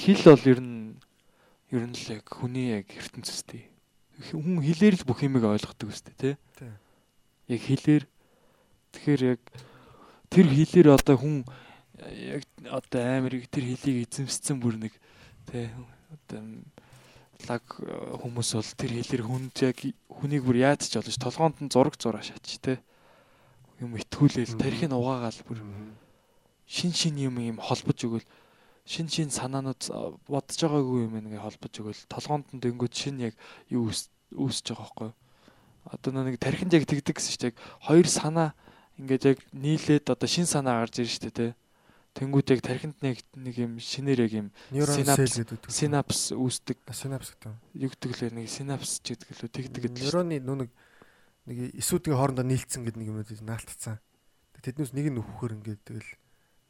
хэл бол ер нь ер нь л яг хүний яг ертөнцтэй. Хүн хэлээр л бүх юмыг ойлгодог үстэй тий. Яг хэлээр тэгэхээр яг тэр хэлээр одоо хүн яг одоо амар тэр хэлийг эзэмссэн бүр нэг тий? Одоо лаг хүмүүс бол тэр хэлээр хүнд яг хүнийг бүр яаж ч олж толгоонд нь зураг зураа шатч те юм итгүүлээл тарихыг угаагаал бүр шин шин юм юм холбож өгөөл шин шин санаанууд бодож байгаагүй юм ингээ холбож өгөөл толгоонд нь дэнгүүд шин яг юу үүсэж байгаа байхгүй одоо нэг тархинд яг тэгдэг гэсэн чинь яг хоёр санаа ингээд яг нийлээд одоо шин санаа гарч ирж штэ те Тэнгүүд яг тархинд нэг нэг юм шинээр яг юм синапс. Синапс үүсдэг. Синапс гэдэг. Юу гэдэг лээ нэг синапс ч гэдэг лөө тэгдэг гэдэг. Нейроны нүг нэг эсүүдийн хоорондоо нийлцсэн гэдэг нэг юм наалтцсан. Тэднээс нэг нь өвхөр ингээд тэгэл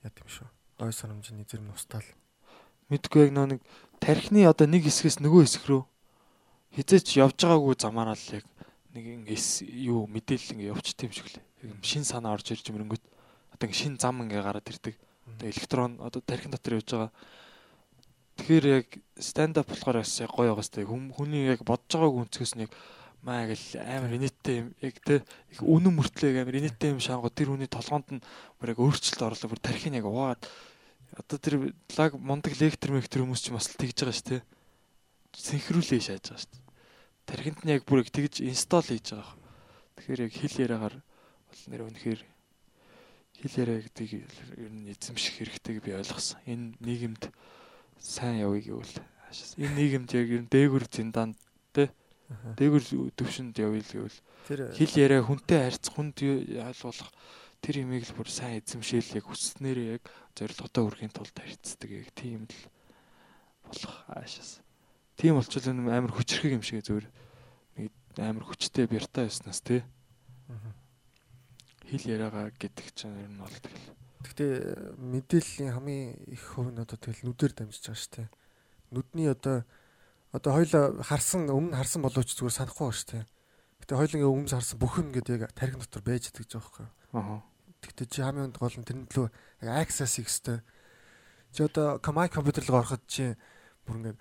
яа гэм шүү. Ой санамжны зэрэг устаал. Мэдгүй яг нэг тархины одоо нэг хэсгээс нөгөө хэсэг рүү хизээч явж байгаагүй замаараа л яг нэг ингээс юу мэдээлэл ингээ явчих тийм шиг лээ. Шин санаа орж ирж мөрөнгөт одоо шин зам ингээ гараад ирдэг Одоо электрон одоо тархин дотор явж байгаа. Тэгэхээр яг stand up болохоор бас яг гоё байгаас тэ хүний яг бодож байгааг өнцгөөс нь яг маа гэл амар инээдтэй юм яг тэ их үнэн мөртлөө амар инээдтэй юм шаангууд тэр хүний толгоонд нь бүр яг өөрчлөлт орлоо бүр тархин яг уугаад одоо тэр лаг мундаг лектор мектор хүмүүс ч бас л тэгж байгаа ш тэ. Синхруулээ шааж байгаа ш тэ тархинд нь яг бүр яг тэгж инсталл хийж байгаа. Тэгэхээр яг хэл яриагаар бол нэр үнэхээр хэл яриа гэдгийг ер нь эзэмших хэрэгтэйг би ойлгосон. Энэ нийгэмд сайн явъя гэвэл энэ нийгэмд яг ер нь дээгүр зиндаанд те дээгүр төвшөнд явъя гэвэл хэл яриа хүнтэй харьцах хүнд ялуулах тэр имийг л бүр сайн эзэмшээл яг хүснээрээ яг зорилготой хүрэхийн тулд харьцдаг яг тийм л болох аашаас. Тийм болчихвол амар хүчрхэг юм шиг зөвөр нэг амар хүчтэй бяртаа яснаас. Аа хэл яриагаа гэдэг чинь ер нь бол тэгэл. Гэхдээ мэдээллийн хамгийн их хувь нь одоо тэгэл нүдээр дамжиж байгаа шүү дээ. Нүдний одоо одоо хоёлаа харсан өмнө харсан болооч зүгээр санахгүй ба шүү дээ. Гэтэ хоёлын өмнө харсан бүх нь гэдэг яг тархин дотор байж байгаа гэж байгаа байхгүй. Аа. Гэтэ чи хамгийн гол нь тэрэн төлөө access хийх хэрэгтэй. Чи одоо my computer руу ороход чи бүр ингээд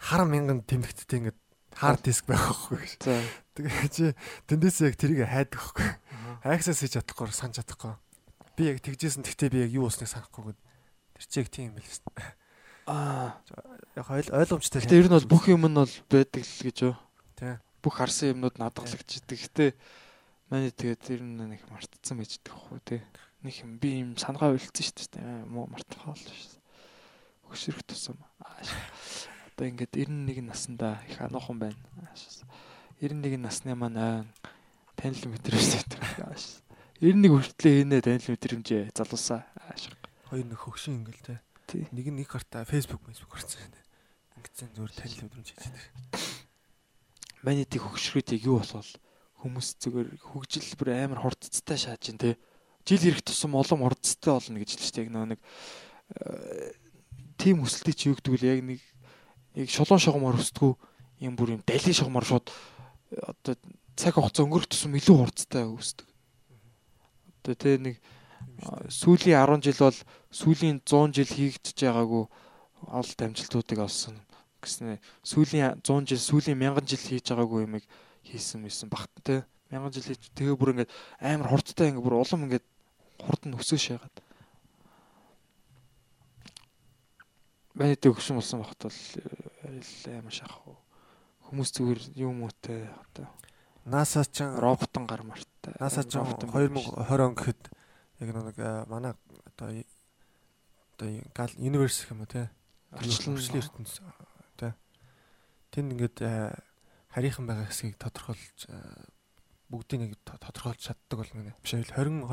хар мянган тэмдэгттэй ингээд хард диск байх байхгүй. Тэгээ чи тэндээс яг тэрийг хайдаг байхгүй. Access хийж чадахгүй, санаж чадахгүй. Би яг тэгжсэн тэгтээ би яг юу усныг санахгүйгээд тэр чиг тийм юм л шүү дээ. Аа. Яг ойлгомжтой. Гэтэ ер нь бол бүх юм нь бол байдаг л гэж юу. Тий. Бүх харсан юмнууд надгалагдчихдаг. Гэтэ манай тэгээд ер нь нэг мартцсан байж байгаа хөө тий. Нэг юм би юм санагаа үлдсэн шүү дээ. Муу мартахаа л шүү дээ. Хөшөрөх тусам. Одоо ингээд 91 наснда их ануухан байна. 91 насны маань танил мэдрээс өтер. 91 хүртлээ хийнэ танил мэдрэмжээ залуусаа. Хоёр нэг хөгшин ингээл те. Нэг нь нэг гартаа Facebook Facebook шнэ. Ингээд зөөр танил мэдрэмж хийж байдаг. Манай тийг хөгшрүүдийг юу болвол хүмүүс зүгээр хөгжил бүр амар хурдцтай шааж ин те. Жил ирэх тусам улам хурдцтай болно гэж хэлж штэ яг нэг тим хүсэлтийг чи гэдэг вэ яг нэг яг шулуун шугамар өсдгүү юм бүр юм дали шугамар шууд одоо цаг хугацаа өнгөрөх тусам илүү хурцтай өсдөг. Одоо тэ нэг сүүлийн 10 жил бол сүүлийн 100 жил хийгдэж байгаагүй олд амжилтуудыг олсон гэснээр сүүлийн 100 жил сүүлийн 1000 жил хийж байгаагүй юмыг хийсэн мэсэн багт тэ 1000 жил хийж тэгээ бүр ингээд амар хурдтай ингээд бүр улам ингээд хурд нь өсөө шаагаад Манай төгшин болсон багт бол э, амар шахах. Хүмүүс зүгээр юм үүтэй одоо NASA ч роботон гар мартай. NASA ч 2020 он гэхэд яг нэг э, манай одоо одоо universe гэх юм уу те. Орчлон ертөнц те. Тэнд ингээд э, харийнхан байгаа хэсгийг тодорхойлж бүгдийг нэг тодорхойлж чаддаг болно гэнэ. Биш 20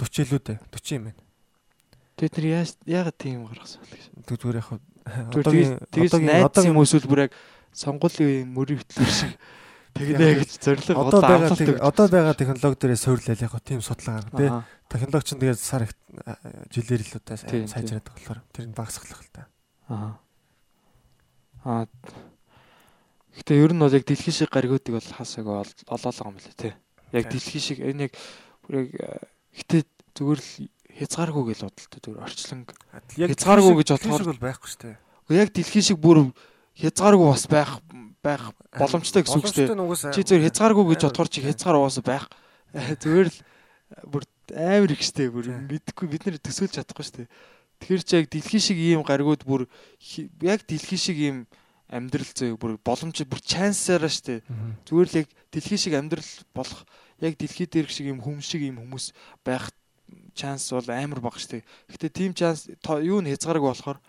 2040 лүү дээ. 40 юм байна. Тэд нар яагаад тийм гаргасан бэ гэж. Зүгээр яг одоогийн одоогийн одоогийн хүмүүс л бүр яг сонгуулийн мөрийн хөтлөөр шиг тэгнэ гэж зориг одоо байгаа одоо байгаа технологи дээрээ суйрлал яг тийм судалгаа гарга тий. Технологи чинь тэгээд сар жилээр удаа сайжраад болохоор тэр нь багасгалах л та. Аа. Аа. Гэтэ ер нь бол яг дэлхийн шиг гаригуудыг бол хасаг олоолоо юм лээ тий. Яг дэлхий шиг энэ яг яг гэтээ зүгээр л хязгааргүй гэж бодлоо зүгээр орчлон хязгааргүй гэж болохоор бол байхгүй шүү дээ. Яг дэлхий шиг бүр хязгааргүй бас байх байх боломжтой гэсэн үг шүү дээ. Чи зүгээр хязгааргүй гэж бодохоор чи хязгаар угаасаа байх. Зүгээр л бүр амар их штэ бүр мэдхгүй бид нэр төсөөлж чадахгүй штэ. Тэгэхээр чи яг дэлхий шиг ийм гаргууд бүр яг дэлхий шиг ийм амьдрал зөө бүр боломж бүр чансаараа штэ. Зүгээр л яг дэлхий шиг амьдрал болох яг дэлхий дээрх шиг ийм хүм шиг ийм хүмүүс байх чанс бол амар бага штэ. Гэтэ тийм чанс юу н хязгааргүй болохоор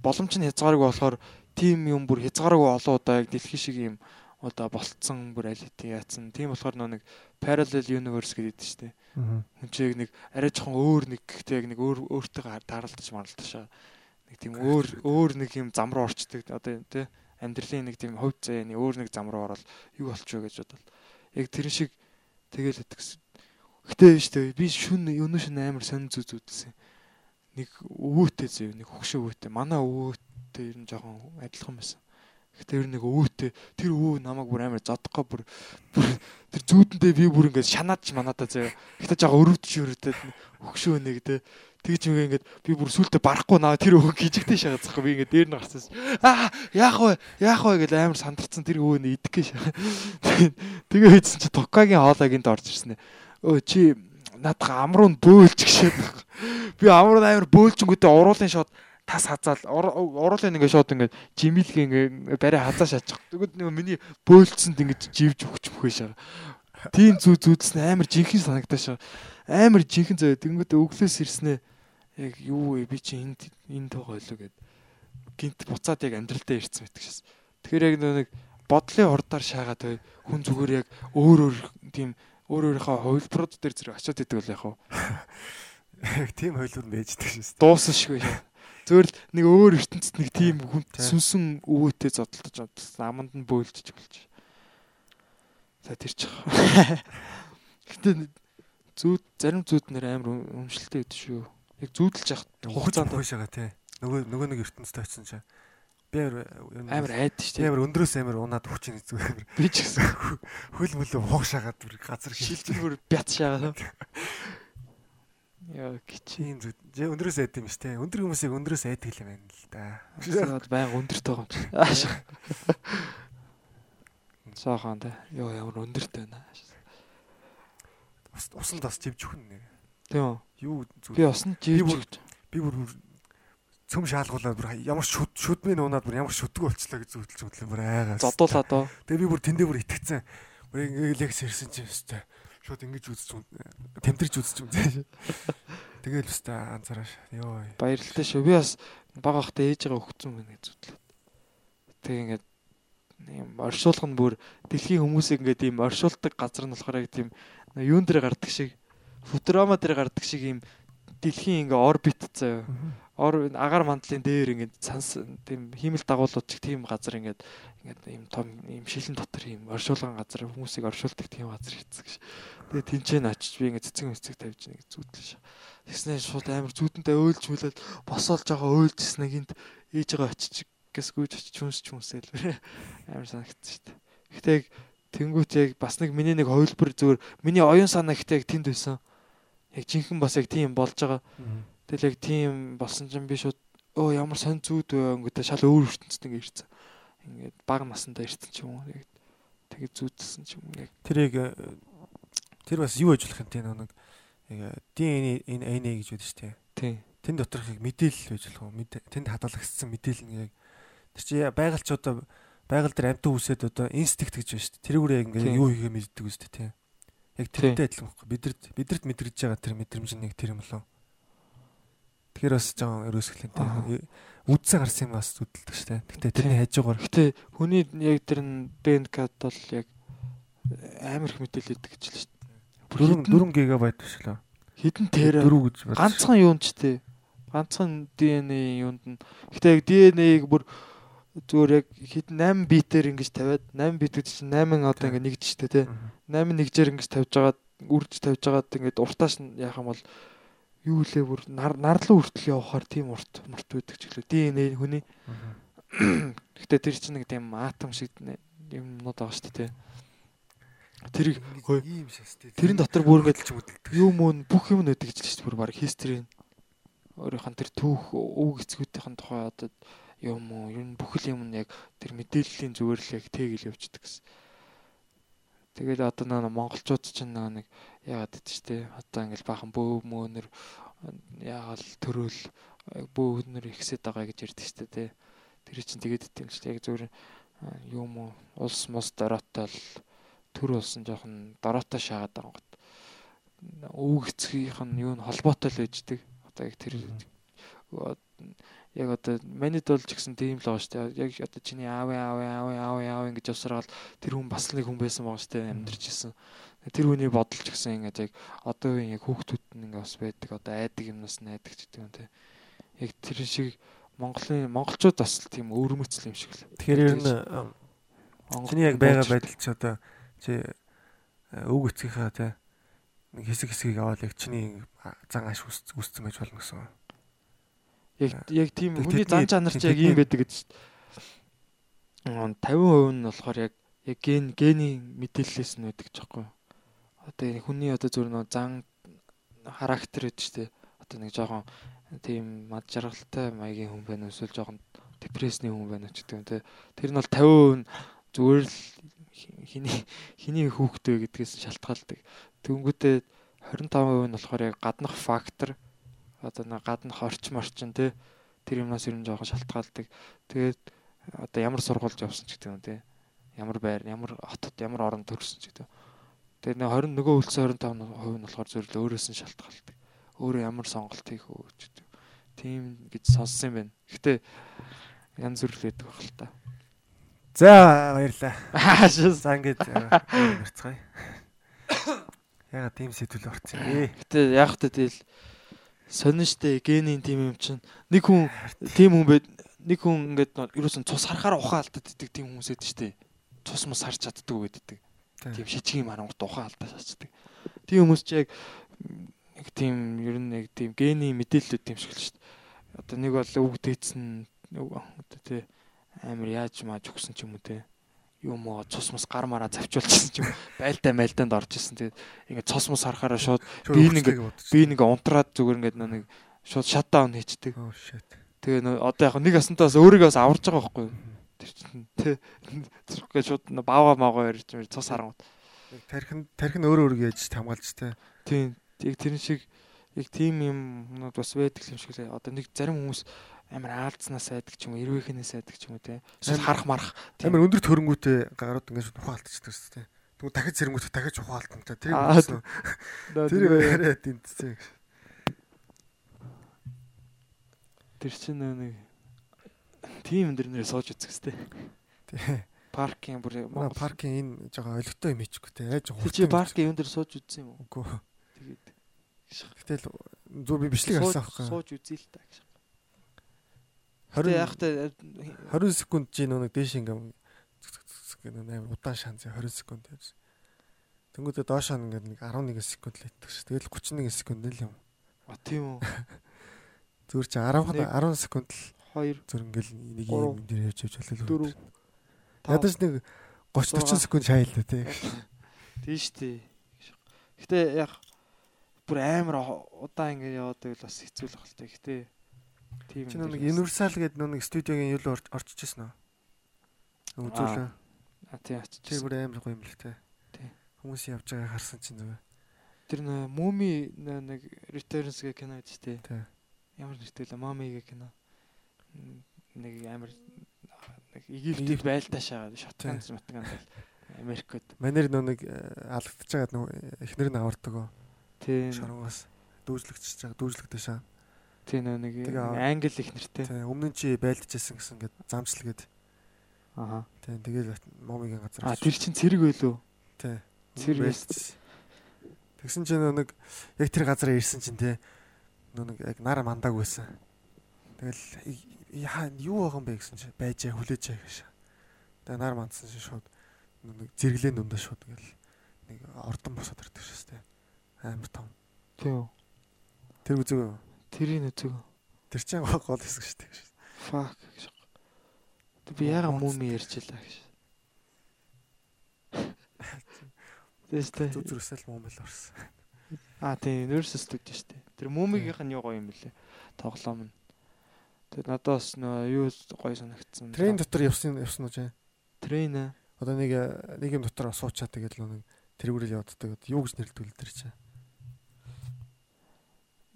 боломж нь хязгааргүй болохоор тийм юм бүр хязгааргүй олон удаа яг дэлхий шиг ийм одоо болцсон бүр аль хэдийн яатсан. Тийм болохоор нөө нэг parallel universe гэдэг дээ. Хүн чинь нэг арай жоохон өөр нэг гэхдээ яг нэг өөр өөртөө тааралдаж маралдаж нэг тийм өөр өөр нэг юм зам руу орчдөг одоо тий амьдралын нэг тийм хувь заяаны өөр нэг зам руу ороод юу болчихоо гэж бодвол яг тэр шиг тэгэл өгсөн. Гэтэ шүү дээ би шүн өнөө шүн амар сонь зү зүудсэн. Нэг өвөөтэй зэв нэг хөгшөө өвөөтэй. Манай өвөөтэй ер нь жоохон адилхан байсан. Тэр нэг өвөөтэй тэр өвөө намайг бүр амар зодохгүй бүр тэр зүүдэндээ би бүр ингээд шанаад ч манаадаа заяа. Гэтэ жаа өрөвдөж өрөвдөд хөгшөө нэг тэ тэгж мгээ ингээд би бүр сүултээ барахгүй наа тэр өвөө гижигтэй шагаацахгүй би ингээд дээр нь гарсан. Аа яах вэ? Яах вэ гэж амар сандарцсан тэр өвөө нь идэх гэж. Тэгээ хийсэн чи токагийн хоолойгинд орж ирсэн. Өө чи наадга амруу бөөлж гişээд. Би амруу амар бөөлжөнгөтэй уруулын шууд тас хазаал оруулын ингээ шууд ингээ жимилгээ ингээ барай хазаа шаачих. Тэгвэл миний бөөлцөнд ингээ живж өгч мөхөө шаа. Тийм зүү зүүдсэн амар жинхэнэ санагдааш. Амар жинхэнэ зөө тэнгүүд өглөөс ирснээ яг юу вэ би чи энд энд байгаа ойлоо гэд гинт буцаад яг амьдралдаа ирсэн байдаг шээс. Тэгэхээр яг нэг бодлын урдаар шаагаад хүн зүгээр яг өөр өөр тийм өөр өөрийнхөө хувилбарууд дээр зэрэг очиод идэг бол яг хаа. Яг тийм хувилбар мэйждэг шээс. Дуусна шиг байна. Зүгээр л нэг өөр ертөнцид нэг тийм хүн сүнсэн өвөөтэй зодтолж авсан. Аманд нь бөөлжж болж. За тэр чих. Гэтэ зүүд зарим зүүд нэр амар өмшөлтэй байд шүү. Яг зүүдэлж явах хугацаанд хойшоога тий. Нөгөө нөгөө нэг ертөнцид очсон чинь би амар айд шүү. Амар өндрөөс амар унаад хүчин зүгээр. Би ч гэсэн хөл мөлөө хугшаагаад газар шилжин бүр бят шаагаад. Яа кичийн зү. Өндрөөс айд юм шүү те. Өндөр хүмүүсийг өндрөөс айдаг юм байна л да. Тэгээд баян өндөртэй юм чи. Саахан те. Йоо ямар өндөртэй байна. Ус усанд бас живж өгнө нэр. Тийм. Юу зү. Би живж өгч. Би бүр цөм шаалгуулаад бүр ямар шүд шүдмийн унаад бүр ямар шүдгүү болчлоо гэж зүтэлж хөдлөө бүр айгаа. Зодуулаад оо. Тэгээ би бүр тэндээ бүр итгэцэн. Бүр ингээл лекс ирсэн чинь өстэй шууд ингэж үзэж тэмдэрч үзэж үзээ. Тэгэл өстэй анзаараш. Йоо. Баярлалтай шүү. Би бас бага хахта ээжээгээ өгцөн байна гэж зүтлээ. Тэг ингээд юм оршуулга нь бүр дэлхийн хүмүүсийг ингээд ийм оршуулдаг газар нь болохоор яг тийм юун дээр гардаг шиг футурама дээр гардаг шиг ийм дэлхийн ингээ орбит заяа. Ор агаар мандлын дээр ингээ цанс тийм хиймэл дагуулууд чиг тийм газар ингээ ингээд ийм том ийм шилэн дотор ийм оршуулган газар хүмүүсийг оршуулдаг тийм газар хийцэг ш. Тэгээ тэнцэн очиж би ингээ цэцэг мэцэг тавьж нэг зүүдлээ ш. Тэгснээр шууд амар зүудэнтэй өөлж мүлээд босоолж байгаа өөлжсэн гинт ээж байгаа очиж гэсгүйж очиж хүнсч хүнсэл амар санагдсан ш. Гэтэ яг тэнгуут яг бас нэг миний нэг хувилбар зүгээр миний оюун санаа ихтэй яг тэнд байсан. Яг жинхэнэ бас яг тийм болж байгаа. Тэгэл яг тийм болсон ч би шууд өө ямар сонь зүуд вэ ингээд шал өөр ертөнцид ингээ ирсэн ингээд баг насандаа ирсэн ч юм уу яг тэгээд зүүдсэн ч юм уу яг тэрийг э, тэр бас юу ажиллах юм те нэг яг DNA энэ ANA гэж байдаг шүү дээ. Тийм. Тэн доторх яг мэдээлэл байж болох уу? Тэнд хадгалагдсан мэдээлэл нь яг тэр чи байгальч одоо байгаль дээр амтан үсээд одоо инстинкт гэж байна шүү дээ. Тэрүүгээр яг ингээд юу хийгээ мэддэг үстэй те. Яг тэрнтэй адилхан байхгүй. Бидэрт бидэрт мэдрэж байгаа тэр мэдрэмж нэг тэр юм болов. Тэгэхээр бас жоохон өрөөсгөлэнтэй үдсэн гарсан юм бас зүдэлдэг штэ. Гэтэ тэрний хажуугаар. Гэтэ хүний яг тэр ДНК-д бол яг амар их мэдээлэл өгдөг гэж л штэ. 4 4 гигабайт биш лээ. Хідэн тэр 4 гэж байна. Ганцхан юунд ч тий. Ганцхан ДНХ юунд нь. Гэтэ яг ДНХ-г бүр зүгээр яг хідэн 8 битээр ингэж тавиад 8 бит гэдэг чинь 8 одоо ингэ нэгжтэй тий. 8 нэгжээр ингэж тавьж байгаад үрж тавьж байгаад ингэ уртааш нь яах юм бол юу лээ бүр нарлан хүртэл явахаар тийм урт мурт байдаг ч гэлээ. ДНХ хүний. Гэтэ тэр чинь нэг тийм атом шиг юмнууд байгаа дээ. тэрийг хөөе. ийм шээс тий. Тэрэн дотор бүр мөдөлдөг. юм уу бүх юм нөдөг гэж л шүү дээ бүр баг history өөрийнх нь тэр түүх өвөг эцгүүдийн тухай одоо юм уу ер нь бүхэл юм нь яг тэр мэдээллийн зүгээр л яг тээгэл явчихдаг гэсэн. Тэгээд одоо нэг монголчууд ч нэг яагаад гэдэг чинь одоо ингээл баахан бөө мөөнөр яагаад төрөөл бөөнөр ихсэд байгаа гэж ярьдаг шүү дээ. Тэр чинь тэгээд идэв дээ. Яг зүгээр юм уу улс мос дороотой л төр болсон жоохон дороотой шаагаад байгаа гот. Өвөг эцгийнх нь юу н холбоотой л байждаг. Одоо яг тэр яг одоо манайд бол ч гэсэн тийм л байгаа шүү дээ. Яг одоо чиний аав аав аав аав аав ингэж явсараад тэр хүн бас нэг хүн байсан байгаа шүү дээ амьдарч исэн. Тэр хүний бодолч гэсэн ингээд яг одоо үеийн яг хүүхдүүд нь ингээд бас байдаг. Одоо айдаг юмнаас найдаг ч гэдэг юм те. Яг тэр шиг Монголын монголчууд бас тийм өвөрмөцөл юм шиг л. Тэгэхээр ер нь чиний яг байгаа байдал ч одоо чи өв эцгийнхаа те нэг хэсэг хэсгийг аваад яг чиний зан аш үсцэн байж болно гэсэн. Яг яг тийм хүний зан чанар ч яг ийм байдаг гэж шүү дээ. 50% нь болохоор яг яг ген гений мэдээллээс нь байдаг ч жоохгүй. Одоо хүний одоо зөв нөө зан характер гэдэг шүү дээ. Одоо нэг жоохон тийм мад жаргалтай маягийн хүн байна эсвэл жоохон депрессний хүн байна ч гэдэг юм те. Тэр нь бол 50% нь зүгээр л хиний хиний хүүхдээ гэдгээс шалтгаалдаг. Тэнгүүтээ 25% нь болохоор яг гаднах фактор одоо нэг гаднах орчим орчин те тэр юмнаас ер нь жоохон шалтгаалдаг. Тэгээд одоо ямар сургуульд явсан ч гэдэг юм те. Ямар байр, ямар хотод, ямар орон төрсөн ч гэдэг. Тэгээд нэг 20 нөгөө үлдсэн 25% нь болохоор зөвл өөрөөс нь шалтгаалдаг. Өөрөө ямар сонголт хийх үү гэдэг. Тийм гэж сонссон юм байна. Гэтэ янз байдаг баг л та. За баярлаа. За ингээд ярьцгаая. Ягаад тийм сэтэл орсон юм бэ? Гэтэ яг та тэгэл сонин штэ генийн тим юм чинь нэг хүн тим хүн байд нэг хүн ингээд ерөөсөн цус харахаар ухаан алдаад идэг тим хүмүүс эд штэ цус мус харж чаддаг гэдэг тийм шижгийн марангут ухаан алдаад шатдаг тийм хүмүүс ч яг нэг тийм ер нь нэг тийм гений мэдээлэлүүд тийм шиг л штэ одоо нэг бол үг дээдсэн одоо тий амар яаж мааж өгсөн ч юм уу тий юм уу цус мус гар мараа завчуулчихсан ч юм байлтай майлдаанд орж исэн. Тэгээд ингээд цус мус харахаараа шууд би нэг би нэг унтраад зүгээр ингээд нэг шууд шатдаун хийчдэг. Тэгээ одоо яг нэг асантаас өөрийгөө бас аварж байгаа байхгүй юу? Тэр чинь тий зүрхгээ шууд баага маага ярьж цус харангууд. Тархин тархин өөрөө өөрийгөө яаж хамгаалж тий. Тийм. Яг тэрэн шиг яг тийм юмнууд бас байдаг юм шиг лээ. Одоо нэг зарим хүмүүс амар аалдснаас айдаг ч юм уу, эрвэхнээс айдаг ч юм уу те. Харах марах. Амар өндөр төрөнгүүтэй гарууд ингээд ухаалтчихдаг шүү дээ. Тэгвэл дахиж зэрэнгүүт дахиж ухаалтантай. Тэр юм. Тэр яриа тэнцсэн. Тэр чинь нэг тим энэ нэр сууж үзэх. Тий. Паркинг бүр паркинг энэ жоо олигтой юм хийчихгүй те. Яаж хурц. Чи паркинг энэ дэр сууж үзсэн юм уу? Үгүй. Тэгээд. Гэтэл зүг би бичлэг харсан аахгүй. Сууж үзье л та гэж. 20 яг та 20 секунд чи нэг дээш ингээм амар удаан шанс 20 секунд явж. Тэнгүүдээ доошоо ингээд нэг 11 секунд л итдэг ш. Тэгэл 31 секунд л юм. А тийм үү. Зүгээр чи 10 10 секунд л 2 зүр ингээл нэг юм дээр явж явж болол. 4 Ядаж нэг 30 40 секунд шаялаа тий. Тийш тий. Гэтэ яг бүр амар удаан ингээд яваад байвал бас хэцүү л багтай. Гэтэ Тийм. Чи нэг Universal гэдэг нэг студиогийн юу л орчижсэн үү? Үзүүлээ. А тий очиж. Тэр бүр амар гоё юм л те. Тий. Хүмүүс явж байгааг харсан чинь зүгээр. Тэр Муми нэг Returns гэх кино гэж тий. Тий. Ямар нэртэй лээ Мами гэх кино. Нэг амар нэг Египтэд байлтаашаа шотганц матган байл. Америкт. Манер нэг нөө эхнэр нь авардаг. Тийм. Шоронгоос дүүжлэгчж байгаа дүүжлэгдэж шаа. Тийм нэг англи их нэртэй. Тийм өмнө нь чи байлдажсэн гэсэн ингээд замчлгээд. Аа. Тийм тэгэл момигийн газар. А тэр чин цэрэг байлоо. Тийм. Цэрэг байлдсан. Тэгсэн чинь нэг яг тэр газараа ирсэн чинь те нэг яг нар мандаг байсан. Тэгэл яа юу байгаа юм бэ гэсэн чинь байжээ хүлээж байгаа гэж. Тэгээ нар мандсан чинь шууд нэг зэрэглэн дундаа шууд тэгэл нэг ордон босоод ирдэг шээ. Амар том. Тийм. Тэр үзэг Тэрийн үзэг. Тэр чинь гол хэсэг шүү дээ. Fuck гэж. Би яга мууми ярьж илаа гэж. Тэстэй. зүг зүрсэл мумэл орсон. Аа тийм Universal Studio шүү дээ. Тэр Мумигийнх нь юу гоё юм бэлээ. Тоглоом нь. Тэгээд надад бас нөө юу гоё санагдсан. Трейн дотор явсан явсан уу жаа? Трейн аа. Одоо нэг нэг юм дотор суучаад тэгээд л нэг тэргүүрэл тэгээд юу гэж нэрлэдэг тэр чинь.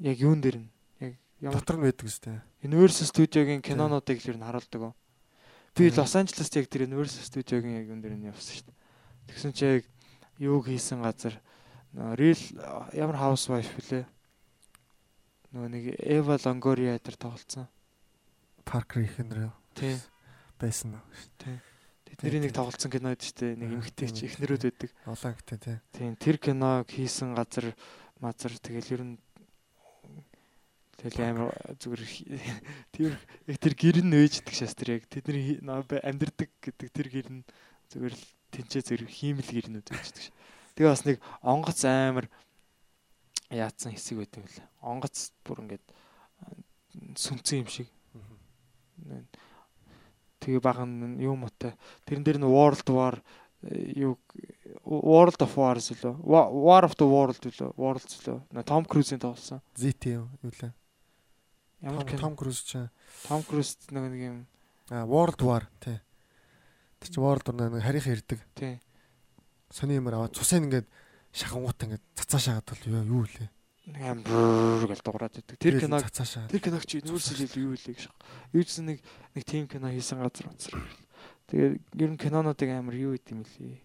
Яг юун дээр нь. Дотор нь байдаг үстэй. Universal Studio-гийн кинонуудыг л ер нь харуулдаг. Би. Лос Анжелест яг тэр Universal Studio-гийн яг юун дээр нь явсан шүү дээ. Тэгсэн чи яг юуг хийсэн газар Real ямар housewife вүлээ. Нөгөө нэг Эва Лонгория тэр тоглолцсон. Парк Рихенер Тийм. байсан. Тэдний нэг тоглолцсон кино байдаг шүү дээ. Нэг тийм ч үү. эхнэрүүд байдаг. Олон гэнтэй тий. Тийм тэр киног хийсэн газар мазар тэгэл ер нь тэгэл амар зүгээр тэр яг тэр гэр нь өөждөг шээс тэр яг тэдний амьдэрдэг гэдэг тэр гэр нь зүгээр л тэнцээ зэрэг хиймэл гэрнүүд өөждөг ш. Тэгээ бас нэг онгоц амар яатсан хэсэг юм лээ. Онгоц бүр ингээд сүнцэн юм шиг. Тэгээ баган юм утай. Тэрэн дээр нь World War э, юу World of Wars үлээ. Wa- War of the World үлээ. World үлээ. Том Крузийн тоглосон. ZT юу лээ. Ямар Том Круз ч Том Круз нэг нэг юм а World War тий. Тэр чи World War нэг харийнхан ирдэг. тий. Сони юмар аваад цусыг ингээд шахангууд ингээд цацаа шахаад бол юу лээ. Нэг юм бррр гэж дуурайд байдаг. Тэр киног тэр киног чи Universal хэлээ юу хэлээ гэж. Юу ч нэг нэг тим кино хийсэн газар онцор. Тэгээ ер нь кинонуудыг амар юу гэдэг юм лээ.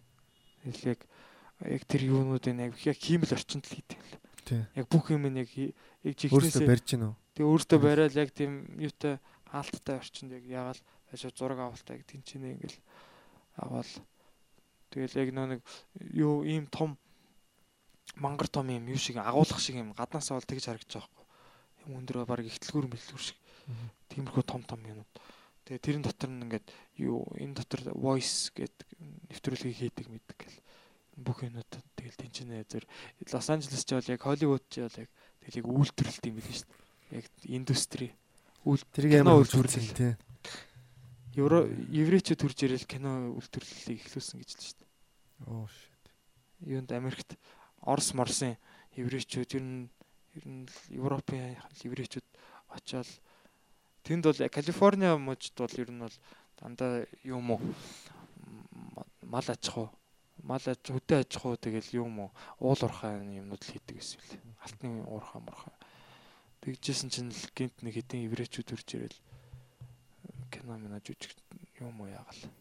Тэгэл яг тэр юунуудыг яг яг хиймэл орчинд л хийдэг л. Яг бүх юм нь яг жигнэсээ барьж гин үү? Тэгээ өөртөө барайл яг тийм юутай хаалттай орчинд яг ягаал ажиж зураг авалтаа яг тэнчэнэ ингээл аваад тэгэл яг нөө нэг юу ийм том мангар том юм юу шиг агуулгах шиг юм гаднаасаа бол тэгж харагдаж байгаа хгүй. Юм өндөр баг ихтлгүүр мэлтгүүр шиг тиймэрхүү том том юмнууд. Тэгээ тэрэн дотор нь ингээд юу энэ дотор voice гэдэг нэвтрүүлгийг хийдэг мэддэг гэл бүх юмнууд тэгэл тэнчэнэ зөв Лос Анжелес ч бол яг Холливуд ч бол яг тэгэл яг үйлдвэрлэлт юм биш шүү дээ. Яг индустри. Кино амар үйлдвэрлэл. тий. Евро еврейчүүд төрж ирэл кино үйлдвэрлэлийг эхлүүлсэн гэж л шүү дээ. Оо shit. Юунд Америкт Орос Морсын еврейчүүд ер нь ер нь Европын еврейчүүд очиод тэнд бол Калифорниа мужид бол ер нь бол дандаа юм уу мал аж ахуй мал аж хөдөө аж ахуй тэгэл юм уу уул уурхай юмнууд л хийдэг гэсэн юм лээ. Алтны уурхай мурхай. Тэгжсэн чинь л гинт нэг хэдин еврейчүүд төрж ирэл кино мэнэ жүжиг юм уу яагал.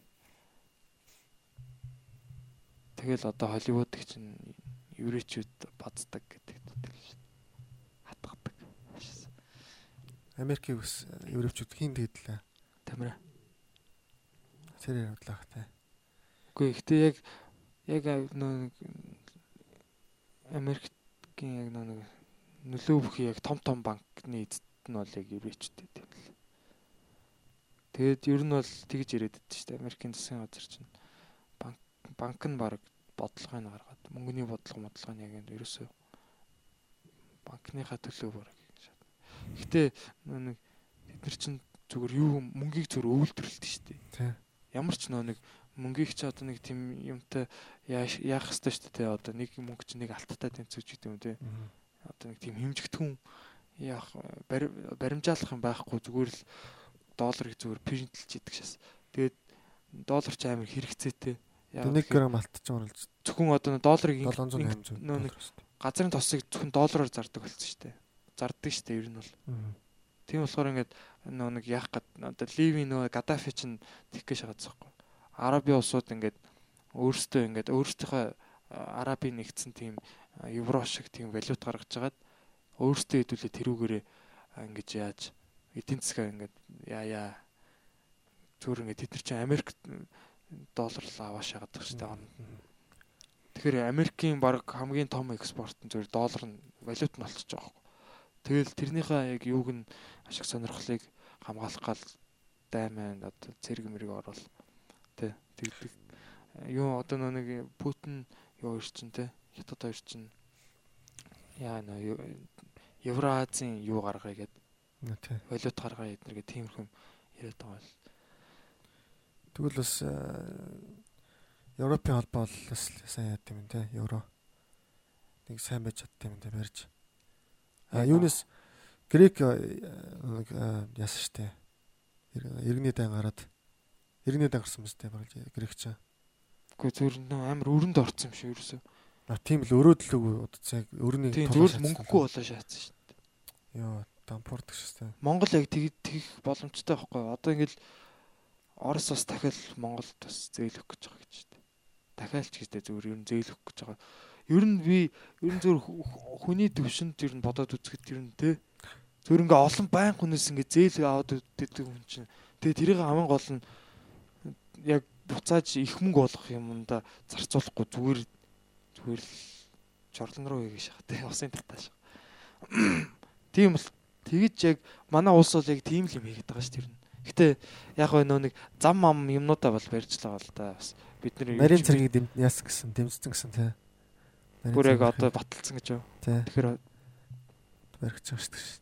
Тэгэл одоо Холливуд гэх чинь еврейчүүд бацдаг гэдэг төдөл шүү. Хатгадаг. Америкийн ус Европчууд хин тэгэлээ. Тамира. Тэр явдлах тий. Үгүй ихтэй яг яг нэг Америкийн яг нэг нөлөө бүхий яг том том банкны эзэд нь бол яг гэдэг юм л. Тэгээд ер нь бол тэгж ирээд байдаг шүү дээ. Америкийн засгийн газар чинь банк банк нь баг бодлогыг гаргаад мөнгөний бодлого бодлого нь яг энэ ерөөсөө банкныхаа төлөө баг. Гэтэ нөө нэг бид нар чинь зүгээр юу мөнгийг зүгээр өвөлдөрлөлт шүү дээ ямар ч нөө нэг мөнгийг ч одоо нэг тийм юмтай яах хэвээр шүү дээ одоо нэг мөнгө чи нэг алттай тэнцвэж гэдэг юм те. Одоо нэг тийм хэмжигдэхүүн яах бари- баримжаалах юм байхгүй. Зүгээр л долларыг зүгээр принтлж идэг шээс. Тэгээд доллар ч амар хэрэгцээтэй Тэгээ 1 грамм алтч байгаа л зөвхөн одоо долларыг ин- 700 800. нөө нэг газрын тосыг зөвхөн доллараар зардаг болсон шүү дээ. Зардаг шүү дээ ер нь бол. Тийм болохоор ингээд нөө нэг яах гээд одоо Ливи нөө Гадафи чинь тэгэх гэж байхгүй. Араби улсууд ингээд өөрсдөө ингээд өөрсдийнхөө а, Арабын нэгдсэн тийм евро шиг тийм валют гаргаж жагаад өөрсдөө хэдүүлээ тэрүүгээрээ ингэж яаж эдийн засгаа ингээд яа яа зүгээр ингээд тэд нар чинь Америк доллар л аваа шагаад байгаа шүү дээ. Тэгэхээр Америкийн баг хамгийн том экспорт нь зөв доллар нь валют нь болчихж байгаа байхгүй. Тэгэл тэрнийхээ яг юуг нь ашиг сонирхлыг хамгаалах гал дайман одоо цэрэг мэрэг орол тэ тэгдэг. Юу одоо нэг Путин юу чинь тэ хятад хоёр чинь яа нөө Евразийн юу гаргая гэд Тий. валют гаргая эднэр гэ тиймэрхүү юм яриад байгаа бол Тэгвэл бас э, Европын холбоо бол бас сайн яд юм те. Евро. Нэг сайн байж чадд юм те барьж. А юунес грек нэг яасан штэ. Иргэний дан гараад иргэний дан гарсан мэт барилж грек чаа. Гэхдээ зөв амар өрөнд орсон юм шиг ерөөсөө. А тийм л өрөөдлөг удацаа өрний Тийм зөвл мөнгөгүй болоо шаацсан шүү дээ. Йоо, дампуурдаг шүү дээ. Монгол яг тэг тэгэх боломжтой байхгүй. Одоо ингээл Орос бас дахиад Монголд бас зөөлөх гэж байгаа гэж дээ. Дахиад ч гэжтэй зөвөр ер нь зөөлөх гэж байгаа. Ер нь би ер нь зөв хүний төвшөнд ер нь бодоод үзэхэд ер нь те зөвөр ингээ олон байн хүнээс ингээ зээл аваад өгдөг хүн чинь. Тэгээ тэрийг хамгийн гол нь яг буцааж их мөнгө болох юмда зарцуулахгүй зүгээр зүгээр л чорлон руу хийгээ шахтай усын татааш. Тийм л тэгэж яг манай улс бол яг тийм л юм хийгээд байгаа шүү дээ. Гэтэ яг нөө нэг зам ам юмнуудаа бол барьжлаа бол да бас бид нар нарийн цэргийг дэмт яас гэсэн дэмжсэн гэсэн тий. Бүр яг одоо баталсан гэж юу. Тэгэхээр баригч байгаа шүү дээ.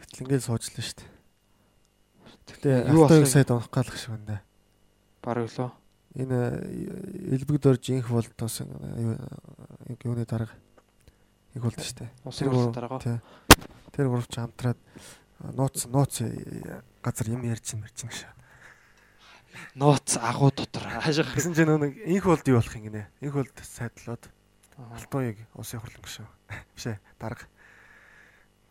Гэтэл ингээд суучлаа шүү дээ. Гэтэ автобус сайд унах галах шиг байна. Бараг лөө. Энэ элбэг дорж инх бол тос юуны дарга их болд дээ. Тэр дарга. Тэр гурав ч хамтраад нууц нууц газар юм ярьж юм ярьж шүү. Нууц агуу дотор хаашаа гэсэн чинь нэг инх болд юу болох юм гинэ. Инх болд сайдлаад алтууийг усын хурлан гişөө. Бишээ дарга.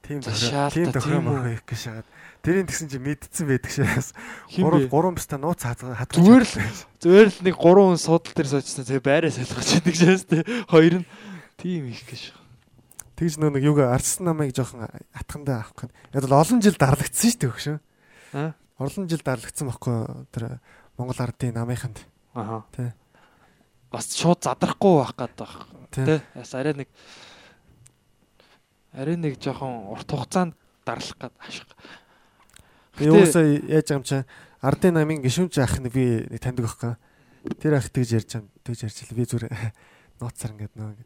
Тийм тийм тохиом мөх их гэж шагаад. Тэрийн тэгсэн чи мэдсэн байдаг шээс. Гурав гурван бистаа нууц хадгалж. Зүгээр л зүгээр л нэг гурван хүн суудал дээр суучихсан. Тэгээ байраа солихож байдаг шээс тэ. Хоёр нь тийм их гэж. Тэгж нөө нэг юугаа арчсан намайг жоохон атхандаа авах гээд. Яг л олон жил дарлагдсан шүү дээ хөшөө. Аа. Олон жил дарлагдсан байхгүй тэр Монгол ардын намынханд. Аа. Тэ. Бас шууд задрахгүй байх байх. Тэ. Бас арай нэг арай нэг жоохон урт хугацаанд дарлах гээд ашиг. Юусаа яаж юм чаа ардын намын гişүнч ах нь би таньдаг байхгүй. Тэр ах тэгж ярьж байгаа. Тэгж ярьж л би зүр нууцсар ингээд нөө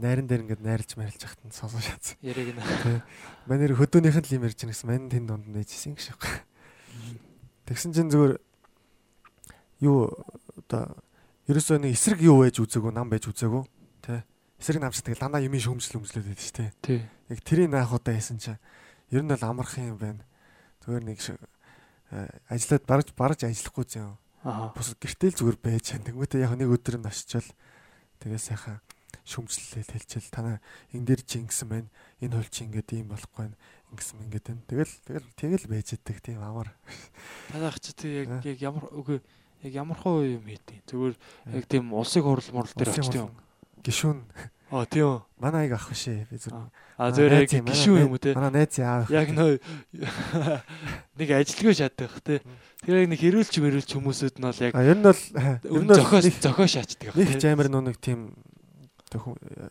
найран дээр ингээд найрлж марилж яхад нь сонсоо шатсан. Яриг нэ. Манайр хөдөөнийх нь л юм ярьж байгаа гэсэн мань тэнд донд нээжсэн байна. Тэгсэн чинь зүгээр юу одоо ерөөсөө нэг эсрэг юу байж үзээгүй нам байж үзээгүй тий эсрэг намжтай лана юмын шөмжл өмжлөөд байдаг шүү дээ. Тий. Яг тэрийг наах удаа хийсэн чинь ер нь бол амархан юм байна. Зүгээр нэг э, ажиллаад барж барж ажиллахгүй зэн. Аа. Бус гэртэл зүгээр байж чана. Тэгмэтэй яг нэг өдөр нь очичвал тэгээ сайхан шүмжлэлээ хэлчихэл танаа энэ дээр чи ингэсэн байна. Энэ хөл чи ингэдэг юм болохгүй байна. Ингэсэн юм ингэдэг. Тэгэл тэгэл тэгэл байж идэг тийм амар. Танайх чи тэг яг э? яг ямар үгүй яг ямар хоо юм хийдэг. Зүгээр э? яг тийм улсын хурлмурл дээр очиж юм. Гишүүн. Аа тийм. Манай аяг авах шээ. Би зүр. А зүгээр яг гişүүн юм уу те. Манай найз яав. Яг нөө нэг ажилгүй шатдаг те. Тэр яг нэг хэрүүлч мэрүүлч хүмүүсүүд нь бол яг ер нь бол ер нь зохиос зохиос шаачдаг. Нэг ч амар нэг тийм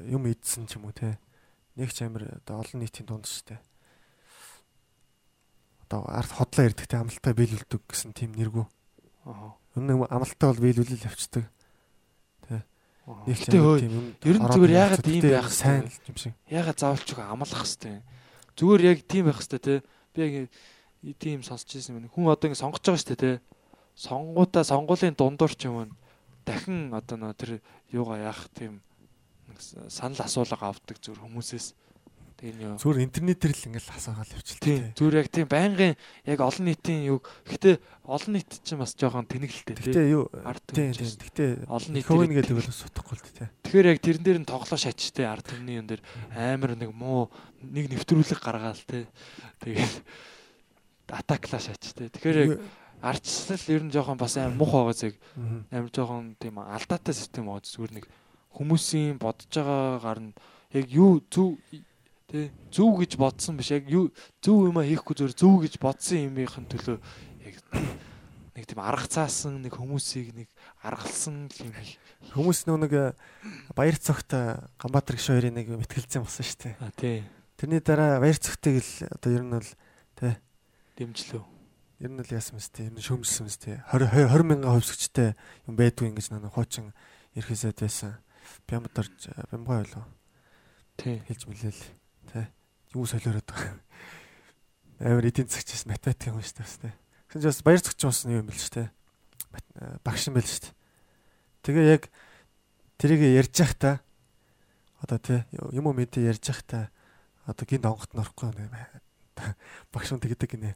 юм идсэн ч юм уу те. Нэг ч амир одоо олон нийтийн дунд шүү дээ. Одоо ард хотлоо ирдэгтэй амлалтаа биелүүлдэг гэсэн тийм нэргүү. Аа. Өнөө амлалтаа бол биелүүлэл явцдаг. Тэ. Нэг ч тийм юм. Ер нь зүгээр ягаад ийм байх сайн юм шиг. Ягаад заавалч үг амлах хэвтэй. Зүгээр яг тийм байх хэвтэй те. Би яг тийм сонсч ирсэн юм. Хүн одоо ингэ сонгож байгаа шүү дээ те. Сонгуудаа сонгуулийн дундуур ч юм уу дахин одоо нөө тэр юугаа яах тийм санал асуулга авдаг зүр хүмүүсээс тийм юу? Зүгээр интернетээр л ингээл асуугаал явчихлаа тийм зүгээр яг тийм байнгын яг олон нийтийн юу гэхдээ олон нийт чинь бас жоохон тэнэглэлтэй тийм гэхдээ юу? Тийм тийм гэхдээ олон нийт хөвөн гэдэг бол сутахгүй л тийм тэгэхээр яг тэрэн дээр нь тоглоо шачтай ард түмний юм дээр амар нэг муу нэг нэвтрүүлэг гаргаал тийм тэгээд атаклаа шачтай тэгэхээр яг арчсал ер нь жоохон бас амар мух байгаа зэрэг амар жоохон тийм алдаатай систем байгаа. Зүгээр нэг хүмүүсийн бодож байгаагаар нь яг юу зөв тий зөв гэж бодсон биш яг зөв юм а хийхгүй зөв зөв гэж бодсон юмын төлөө яг нэг тийм арга цаасан нэг хүмүүсийг нэг аргалсан юм хүмүүс нэг э, баяр цогт Ганбаатар гişүү хоёрын нэг мэтгэлцэн болсон шүү дээ. А тий. Тэрний дараа баяр цогтыг л одоо ер нь бол тий дэмжлөө. Ер нь л яасан мэт тий ер нь шөмжсөн мэт тий 20 20 мянган хувьсгчтэй юм байдгүй ингэж нэг хуучин ерхээсэд байсан. Бямд орж бямгаа ойлоо. Тий. Хэлж мэлээл. Юу солиороод байгаа. Амар эдийн засгчээс математик юм шүү дээ. Тэгсэн чинь бас баяр зөгч бас юм байл шүү дээ. Багш юм байл шүү дээ. Тэгээ яг тэрийг ярьж та одоо тий юм уу мэдээ ярьж та одоо гинт онгот норохгүй нэ багш нь тэгдэг гинэ.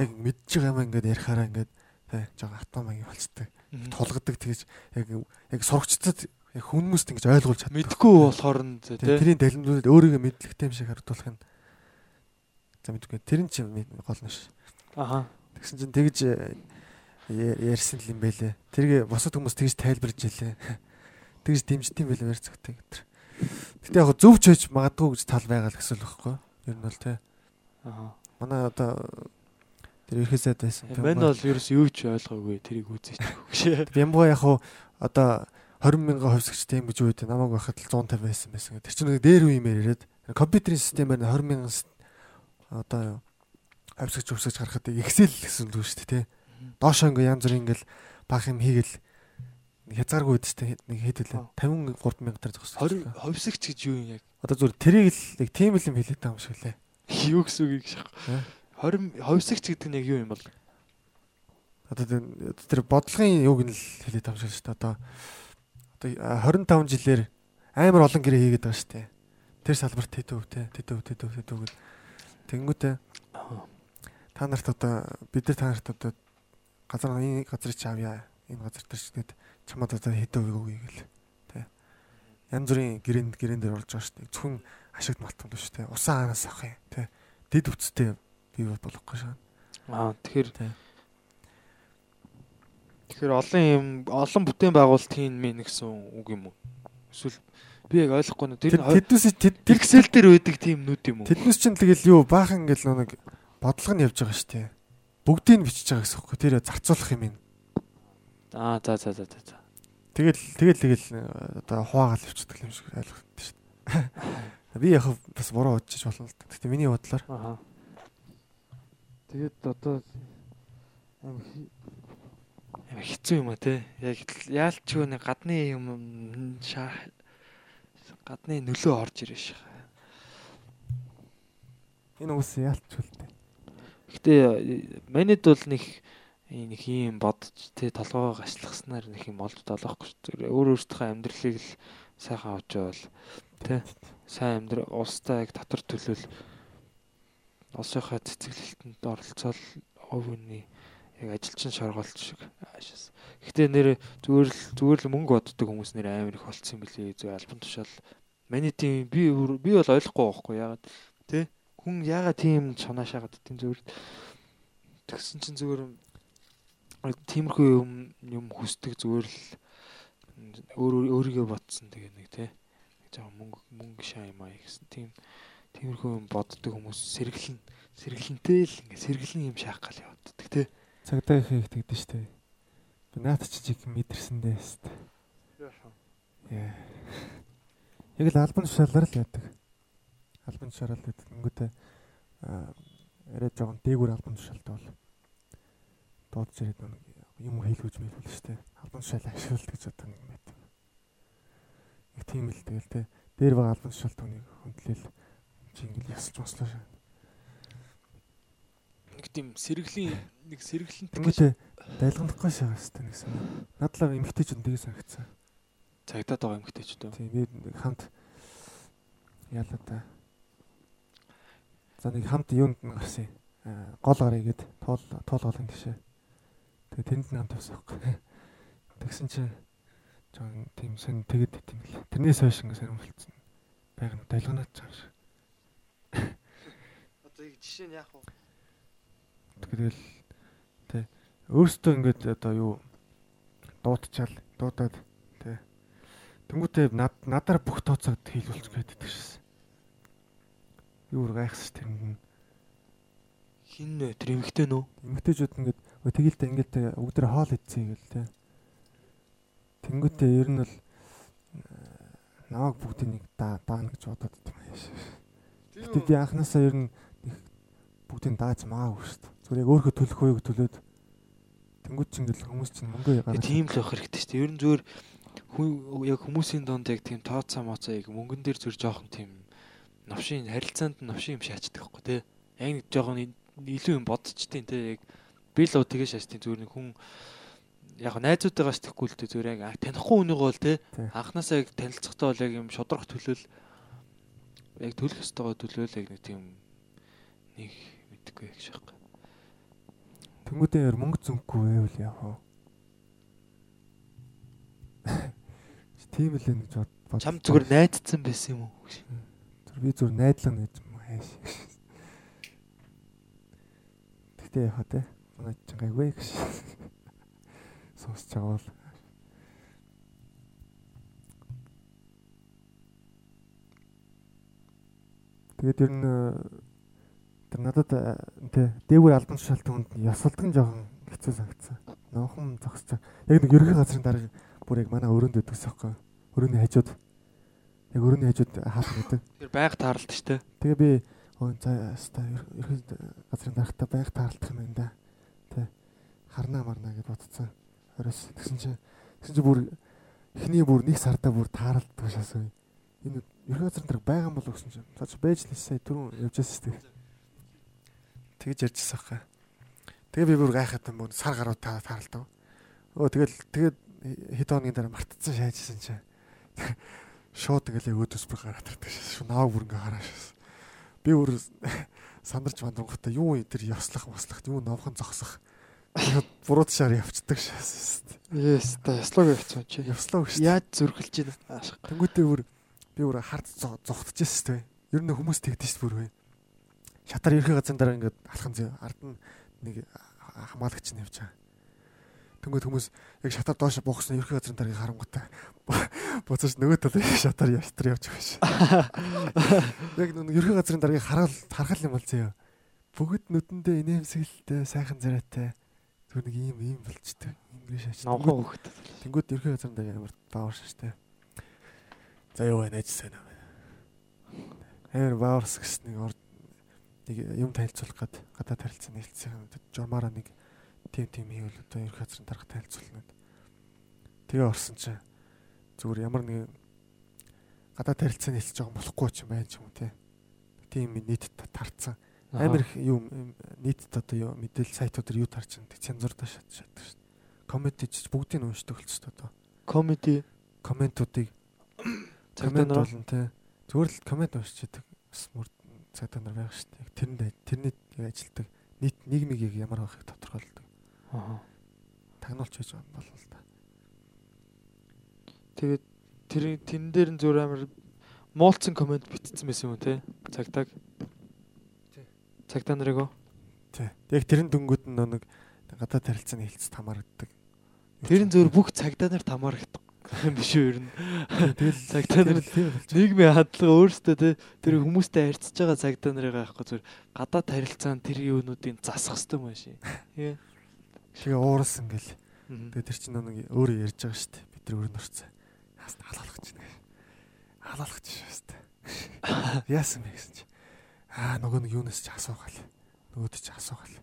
Яг мэдж байгаа юм ингээд ярихаараа ингээд тий жоо автомагийн болцдог. Тулгадаг тэгэж яг яг сурагчдад яг хүмүүст ингэж ойлгуулж чаддаг. Мэдхгүй болохоор нь тий тэрийн далимдууд өөрийгөө мэдлэгтэй юм шиг харагдуулах нь за мэдгүй тэр нь ч гол нь ш. Аха. Тэгсэн чинь тэгж ярьсан л юм байлээ. Тэргээ босод хүмүүс тэгж тайлбарж илээ. Тэгж дэмждэм байлээ ярьц гэдэг тэр. Гэтэ яг зөв ч байж магадгүй гэж тал байгаа л гэсэн л байхгүй. Ер нь бол тий. Аа. Манай одоо тэр ерхий сайд байсан. Мань бол ерөөс юу ч ойлгоогүй тэрийг үзээч гэж. Бямбо яг одоо 20 мянган хувьсгчтэй юм гэж үүд намайг байхад л 150 байсан байсан. Тэр чинь нэг дээр үе юм яриад компьютерийн системээр 20 мянган одоо хувьсгч хувьсгч гарахад Excel гэсэн үү шүү дээ тий. Доошоо ингээ янз бүрийн ингээл бах юм хийгээл хязгааргүй шүү дээ. Нэг хэд хэлээ 53 мянга төр зогссон. 20 хувьсгч гэж юу юм яг? Одоо зүгээр тэрийг л яг тийм л юм хэлээд байгаа юм шиг лээ. Юу гэсэн үг шах. 20 хувьсгч гэдэг нь яг юу юм бол? Одоо тэр бодлогын юуг нь л хэлээд байгаа юм шиг шүү дээ. Одоо одоо 25 жилээр амар олон гэрээ хийгээд байгаа шүү дээ. Тэр салбарт тэт өв те тэт өв тэт өв тэт өв гэдэг. Тэнгүүтээ та нарт одоо бид нар та нарт одоо газар энэ газрыг чи авъя. Энэ газар дээр ч тэгээд чамд одоо хэдэн үеиг өгье гэл. Тэ. Янз бүрийн гэрээнд гэрээн дээр орж байгаа шүү дээ. Зөвхөн ашигт малтсан шүү дээ. Усан араас авах юм. Тэ. Дид үцтэй бий болохгүй шаа. Аа тэгэхээр Тэгэхээр олон юм олон бүтээн байгуулалтын мэн гэсэн үг юм уу? Эсвэл би яг ойлгохгүй нэ тэр тэднээс тэр Excel дээр байдаг тийм нүд юм уу? Тэднээс чинь тэгэл юу баахан ингээл нэг бодлого нь явж байгаа шүү дээ. Бүгдийг нь бичиж байгаа гэсэн үг. Тэр зарцуулах юм ин. Аа за за за за. Тэгэл тэгэл тэгэл одоо хуваагаал явчихдаг юм шиг ойлгохтой шүү дээ. Би яг бас буруу бодчих болно л да. Гэтэ миний бодлоор. Аа. Тэгээд одоо хэцүү юм а те. Яг яалчгүй нэг гадны юм гадны нөлөө орж ирэх шээ. Энэ үс яалчгүй л те. Гэтэ манайд бол нэг нэг юм бодож те толгоо гашлахснаар нэг юм олж долоохгүй шүү. Өөр өөртөө амьдралыг л сайхан авч явал те сайн амьдрал улстай яг татвар төлөөл улсынхаа цэцэглэлтэнд оролцоол овны яг ажилчин шоргоолт шиг аашаас. Гэхдээ нэр зүгээр л зүгээр л мөнгө боддог хүмүүс нэр амар их болцсон юм билий. Зөв альбан тушаал. Миний тийм би би бол ойлгохгүй байхгүй яагаад тий хүн яагаад тийм санаа шаагаад тийм зүгээр тэгсэн чинь зүгээр тиймэрхүү юм юм хүсдэг зүгээр л өөр өөрийгөө ботсон тэгээ нэг тий жаа мөнгө мөнгө шаа юм аа гэсэн тийм тиймэрхүү юм боддог хүмүүс сэргэлэн сэргэлэнтэй л ингээ сэргэлэн юм шаах гал явагддаг тий Цагдаа их хийгдэж штэ. Наад чи чиг мэдэрсэндээ штэ. Яа. Яг л албан тушаалаар л яадаг. Албан тушаалаар л. Ингүүтээ арай жоохон дээгүүр албан тушаалтай бол дуудаж ирээд нэг юм хэлгүүж мэлвэл штэ. Албан тушаал ашиглалт гэж одоо нэг мэт. Нэг тийм л тэгэл те. Дээр байгаа албан тушаалт хүнийг хөндлөөл чи ингээл ясч мослоо шээ нэг тийм сэргэлийн нэг сэргэлэнт гэж дайлгахгүй шагаа хэвээр нэг сан. Надлаа эмгтээчүүд тэгээ санагцсан. Цагдаад байгаа эмгтээчүүд үү? Тийм би хамт яалаа та. За нэг хамт юунд нь гарсан юм. Гол гарыг гээд тоол тоол голын тишээ. Тэгээ тэнд нь хамт авсан байхгүй. Тэгсэн чинь жоон тийм сон тэгэд тийм л. Тэрнээс хойш ингэ сарим болцсон. Байг нь дайлганаад чам шиг. Одоо яг жишээ нь яах вэ? Тэгэл тэ өөрөөсөө ингээд одоо юу дуутчаал дуудаад тэ Тэнгүүтээ над надаар бүх тооцоогд хийлүүлж гээд байдаг шээс. Юу гайхс тэрэнд нь хин нэ тэр эмгтэй нөө эмгтэйчүүд ингээд тэгэлдэ ингээд өгдөр хоол идсэн гэл тэ. Тэнгүүтээ ер нь бол намайг бүгдийг нэг даана гэж бодоод. Гэтэ би анханасаа ер нь бүгдийг дааж маагүй шүү дээ. Зүгээр яг өөрөө төлөх үеийг төлөөд тэнгууд чинь ингээл хүмүүс чинь мөнгө гаргаж тийм л байх хэрэгтэй шүү дээ. Ер нь зүгээр яг хүмүүсийн донд яг тийм тооцоо моцоо яг мөнгөн дээр зүр жоохон тийм новшийн харилцаанд новшийн юм шаачдаг байхгүй тий. Яг нэг жоохон илүү юм бодчихдээ тий яг би л тэгээ шаачдیں۔ Зүгээр нэг хүн яг найзуудтайгаа сэтгэхгүй л дээ зүгээр яг танихгүй хүнийг бол Тий. анханасаа яг танилцахтаа бол яг юм шудрах төлөөл яг төлөх ёстойгоо төлөөл яг нэг тийм нэг мэдгүй яг шахах. Тэнгүүдээ яар мөнгө зүнхгүй байвал яах вэ? Тийм л нэг жод. бодож Чам зүгээр найдсан байсан юм уу? Зүр би зүр найдлага найз юм хайш. Тэгтээ яхаа те. Манай чангайгүй гэж. Сонсож байгаа бол. Тэгээд ер нь тэр надад э, тэ дээгүүр албан тушаалт хүнд ясалдаг нь жоохон хэцүү санагдсан. Нуухан зогсож. Яг нэг ерөнхий газрын дарга бүр яг манай өрөөнд өгдөгс аахгүй. Өрөөний хажууд яг өрөөний хажууд хаалт гэдэг. Тэр байг тааралт шүү дээ. Тэгээ би өө за яста ерхий газрын дарагтай байг таарлах юм байна да. Тэ харнаа марнаа гэд бодсон. Орос тэгсэн чинь тэгсэн чинь бүр эхний бүр нэг сардаа бүр таарлдаг шаасгүй. Энэ ерхий газрын дарга байгаа юм болов гэсэн чинь. За байж л сая түрүүн явжээс тэг. Тэгж ярьжсэн хаа. Тэгээ би бүр гайхаад юм бүр сар гаруй та таарлаа. Өө тэгэл тэгээд хэд хоногийн дараа мартцсан шаажсэн чинь. Шууд ингээл өөдөөс бүр гараад ирдэг шээ. Наа бүр ингээ хараа шээ. Би бүр сандарч мандрангуудаа юу тэр явслах маслах юу новхон зогсох. Буруу ташаар явцдаг шээ. Yes, та яслаг явцсан чи. Явслаа гэж. Яаж зөргөлж? Аашиг. Тэнгүүтээ бүр би бүр хард зогтчихсэн тээ. Ер нь хүмүүс тэгдэж шүү бүр бай. Шатар ерхий газрын дараа ингээд алхан зэ ард нь нэг хамаалагч нь явж байгаа. Тэнгүүд хүмүүс яг шатар доош буухсан ерхий газрын дараагийн харангуйтай буцаж нөгөө талын шатар ястар явж байгаа ш. Яг нэг ерхий газрын дараагийн хараал харгал юм бол зөө. Бүгд нүдэндээ инээмсэглэлтэй сайхан зэрэгтэй зүгээр нэг ийм ийм болчтой. Ингиш аач. Новхон хөхт. Тэнгүүд ерхий газрын дараагийн амар баавар шаштай. За юу вэ найз сайн аа. Амар бааварс гэсэн нэг орд нэг юм танилцуулах гээд гадаад харилцааны хэлцээ журмаараа нэг тим тим хийвэл одоо ерх газрын дарга танилцуулна гэд. Тэгээ орсон чинь зүгээр ямар нэг гадаад харилцааны хэлж байгаа болохгүй ч юм байна ч юм те. Тийм нийт тарцсан. Амар их юу нийтэд одоо юу мэдээлэл сайтууд юу тарч байгаа цензурдаа шат шатдаг шүү дээ. Коммент хийж бүгдийг нь уншдаг болчихсон одоо. комеди Комментуудыг коммент болон те зүгээр л коммент уншчихдаг. Бас мөр цагдаа нар байх шүү дээ. Тэрэнд тэрний ажилдаг нийт нийгмийг ямар байхыг тодорхойлдог. Аа. Тагнуулч хийж байгаа бол л да. Тэгээд тэр тэн дээр нь зүгээр амар муулцсан комент битсэн байсан юм те. Цагтааг. Тий. Цагтаа нарыг оо. Тий. Яг тэрэн дөнгөд нь нэг гадаад харилцааны хэлцэд хамаардаг. Тэр нь зөвөр бүх цагдаа нарт хамаарах юм биш үү ер нь. Тэгэл Цагдаа нар нийгмийн хадлага өөрөөсөө те тэр хүмүүстэй харьцаж байгаа цагдаа нарыг аахгүй зүгээр гадаад харилцаанд тэр юунуудыг засах хэрэгтэй юм шээ. Тий. Тэгээ уурс ингээл. Мгм. Тэгээ тэр чинь нэг өөрөө ярьж байгаа шүү дээ. Бид нар өөр нөрцөө. Хаас халаалах чинь. Халаалах чинь шүү дээ. Яасан бэ гэсэн чи. Аа нөгөө нэг юунаас ч асуугаал. Нөгөөд ч асуугаал.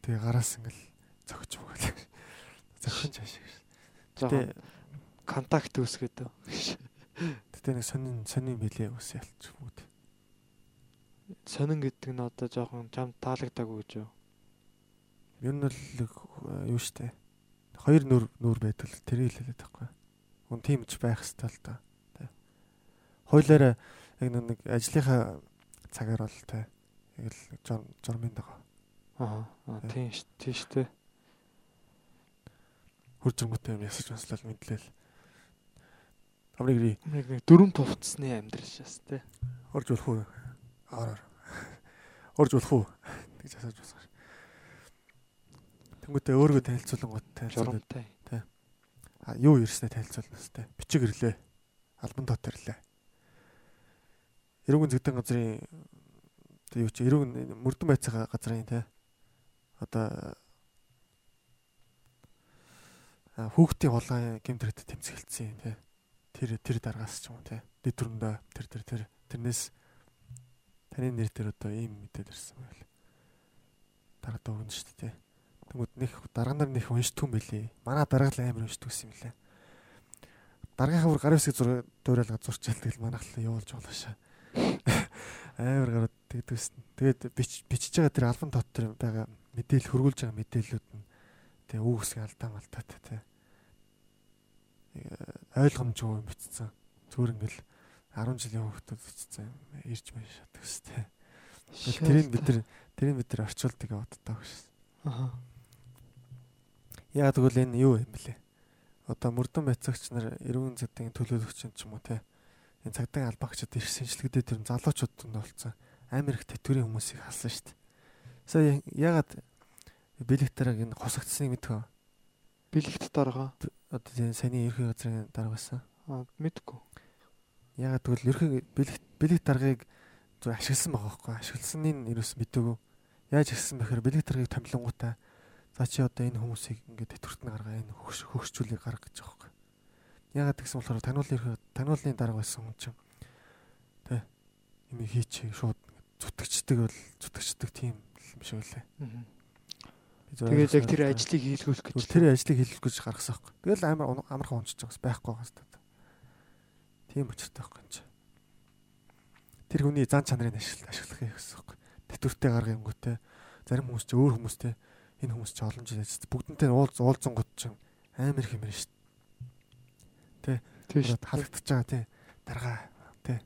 Тэгээ гараас ингээл зөгч мөгөл. Зөгхөн чааш. Жоохон Тэ контакт үүсгээд. тэгтээ нэг сонин сонин мэлээ ус ялч бүгд. Сонин гэдэг нь одоо жоохон чам таалагдаагүй гэж юу? Ер нь л э, юу штэ. Хоёр нүр нүр байдаг л тэрийг хэлээд байхгүй. Гүн тийм ч байх хэвээр л та. Хойлоороо яг нэг ажлынхаа цагаар бол тэ. Яг л жор жормын дага. Аа. аа, Тий. Тийм ш тийм штэ. Хуржингүүтэй юм ясаж онслол мэдлээл. Амрыг Нэг нэг дөрөв тувцсны амьдрал шээс те. орж болох уу? Ороор. Орж болох уу? гэж асууж байна. Тэнгүүтээ өөрийгөө танилцуулангууд танилцуулаад Жоромтой. А юу ирснэ танилцуулна өстэй. Бичиг ирлээ. Албан дот ирлээ. Эрүүгийн зэгдэн газрын юу чи эрүүгийн мөрдөн байцаага газрын те. Одоо хүүхдийн хулгай гэмтрэд тэмцгэлцсэн те. Тэр тэр дараагаас ч юм уу те. Дэд төрөндөө тэр тэр тэр тэрнээс таны нэр дээр одоо ийм мэдээд ирсэн байл. Дараа дөрөв нь шүү дээ. Тэнгүүд нэх дарга нар нэх юм бэлээ. Манай дарга л амар уншдаг юм лээ. Даргийнхаа бүр гарын хэсэг зураг дуурайлга зурчаал тэгэл манайх л явуулж болно шаа. Амар гараад тэгдэгсэн. Тэгээд бич бичиж байгаа тэр албан дот төр байгаа мэдээлэл хөргүүлж байгаа мэдээллүүд нь үг хэсэг алдаа малтаатай те ойлгомжгүй юм битсэн. Зүгээр ингээл 10 жилийн хүүхдүүд битсэн ирж мэн шатдаг өстэй. Тэрийг бид нар тэрийг бид нар орчуулдаг яваад гэж. Аа. Яа тэгвэл энэ юу юм бэлээ? Одоо мөрдөн байцаагч нар эрүүн зэдийн төлөөлөгч юм уу те? Энэ цагдаагийн албаагчид их шинжилгээдээ тэр залуучууд нь болцсон. Амар их тэтгэврийн хүмүүсийг халсан дээ. Сая ягаад бэлэгтэрэг энэ хусагдсныг мэдхөө? Бэлэгт дарга. Одоо тийм саний ерхий газрын дарга байсан. Аа мэдгүй. Ягаад гэвэл ерхий бэлэгт бэлэгт даргыг зүг ашигласан байгаа байхгүй ашигласны нь ерөөс мэдээгүй яаж ирсэн бэхээр бэлэг таргийг томилонгуудаа за чи одоо энэ хүмүүсийг ингээд тэтгэврт нь гаргаа энэ хөгш хөгшчүүлийг гарга гэж байгаа байхгүй ягаад гэсэн болохоор таниулын таниулын дарга байсан хүн чинь тэ юм хийч шууд зүтгэждэг бол зүтгэждэг тийм юм шиг үлээ Тэгээд яг тэр ажлыг хийлгүүлэх гэж тэр ажлыг хийлгэх гэж гаргасан байхгүй. Тэгэл амар амархан унчиж байгаас байхгүй байгаас та. Тийм учиртай байхгүй чи тэр хүний зан чанарыг ашиглах юм гэсэн үг. Тэтгэвртэй гаргах юмгүйтэй зарим хүмүүс ч өөр хүмүүстэй энэ хүмүүс ч олон жил ажиллаж бүгдэнтэй уулз уулзсан гот ч амар байна шүү дээ. Тэ. Халагдчихж байгаа тий. Даргаа тий.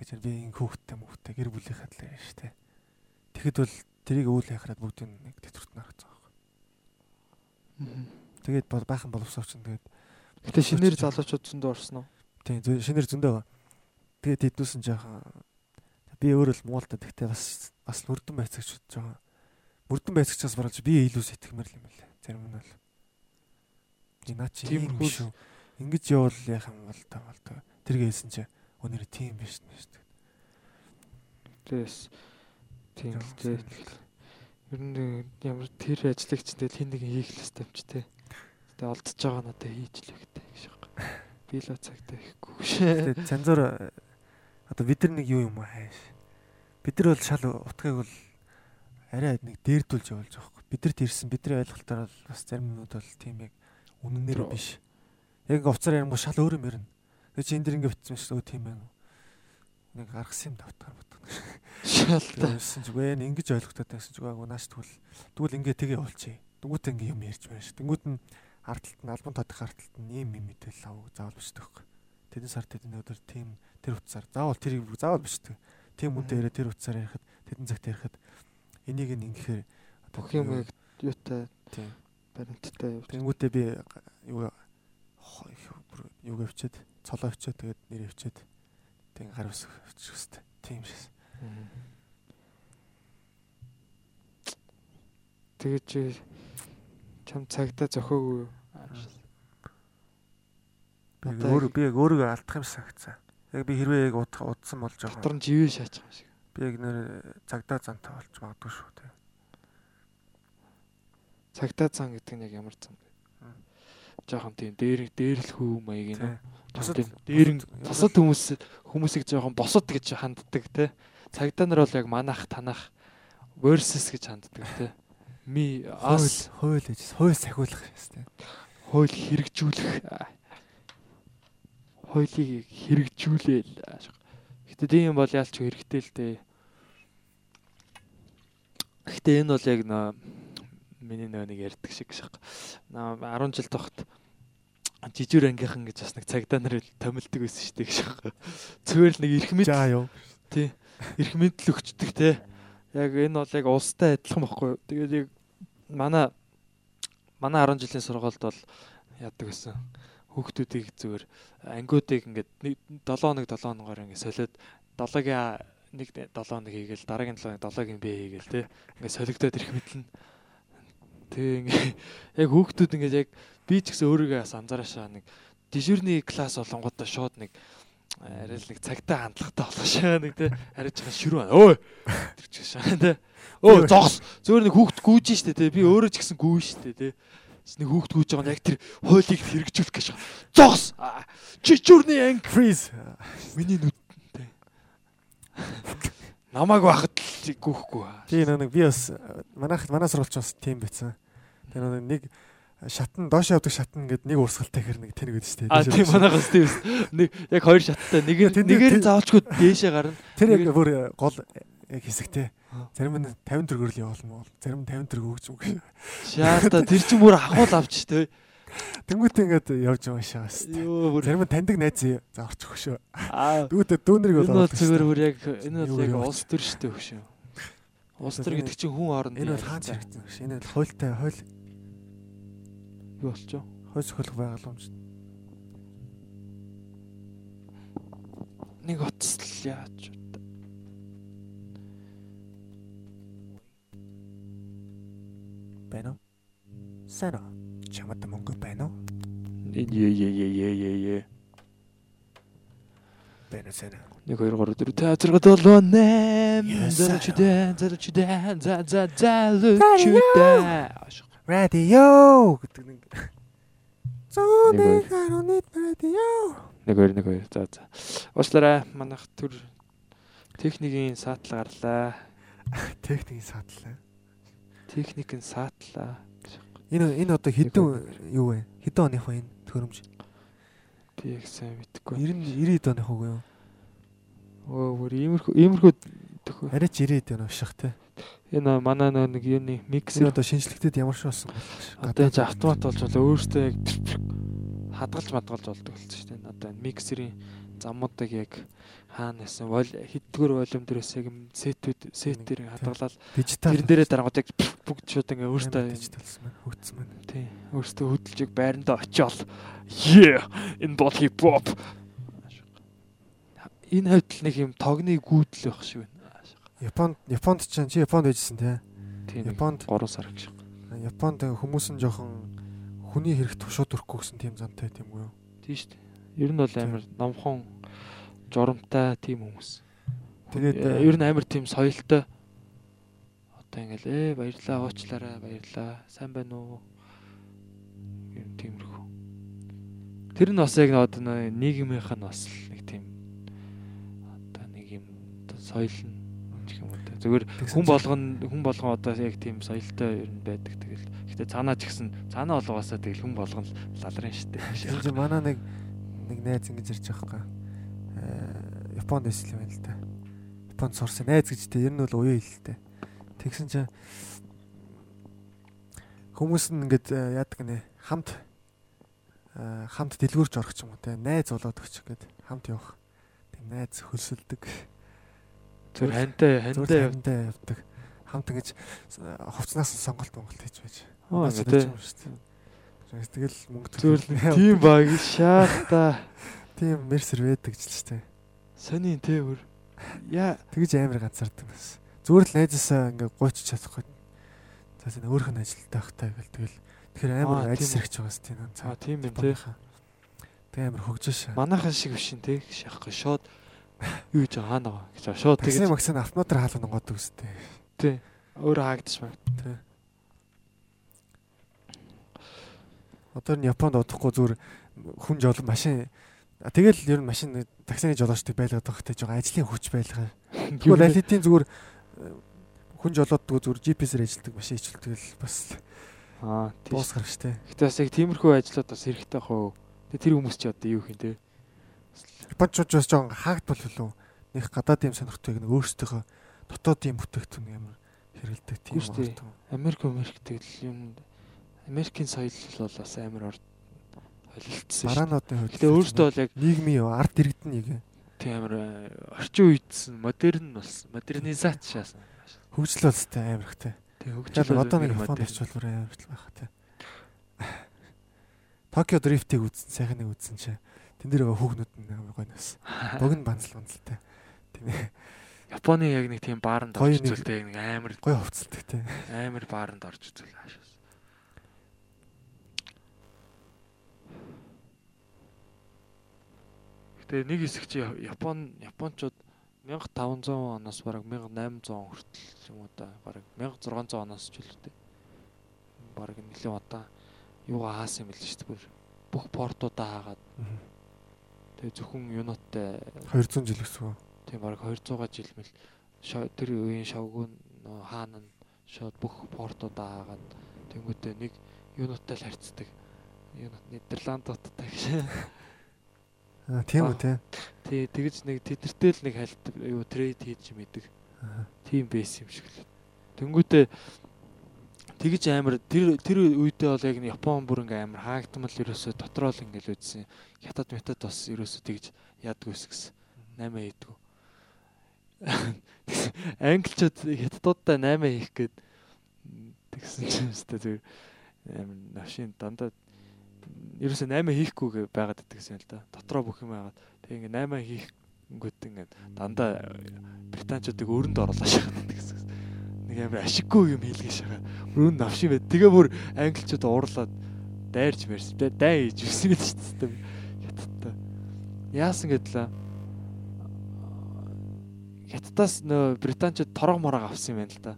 Гэж би энэ хүүхдтэй мөхтэй гэр бүлийн хадлаа гэж тий. Тэгэхэд бол тэрийг үйл яхараад бүгдийг нэг наргацсан байхгүй. Тэгээд бол баахан боловсрооч тэгээд Гэтэ шинээр залуучууд зөндөө орсон уу? Тийм шинээр зөндөө байгаа. Тэгээд тэднүүс нь жоохон Би өөрөө л муултаа тэгтээ бас бас мөрдөн бодож байгаа. Мөрдөн байцаагчаас баралж би илүү сэтгэмэр юм байна. Зарим нь бол. Наа чи тиймэрхүү шүү. Ингэж явал яах юм бол та бол та. Тэр гээсэн чи өнөр тийм биш нэ шүү. Тэс тийм л дээ. Ер нь ямар тэр ажлагч тэгэл хин нэг хийх л чи тээ. Тэгээ олдож байгаа надад хийж л ихтэй гэж байна. Би л цагтаа ихгүй. Тэгээ цензур одоо бид нар нэг юу юм хайш. Бид нар бол шал утгыг бол арай нэг дээрдүүлж явуулж байгаа хгүй. Бид нарт ирсэн бидний ойлголтоор бол бас зарим юмуд бол тийм яг үнэнээр биш. Яг уцаар ярангуй шал өөр юм ярина. Тэгээ чи энэ дэр ингэ битсэн шүү дээ тийм байна. Нэг гаргасан юм давтгаар боддог. Шал тавьсан ч үгүй ингэж ойлгохтой байсан ч үгүй нааш тэгвэл тэгвэл ингэ тэгээ явуулчих. Тэнгүүт ингэ юм ярьж байна шүү. Тэнгүүт нь ардталт нь албан тодох ардталт нь ийм юм мэдээлэл авах заавал биш тоххой. Тэдэн сар тэдэн өдөр тийм тэр утсаар заавал тэрийг заавал биш тэг. Тийм үнтэй яриа тэр утсаар ярихад тэдэн цагт ярихад энийг нь ингэхээр бүх юм юутай тийм баримттай явуулж. Тэнгүүтээ би юу юу авчиад цолоо авчиад тэгээд нэр авчиад тэг гар ус авчих хэвээр тийм шээс. Тэгээд чи чам цагтаа зохиогүй. Би өөрөө би яг өөрийгөө алдах юм санагцсан. Яг би хэрвээ яг удсан болж байгаа. Дотор нь живээ шаачих юм шиг. Би яг нэр цагдаа зантай болж магадгүй шүү те. Цагдаа зан гэдэг нь яг ямар зан бэ? Жохон тийм дээр дээрлэхүү маяг юм. Босод дээр босод хүмүүс хүмүүсийг жоохон босод гэж ханддаг те. Цагдаа нар бол яг манах танах versus гэж ханддаг те. Ми ас хууль гэж хууль сахиулах юм. Хууль хэрэгжүүлэх хуулийг хэрэгжүүлээл. Гэтэ тийм бол яалч хэрэгтэй л дээ. Гэтэ энэ бол яг нөө миний нөө нэг ярьдаг шиг шах. 10 жил тогт жижигэр ангийнхан гэж бас нэг цагдаа нар томилдог байсан шүү дээ гэж. Зүгээр л нэг эрх мэд. За юу. Тий. Эрх мэдл өгчдөг те. Яг энэ бол яг улстай адилхан бохгүй. Тэгээд яг манай манай 10 жилийн сургуульд бол яадаг гэсэн хүүхдүүдийг зүгээр ангиудыг ингээд 7 хоног 7 хоногоор ингээд солиод 7-гийн нэг 7 хоног хийгээл дараагийн 7 7-гийн бэ хийгээл те ингээд солигдоод ирэх мэтлэн тэгээ ингээд яг хүүхдүүд ингээд яг би ч гэсэн өөрийгөө бас анзаараашаа нэг дижурны класс болонгуудаа шууд нэг арай л нэг цагтаа хандлагатай болоошаа нэг те арайж байгаа ширүү байна өө тэр ч шаа те өө зогс зөөр нэг хүүхд гүүж штэ те би өөрөө ч гэсэн гүүн штэ те нэг хүүхд гүйж байгаа нь яг тэр хуулийг хэрэгжүүлэх гэж байна. Зогс. Чичүрний анги freeze. Миний нүдтэй. Намайг байхад л гүйхгүй. Тийм нэг би бас манайх манай сургуульч бас тийм байсан. Тэр нэг шатн доош явдаг шатн гэд нэг урсгалтай хэр нэг тэнэг гэдэг шүү дээ. А тийм манайхаас тийм нэг яг хоёр шаттай нэг нэгээр заавчгүй дээшээ гарна. Тэр яг бүр гол яг хэсэгтэй. Зарим нь 50 төгрөгөөр л явуулна мó. Зарим нь 50 төгрөг өгч үг. Шаата тэр чинь бүр ахуул авч тэ. Тэнгүүт ингээд явж байгаа шаас. Зарим нь таньдаг найз заорч өгшөө. аа Дүүтээ дүүнэрийг энэ бол зүгээр бүр яг энэ бол яг улс төр штэ хөшөө. Улс төр гэдэг чинь хүн хооронд Энэ бол хаач хэрэгцэн гэж. Энэ бол хуйлтай хууль юу болчоо? хууль зохиолох байгууламж. Нэг утас яач вэ? байна уу? Уу? Чамд мөнгө байна уу? Е е е е е е. Байна сайн. 1 2 3 4 5 6 7 8 Yes, залуучдаа залуучдаа за за залуучдаа Радио гэдэг нэг Нэг Зүүн харуны радио. 1 2 1 2 за за. Уучлаарай манайх төр техникийн саатал гарлаа. Техникийн саадлаа. Техникийн саатлаа. Энэ энэ одоо хэдэн юу вэ? Хэдэн оных вэ энэ төхөөрөмж? Би яг сайн мэдэхгүй. 90 90 оных уу юу? Оо бүр иймэрхүү иймэрхүү төхөө. Арай ч 90 оных шах те. Энэ манай нэг юуны миксер одоо шинжлэхтэд ямар ч болсон. одоо энэ автомат болж болоо өөртөө яг хадгалж мадгалж болдог болсон шүү дээ. Одоо энэ миксерийн замуудыг яг хаанаас вол хитдгөр волюм дээрээс яг сетүүд сетээр хадгалаад Дижитал. тэрэн дээрээ дараагууд яг бүгд шууд ингээ өөртөө дижиталсан маань хөгдсөн маань. тий өөртөө хөдөлж яг байрандаа очиол yeah энэ бол хип хоп энэ хавьд нэг юм тогны гүйдэл байх шиг байна. Японд Японд ч чи Японд байжсэн те. Тийм Японд 3 сар гэж. Японд хүмүүс нь жоохон хүний хэрэгт тушууд өрөхгүй гэсэн тийм зантай тийм үү? Тийм шүү дээ. Ер нь бол амар номхон журамтай тийм хүмүүс. Тэгээд Э, ер нь амар тийм соёлтой. Одоо ингээл ээ баярлаа уучлаарай баярлаа сайн байна уу? Ер нь тиймэрхүү. Тэр нь бас яг нэг нийгмийнх нь бас нэг тийм одоо нэг юм соёл нь Зүгээр хүн болгон хүн болгон одоо яг тийм соёлтой ер нь байдаг. Тэгэл гэтээ цаанаа ч гэсэн цаанаа болгоосаа тэгэл хүн болгон л лалрын штэ. чи манай нэг нэг найз ингэж байгаа хаа. Э Японд байсан юм байна л да. Японд сурсан найз гэж те ер нь бол уян дээ. Тэгсэн чинь хүмүүс нь ингэж э, яадаг нэ хамт э, хамт дэлгүүрч орох юм уу те найз болоод өгч гээд хамт явах. Тэг найз хөлсөлдөг. Тэр хантай хантай хамтаа явдаг. Хамт ингэж хувцнаас нь сонголт монголт хийж байж. Аа юм шүү дээ. Тэгэл мөнгө төлөв. тийм баг шаата. тийм мерсер байдаг ч л дээ. Сони тээвэр. Яа Тэгж амар ганцаардаг бас. Зүгээр л найзаасаа ингээ гуйч чадахгүй. За тийм өөрх нь ажилтаа хтай гэл тэгэл тэгэхээр амар тийм ажил сэрэгч байгаас тийм цаа. тийм юм тий. Тэг амар хөгжөөш. Манайхан шиг биш тий шахахгүй шууд юу гэж байгаа байгаа гэж байгаа. шууд Такси тэгээд максын автоматар хаалга нонгоод үстэй. тий өөрөө хаагдчих баг. Тий. Одоо энэ Японд удахгүй зүгээр хүн жол машин Тэгэл ер нь машин таксины жолоочтой байлгаад байгаа хэрэгтэй жоо ажлын хүч байлгаа. Тэгвэл аль хэдийн зүгээр э, хүн жолооддгүй зүгээр GPS-ээр ажилладаг машин хичээлдэг л бас Аа тий. дуус гарах штэ. Гэтэ бас яг тиймэрхүү ажлууд бас хэрэгтэй хөө. Тэгээ тэр хүмүүс ч одоо юу хин тий. Япончууд бас жоон хаагдвал хөлөө. Них гадаад юм сонирхтойг нэг өөрсдийнхөө дотоодын бүтээгдэхүүн ямар хэрэгэлдэг тийм байна. Америк Америк тэгэл юм Америкийн соёл бол бас амар орд холилдсон. Бараануудын хувьд Гэтэ өөртөө бол яг нийгмийн юу, арт иргэдэн нэг тийм амар э, орчин үеидсэн модерн болсон. Модернизац шаасан. хөгжил болстой амар ихтэй. Тэг хөгжил одоо нэг Японд очивол амар их байх тий. Токио дрифтийг үзсэн, сайхан нэг үзсэн чи. Тэн дээр байгаа хүүхнүүд нь амар гоё нас. Богино банзал банзалтай. Тийм ээ. Японы яг нэг тийм бааранд орж үзүүлтэй нэг амар Гоё хувцалдаг тий. амар бааранд орж үзүүл хаашаас. Гэтэ нэг хэсэг чи Япон Япончууд 1500 оноос бараг 1800 хүртэл юм уу да бараг 1600 оноос ч үлдээ. Бараг нэлээд удаа юугаа хаасан юм бэл шүү дээ. Бүх портуудаа хаагаад тэгээ зөвхөн юуноттай 200 жил гэсэн үү? Тийм бараг 200 жил мэл тэр үеийн шавгуун хаан нь шууд бүх портуудаа хаагаад тэнгуүтээ нэг юунуудтай л харьцдаг. Юунууд Нидерландуудтай гэж. Аа тийм үү Аа. тий. Тэгж нэг тэдэртэй л нэг хальт юу трейд хийж мэдэг. Тийм бейс юм шиг л. Тэнгүүтээ тэгж амар тэр тэр үедээ бол яг Япон бүр ингээм амар хаагдмал ерөөсө дотроо л ингээл үдсэн. Хятад метад бас ерөөсө тэгж ядгүйс гэсэн. 8 хийдгүү. Англичууд хятадуудаа 8 хийх гээд тэгсэн чинь өстой зөв амар навшин дандаа ерөөсөө 8 хийхгүй байгаад гэдэгсэн л да. Дотроо бүх юм байгаад. Тэг ингээ 8 хийх гот ингээ дандаа британчуудыг өрөнд оруулаа шахаад гэсэн. Нэг амар ашиггүй юм хийлгээ шахаад. Өрөнд навшин байд. Тэгээ бүр англичууд уурлаад дайрч мэрс. Дай хийж гэдэг шүү дээ. Хятадтай. Яасан гэдлээ. Хятадаас нөө британчууд торог морог авсан юм байна л да.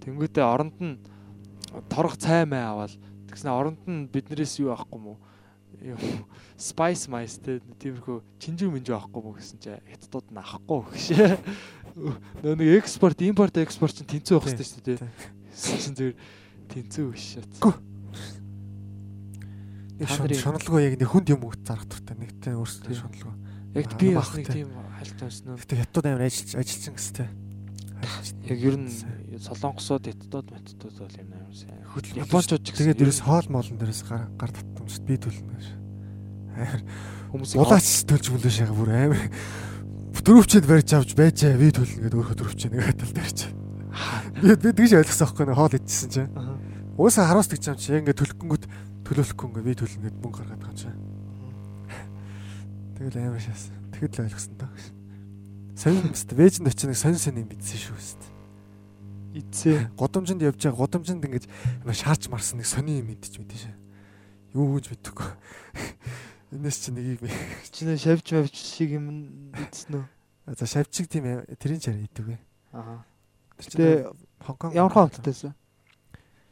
Тэнгүүдээ оронд нь торох цай мэй аваад тэгснэ оронд нь биднээс юу авахгүй юм spice mice тиймэрхүү чинжүү минжүү авахгүй мó гэсэн чи хятадууд нь авахгүй гэж. Нөө нэг экспорт импорт экспорт чинь тэнцүү байх хэрэгтэй шүү дээ. Чин зөв тэнцүү биш шат. Нэг шуналгүй яг нэг хүнд юм өгч зарах туфта нэгтэй өөрсдөө шуналгүй. Яг би бас нэг тийм хальт онсон. Гэтэ хятад амар ажиллаж ажилласан гэстэй. Яг ер нь солонгосууд хятадууд мэттүүд бол юм амар сайн. Хөдөл Япончууд ч тэгээд дээрээс хоол моолн дээрээс гар гар татамжт би төлнө гэж. Амар хүмүүс улаач төлж мөлөө шага бүр амар дөрөвчөд барьж авч байжээ би төлнө гэдэг өөрөө дөрөвчөө нэг хатал дээрч. Би би тэгж ойлгосон байхгүй нэ хоол идчихсэн чинь. Уусаа харуулж тэгж юм чи яг ингээ төлөхгүйгүүд төлөөлөхгүй ингээ би төлнө гэд мөнгө гаргаад байгаа юм чи. Тэгэл амар шаасан. Тэгэд л ойлгосон даа. Сонин өст вэжэнд нэг сонин сонин мэдсэн шүү өст. Идсээ. Годомжинд явж байгаа годомжинд ингэж амар шаарч марсан нэг сонин юм мэдчих мэдэн шээ. Юу гэж мэдэхгүй. Энэс чи нэг юм. Чинээ шавж мавж шиг юм идсэн үү? За шавчиг тийм тэрийн чараа идэв гэ. Аа. Тэгээ Хонконг ямар хавтайсэн?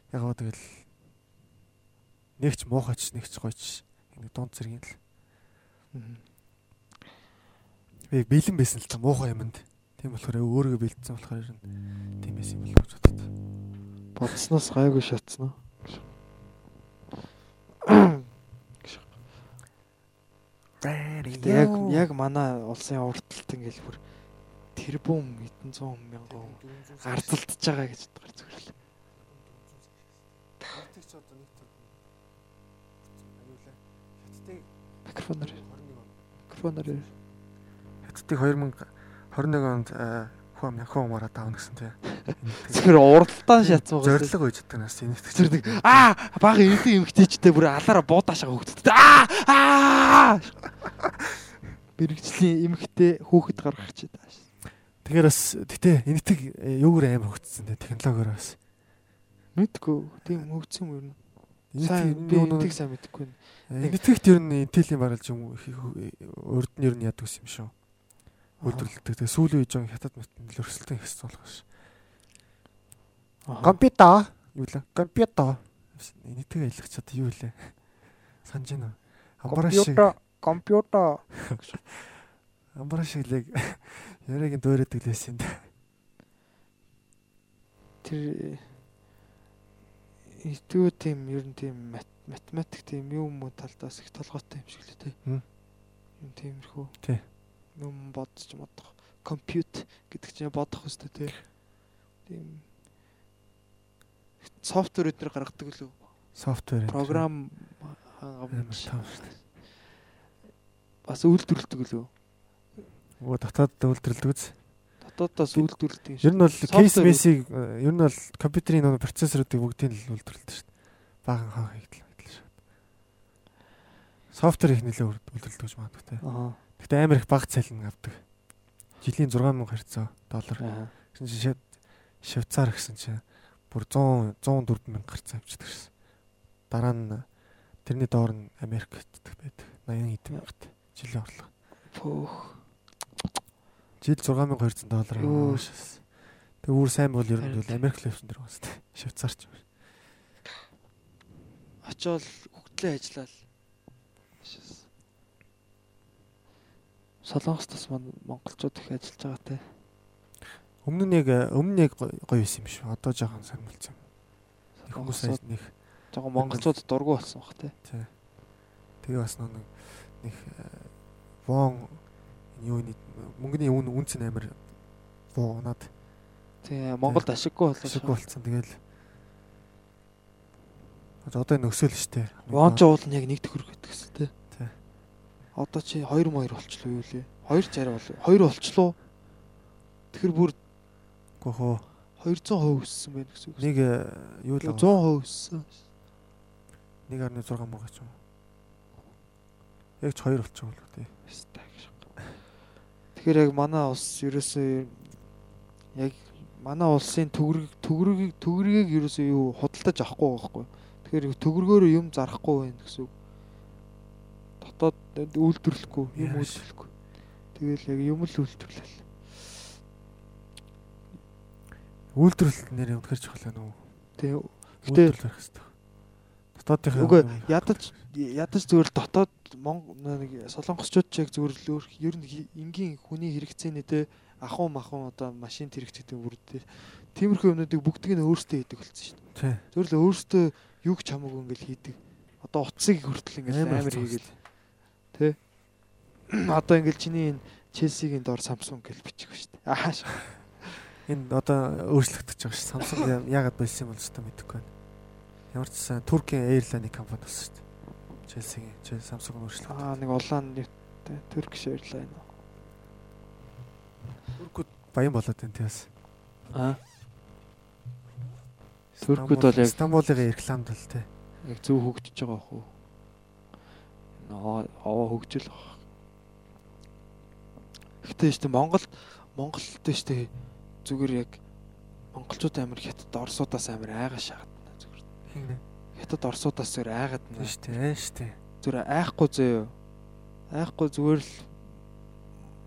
Яг гоо тэгэл нэгч муухайч нэгч гойч нэг дунд зэргийн л. Би бэлэн байсан л та муухай юмд. Тийм болохоор өөрийгөө бэлдсэн болохоор тийм байсан юм болов гэж бодод. Бодсноос гайгүй шатсан уу? Яг яг манай улсын урталт ингээл бүр тэрбум хэдэн зуун мянган ардалтж байгаа гэж бодгоор зүгэл. Тэр ч одоо нэг төр аюулаа. Хятадыг микрофоноор микрофоноор Хятадыг 2021 онд хүн хүн мараад авна гэсэн тий. Тэгэхээр уралдаан шатсан байгаа. Зориг үйж чаддаг нас энэ итгэж аа баг эрдэн эмгтээчтэй бүр алаараа буудаашаа хөөгддөг. Аа аа Бэрэгжлийн эмгтээ хүүхэд гаргах чи тааш. Тэгэхээр бас гэтээ энэтэг юугаар амар хөгжсөн тий технологиор бас. Мэдгүй тийм хөгжсөн юм юу? Сайн би үнэнийг сайн мэдэхгүй. Энэтэгт ер нь интелийн баралж юм урд нь ер нь яадаг юм шүү үйлдвэрлэдэг. Тэгээ сүүлийн үе жоо хятад мэтэн л өрсөлдөн ихсэн болох ш. Компьютер юу лээ? Компьютер. Энэтэг аялах чад юу лээ? Санаж байна. Амбараа шиг. Компьютер. Амбараа шиг л яриаг дөөрөд гэлээсэн юм да. Тэр итгүү тийм ер нь тийм математик тийм юм уу талдаас их толгойтой юм шиг л тий. Юм тиймэрхүү. Тий юм бодож бодох. Компьют гэдэг чинь бодох хөстэй тий. Тийм софтвер өдр гаргадаг лөө. Софтвер. Програм бас үйлдвэрлэдэг лөө. Оо дотоод үйлдвэрлэдэг үз. Дотоодоос үйлдвэрлэдэг. Ер нь бол кейс мессийг ер нь бол компьютерийн нөгөө процессоруудыг бүгдийг л үйлдвэрлэдэг шүү дээ. Баахан хаан хийгдэл. Софтвер их нэлээд үйлдвэрлэдэг гэж магадгүй те. Аа. Гэтэ амар их баг цалин авдаг. Жилийн 6000 харьцаа доллар. Гэсэн чинь Швейцар гэсэн чинь бүр 100 104 мянга гарцаа авчдаг шээ. Дараа нь тэрний доор нь Америк гэдэг байдаг. 80 хэдэн мянгат жилийн орлого. Пөөх. Жил 6200 доллар. Тэг үүр сайн бол ер нь бол Америк левсэн дэр байна. Швейцарч. Очоод хөгтлөө ажиллаад Солонгос тас монголчууд их ажиллаж байгаа те. Өмнө нь яг өмнө нь яг гоё байсан юм шүү. Одоо жоохон сонирмолцсон. Хүмүүс нэг жоохон монголчууд дургу болсон баг те. Тий. Тэгээ бас нэг нэг вон юу нэг мөнгөний үн үнц нь амар вуунаад тий Монголд ашиггүй болоо. ашиггүй болсон. Тэгэл одоо энэ өсөөл штэ. Вончо уул нь яг нэг төгрөг гэдэгс тий. Одоо чи 2 2 болчлоо юу лээ? 260 болоо. 2 болчлоо. Тэгэхээр бүр гохоо 200% өссөн байна гэсэн үг. нэг э, юу л 100% өссөн. 1.6 мөр гэж юм. Яг ч 2 болчихсон болов тий. Тэгэхээр яг манай улс ерөөсөө яг манай улсын төгрөг төгрөгийг төгрөгийг ерөөсөө юу худалдаж авахгүй байхгүй. Тэгэхээр төгрөгөөр юм зарахгүй байх гэсэн үг. Үйлдвэрлэхгүй, юм үйлдвэрлэхгүй. Тэгэл яг юм л үйлдвэрлэл. Үйлдвэрлэлт нэр үнэхэр чухал байна уу? Тэгээ Гэтэ- Үйлдвэрлэх хэрэгтэй. Дотоодынхаа үгүй ядаж ядаж л дотоод нэг солонгосчууд ч яг зүгээр л ер нь энгийн хүний хэрэгцээний те ахуй махуй одоо машин хэрэгцээтэй бүр те тиймэрхүү юмнуудыг бүгдийг нь өөртөө хийдэг болсон шүү дээ. Зүгээр л өөртөө юу ч хамаагүй ингээл хийдэг. Одоо утсыг хүртэл ингээл амар болсон хийгээл одоо ингээл чиний энэ Челсигийн дор Samsung гэж бичих ба дээ. Ааш. Энэ одоо өөрчлөгдөж байгаа ш. Samsung яагаад болсон юм бол ч та мэдэхгүй байна. Ямар ч сан Туркийн Airline компани болсон дээ. Челсигийн, Chelsea Samsung өөрчлөлт. Аа нэг улаан нэртэй Turkish Airlines. Туркууд баян болоод байна тийс. Аа. Туркууд бол яг- Стамбулын рекламд л тий. Яг зөв хөгжиж байгаа бах аваа хөгжил баг. Гэтэ штэ Монголд Монголд штэ зүгээр яг монголчууд амир хятад орсуудаас амир айгаа шахадна зүгээр. Хятад орсуудаас зүгээр айгаад дээ. Аа шүү дээ. зүгээр айхгүй зөө. Айхгүй зүгээр л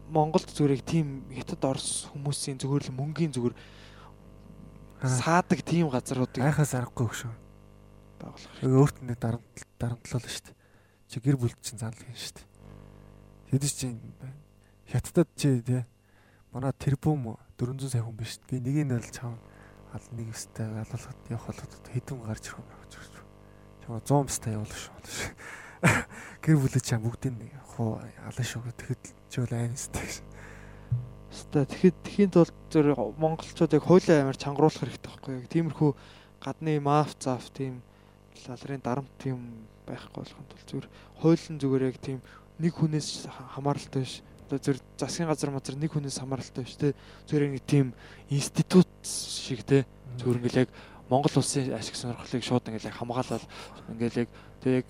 Монголд зүгээр тийм хятад орс хүмүүсийн зүгээр л мөнгөний зүгээр Аа. саадаг тийм газруудыг Айхаас аргагүй хөшөө. байгуулах. Өөрт нь дарамт дарамтлал шүү дээ. Чи гэр бүлд чинь занал хийн шүү дээ. Тэдэс чинь хятадд чи тий. Манай тэрбум 400 сая хүн биш. Би нэгийг нь л чам ал нэг өстэй алуулахад явах болгоод хэдэн гарч ирэх юм гэж байна. Чамаа 100 өстэй явуулах шүү. Гэр бүлээ чам бүгдийг нэг хуу алан шүү. Тэгэхэд чи бол айн өстэй. Хэвээ тэгэхэд тэхийн тулд зөв монголчууд яг хуулиа амар чангруулах хэрэгтэй байхгүй яг тиймэрхүү гадны маф заф тийм лалрын дарамт тийм байхгүй болохын тулд зүгээр хууль нь зүгээр яг тийм нэг хүнээс хамааралтай биш. Одоо зөв засгийн газар мазар нэг хүнээс хамааралтай биш те. Зүгээр нэг тийм институт шиг те. Зүгээр ингээл яг Монгол улсын ашиг сонирхлыг шууд ингээл яг хамгаалал ингээл яг тэг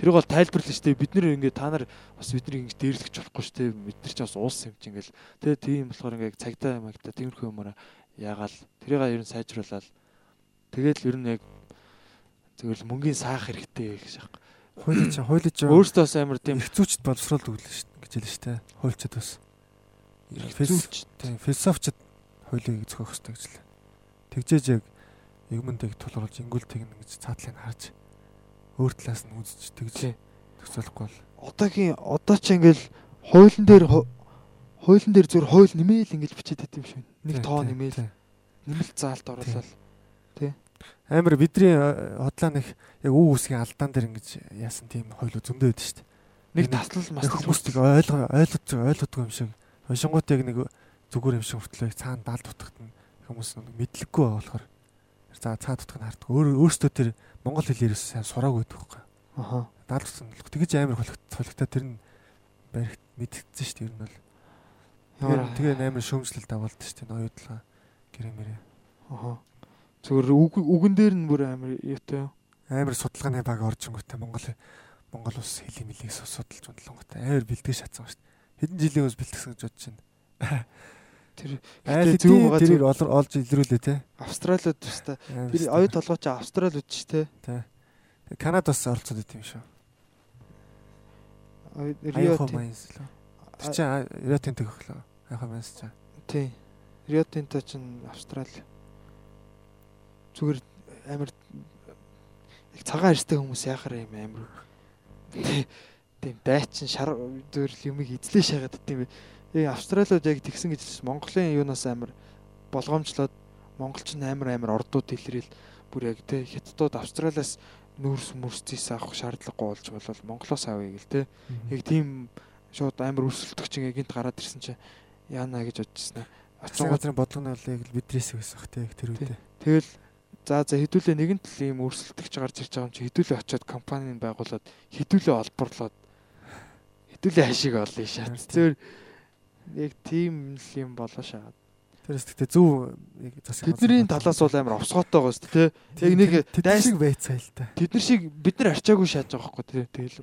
тэрийг бол тайлбарлаж штэ бид нэр ингээд та нар бас биднийг ингэж дээрлэж болохгүй штэ бид нар ч бас уус юм чи ингээл тэг тийм болохоор ингээд цагдаа магтаа тиймэрхүү юмараа яагаал тэрийг ер нь сайжруулаад. Тэгээд л ер нь яг зөвл мөнгөний саах хэрэгтэй гэж чи хууль чи өөртөө бас амар тийм их зүйчд боловсруулалт өглөө шүү гэж хэлсэн шүү дээ. Хуульчд бас. зүйлч Тийм философичд хуулийг зохиох хэрэгтэй гэж лээ. Тэгжээж яг эгмэндийг тулгуурлаж ингүүл тэгнэ гэж цаатлыг харж өөр талаас нь үзэж тэгж тий. төсөөлөхгүй бол. Одоогийн одоо ч ингээл хуулийн дээр ху- хуулийн дээр зүгээр хууль нэмээл ингэж бичээд байт юм шиг нэг тий, тоо тий, нэмээл тий. нэмэлт заалт оруулаад амар бидний э, хотлоо нэг яг үү үсгийн алдаан дээр ингэж яасан тийм хууль зөндөө байдаг шүү дээ. нэг таслал Яг маслал хүмүүс тийг ойлгоо ойлгож ойлгодгүй юм шиг. Хошингууд яг нэг зүгээр юм шиг хүртлээ цаана даалд утгад нь хүмүүс нэг мэдлэггүй болохоор за цаа дутгыг харддаг. Өөр өөрсдөө тэр монгол хэл ерөөс сайн сураагүй байхгүй. аха даалт утгад нь тэгэж амар хөлөгтөө тэр нь баригт мэдгэцэн шүү дээ ер нь бол. Тэгээ амар шөөмжлөл даваалт шүү дээ ноёдлага гэрэмэрээ. аха зүгээр үг үгэн дээр нь бүр амар юутай юу? Амар судалгааны баг оржингүүтээ Монгол Монгол ус хэлийн мэлийг судалж унтлангуутай амар бэлтгэж шатсан шүү дээ. Хэдэн жилийн өмнө бэлтгэсэн гэж бодож байна. тэр Айл зөв байгаа, тэрийг олж илрүүлээ те. Австралиуд төстэй Амар тэр өстэй. оюут толгой чи Австрали үдч те Канад бас оролцоод байт юм шүү. Рио. Тэр чинь Рио Тинт гөхлөө. Аяхо Майнс чинь. тий Рио Тинто чин Австрали зүгээр амар яг цагаан арьстай хүмүүс яхаар юм амар тийм дайчин шар зүгээр юмыг эзлээ шагаад дим бэ. Яг Австралиуд яг тэгсэн гэж. Монголын юунаас амар болгоомжлоод монголч нь амар амар ордууд илрээл бүр яг те хятадууд Австралиас нүүрс мөрсцээс авах шаардлагагүй болж болол Монголоос авъя гэл те. Яг тийм шууд амар өрсөлдөгч ингээ гинт гараад ирсэн чинь яана гэж бодчихсон аа. Очин газрын бодлого нь бол яг л бидрээс байсан бах тий тэр үедээ. Тэгэл за за хэдүүлээ нэгэн төл ийм өрсөлдөгч гарч ирж байгаа юм чи хэдүүлээ очиод компаниг байгуулад хэдүүлээ олборлоод хэдүүлээ хашиг олъё шат. Зөөр яг тийм л юм болоо шаад. Тэрс гэхдээ зөв яг засаг Тэдний талаас бол амар овсгоотой шүү дээ. Яг нэг дайс шиг байцаа л та. Тэд нар шиг бид нар арчаагүй шааж байгаа байхгүй тий. Тэгэл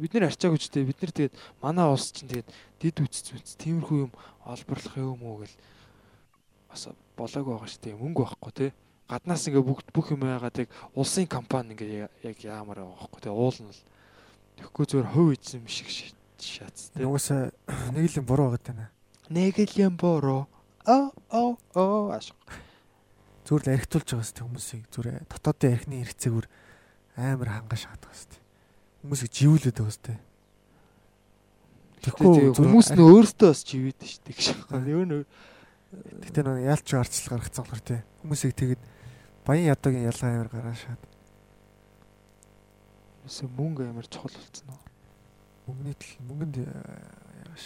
бид нар арчаагүй ч тий. Бид нар тэгээд манай улс чинь тэгээд дид үтц үтц тиймэрхүү юм олборлох юм уу гэл бас болоогүй байгаа шүү дээ. Мөнгө байхгүй тий. Гаднаас ингээ бүгд бүх юм байгаад яг улсын компани ингээ яг яамаар байгаа байхгүй тий. Уул нь л тэгэхгүй зөвөр хувь эзэм шиг шаац тий. Угаасаа нэг л юм буруу байгаа тань. Нэг л юм буруу оо оо оо ашиг. Зүгээр л архитуулж байгаа сте хүмүүсийг зүгээр дотоодын архины хэрэгцээгүүр амар хангаш хаад байгаа сте. Хүмүүсийг живүүлээд байгаа сте. Тэгэхгүй хүмүүс нь өөрсдөө бас живээд штэ гэж байна. Өөр нөр Гэтэ нэг яалч арчлал гаргацсан болохоор тий. Хүмүүсийг тэгэд баян ядуугийн ялгаа амар гараа шаад. Өсө мөнгө амар чухал болсон уу? Мөнгөний тал мөнгөнд яаш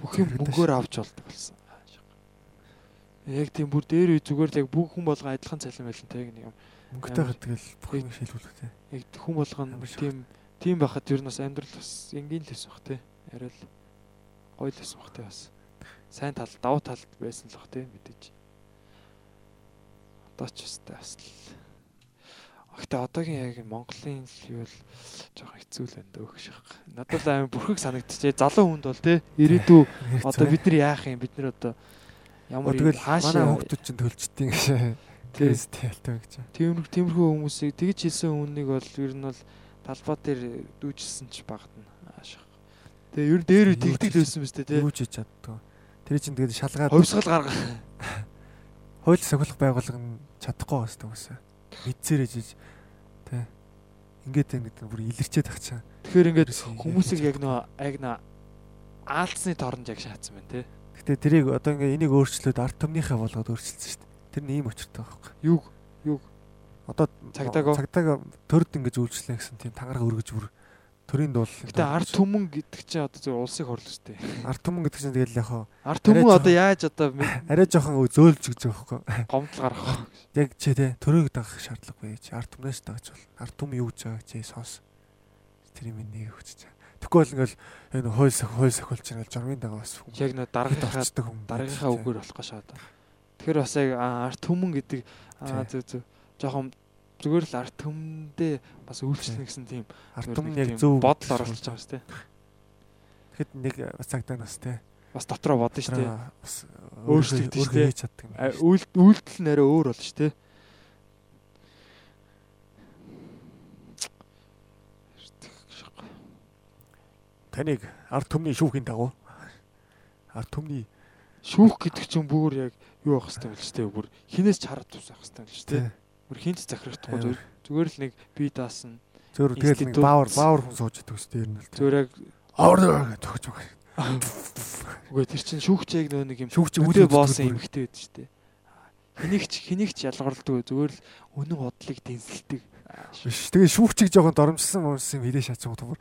бүх юм мөнгөөр авч болдог болсон. Яг тийм бүр дээр үе зүгээр л яг бүх хүн болгон адилхан цалин байлаа тэг нэг юм. Мөнгөтэй хатгал бүх юм шилжүүлэх тий. Яг хүн болгон тийм тийм байхад ер нь бас амьдрал бас энгийн л байсан бах тий. Арай л гоё л байсан бах тий бас. Сайн тал давуу талд байсан л бах тий мэдээж. Одоо ч өстэй бас л Гэхдээ одоогийн яг Монголын юу л жоохон хэцүү л байна дөө гэж байна. Надад л амар бүрхэг санагдчихэ. Залуу хүнд бол тий ирээдүй одоо бид нар яах юм? Бид нар одоо Ямар тэгэл манай хүүхдүүд чинь төлчдیں۔ гэж. Тэрс тэлтэй гэж. Тиймэр тиймэрхүү хүмүүсийг тэгж хэлсэн хүнийг бол ер нь бол талбай дээр дүүжсэн ч багтана. Аашах. Тэгээ ер дээр тэгдэг л байсан мэт тий. Юу ч хийж чаддгүй. Тэр чинь тэгээд шалгаад хувьсгал гаргах. Хууль сахилах байгууллага нь чадахгүй байсан үгүйсэ. Мэдсээрэж иж тий. Ингээд ингээд бүр илэрчээд тах чаа. Тэгэхээр ингээд хүмүүсийг яг нөө яг нөө аалцны торонд яг шаацсан байна тий. Гэтэ тэрийг одоо ингээ энийг өөрчлөөд арт түмнийхээ болгоод өөрчилсөн шүү дээ. Тэр нь ийм очиртай байхгүй. Юу? Юу? Одоо цагдаагаа цагдаагаа төрд ингэж үйлчлэнэ гэсэн тийм тангараг өргөж бүр төрийн дуул. Гэтэ арт түмэн гэдэг чинь одоо зөв улсыг хорлоо шүү дээ. Арт түмэн гэдэг чинь тэгэл яг хаа арт түмэн одоо яаж одоо арай жоохон зөөлж гэж байгаа байхгүй. Гомдол гаргах. Яг чи тэ төрөөг дагах шаардлагагүй. Чи арт түмнээс дагаж бол. Арт түм юу гэж байгааг чи сонс. Юм нэг хүчтэй. Тэгэхгүй бол ингээл энэ хууль хууль сахиулч ингээл журмын дагаа бас яг нөө дараагийнхаа дараагийнхаа үгээр болох гэж шаад. Тэгэхээр бас яг арт түмэн гэдэг зөв зөв жоохон зүгээр л арт түмэндээ бас үйлчлэнэ гэсэн тийм арт түмэн яг зөв бодол оруулж байгаа шүү дээ. Тэгэхэд нэг бас цагдаа нас те бас дотроо бодно шүү дээ. Бас өөрчлөгдөж шүү дээ. Үйлдэл нь арай өөр болно шүү дээ. таныг ард түмний шүүхийн дагуу ард түмний шүүх гэдэг чинь бүр яг юу хэвээр л ч тийм бүр хинээс ч хараад тусах л ч тийм бүр хинт захирахгүй зүгээр. Л нэг би даасан зөвөр тэгэл нэг баавар баавар хүн сууж идэх үстэй ер нь л зүгээр яг аваар төгж байгаа үгүй тэр чинь шүүгчээг нөө нэг юм шүүгч үдээ боосон эмхтэй байдаг шүү дээ. Хэнийг ч хэнийг ч ялгарладаг зүгээр л өнөн бодлыг тэнцэлдэг. Биш. Тэгээ шүүгчийг жоохон доромжсон хүмүүс юм хилээ шатсан юм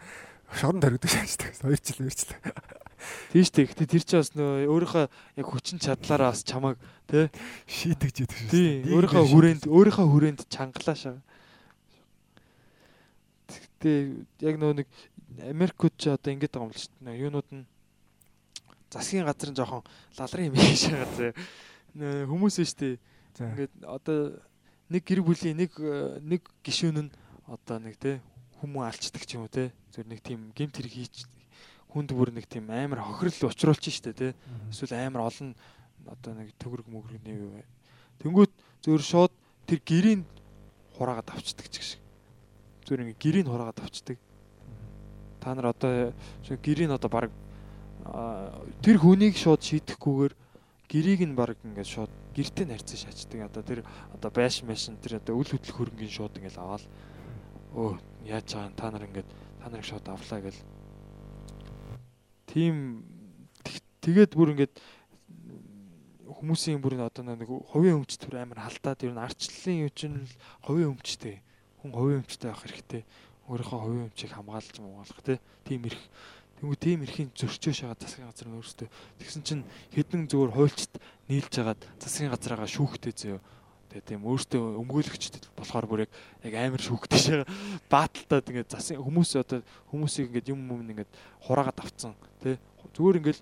шорон таригдаг шааждаг. Хоёр жил хоёр шүү дээ. Гэтэ тэр чинь бас нөө өөрийнхөө яг хүчин чадлаараа бас чамайг тий шийдэгж яадаг шүү. Тийм. Өөрийнхөө хүрээнд өөрийнхөө хүрээнд чангалаа шаа. Гэтэ яг нөө нэг Америкууд ч одоо ингэж байгаа юм л шүү дээ. Юунууд нь засгийн газар нь жоохон лалрын юм байгаа зэ. Хүмүүс шүү дээ. Ингээд одоо нэг гэр бүлийн нэг нэг гишүүн нь одоо нэг тий хүмүүн алчдаг ч юм уу те зөв нэг тийм гемт хэрэг хүнд бүр нэг тийм амар хохирол учруулж штэ те эсвэл амар олон одоо нэг төгрөг мөгрөгний юу вэ. Тэнгүүт зөвөр шууд тэр гэрийн хураагаад авчдаг ч гэх шиг. Зөвөр ингээ гэрийн хураагаад авчдаг. Та нар одоо гэрийн одоо баг тэр хүнийг шууд шийдэхгүйгээр гэрийг нь баг ингээд шууд гэртээ нарцсан шаачдаг. Одоо тэр одоо байш машин тэр одоо үл хөдлөх хөрөнгөний шууд ингээд аваад өө яаж байгаа та нар ингээд та нарыг шууд авлаа гэл тийм тэгээд бүр ингээд хүмүүсийн бүр одоо нэг хувийн өмч төр амар халтаад ер нь арчлалын юм чинь хувийн өмчтэй. Хүн хувийн өмчтэй байх хэрэгтэй. Өөрийнхөө хувийн өмчийг хамгаалж муулах тийм эрх. Тэнгүү тийм эрхийн зөрчөөж байгаа засгийн газар нь өөрөөсөө тэгсэн чинь хэдэн зүгээр хуульчт нийлж хагаад засгийн газраагаа шүүхтэй зөө. Тэгээ тийм өөрөөсөө өмгөөлөгчд болохоор бүр яг амар шүүхтэй шээ. Бааталтаа тэгээд засгийн хүмүүс одоо хүмүүсийг ингээд юм юм ингээд хураагаад авцсан тий. Зүгээр ингээд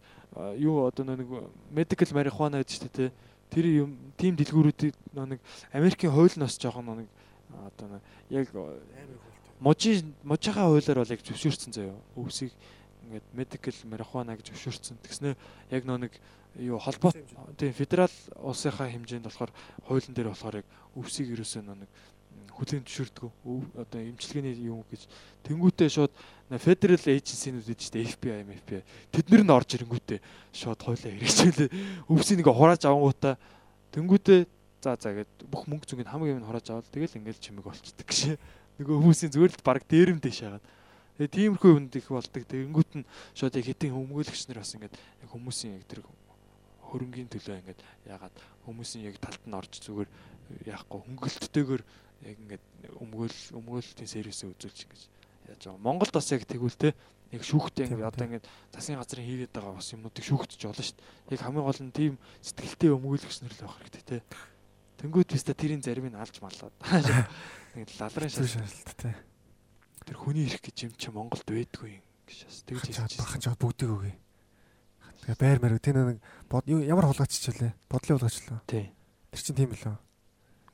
юу одоо нэг medical marijuana гэж тий. Тэр юм тийм дэлгүүрүүдийг нэг Америкийн хуулиноос жоохон нэг одоо яг амар мужи мужийнхаа хуулиар бол яг зөвшөөрсөн заяа. Өвсийг ингээд medical marijuana гэж зөвшөөрсөн. Тэгснэ яг нэг юу холбоо тийм федерал улсынхаа хэмжээнд болохоор хуулийн дээр болохоор яг өвсийг ерөөсөө нэг хүлээн зөвшөөрдөг. Одоо эмчилгээний юм гэж тэнгуүтээ шууд федерал эйженсинүүд гэж штэ FBI, MFB тэднэр нь орж ирэнгүүтээ шууд хойлоо хэрэгжүүлээ. Өвсийг нэг хурааж авангуудаа тэнгуүтээ за за гэд бүх мөнгө зүгийг хамгийн юм хурааж авал тэгэл ингээл чимэг болчдөг гişэ. Нөгөө хүмүүсийн зүгээр л баг дээрэм дэш хагаад Тэгээ тиймэрхүү юмд их болдог. Тэгэнгүүт нь шууд яг хитэн өмгөөлөгч нар бас ингээд хүмүүсийн яг тэр хөрөнгөний төлөө ингээд ягаад хүмүүсийн яг талд нь орж зүгээр яахгүй хөнгөлөлттэйгээр яг ингээд өмгөөл өмгөөлөлтийн сервисээ үзүүлж ингэж яаж байгаа. Монголд бас яг тэгвэл те яг шүүхтэй ингээд одоо ингээд засгийн газрын хийгээд байгаа бас юмнуудыг шүүхтэж болно шүү дээ. Яг хамгийн гол нь тийм сэтгэлтэй өмгөөлөгч нар л байх хэрэгтэй те. Тэнгүүд биста тэрийн зарим нь алж малаад. Нэг лалрын шаардлагатай Тэр хүний ирэх гэж юм чи Монголд байдгүй юм гэж бас тэгж хэлж байна. Бахан жоо бүгдийг өгье. Тэгээ байр мэр тэр нэг ямар хулгайч ч лээ. Бодлын хулгайч лөө. Тий. Тэр чин тийм лөө.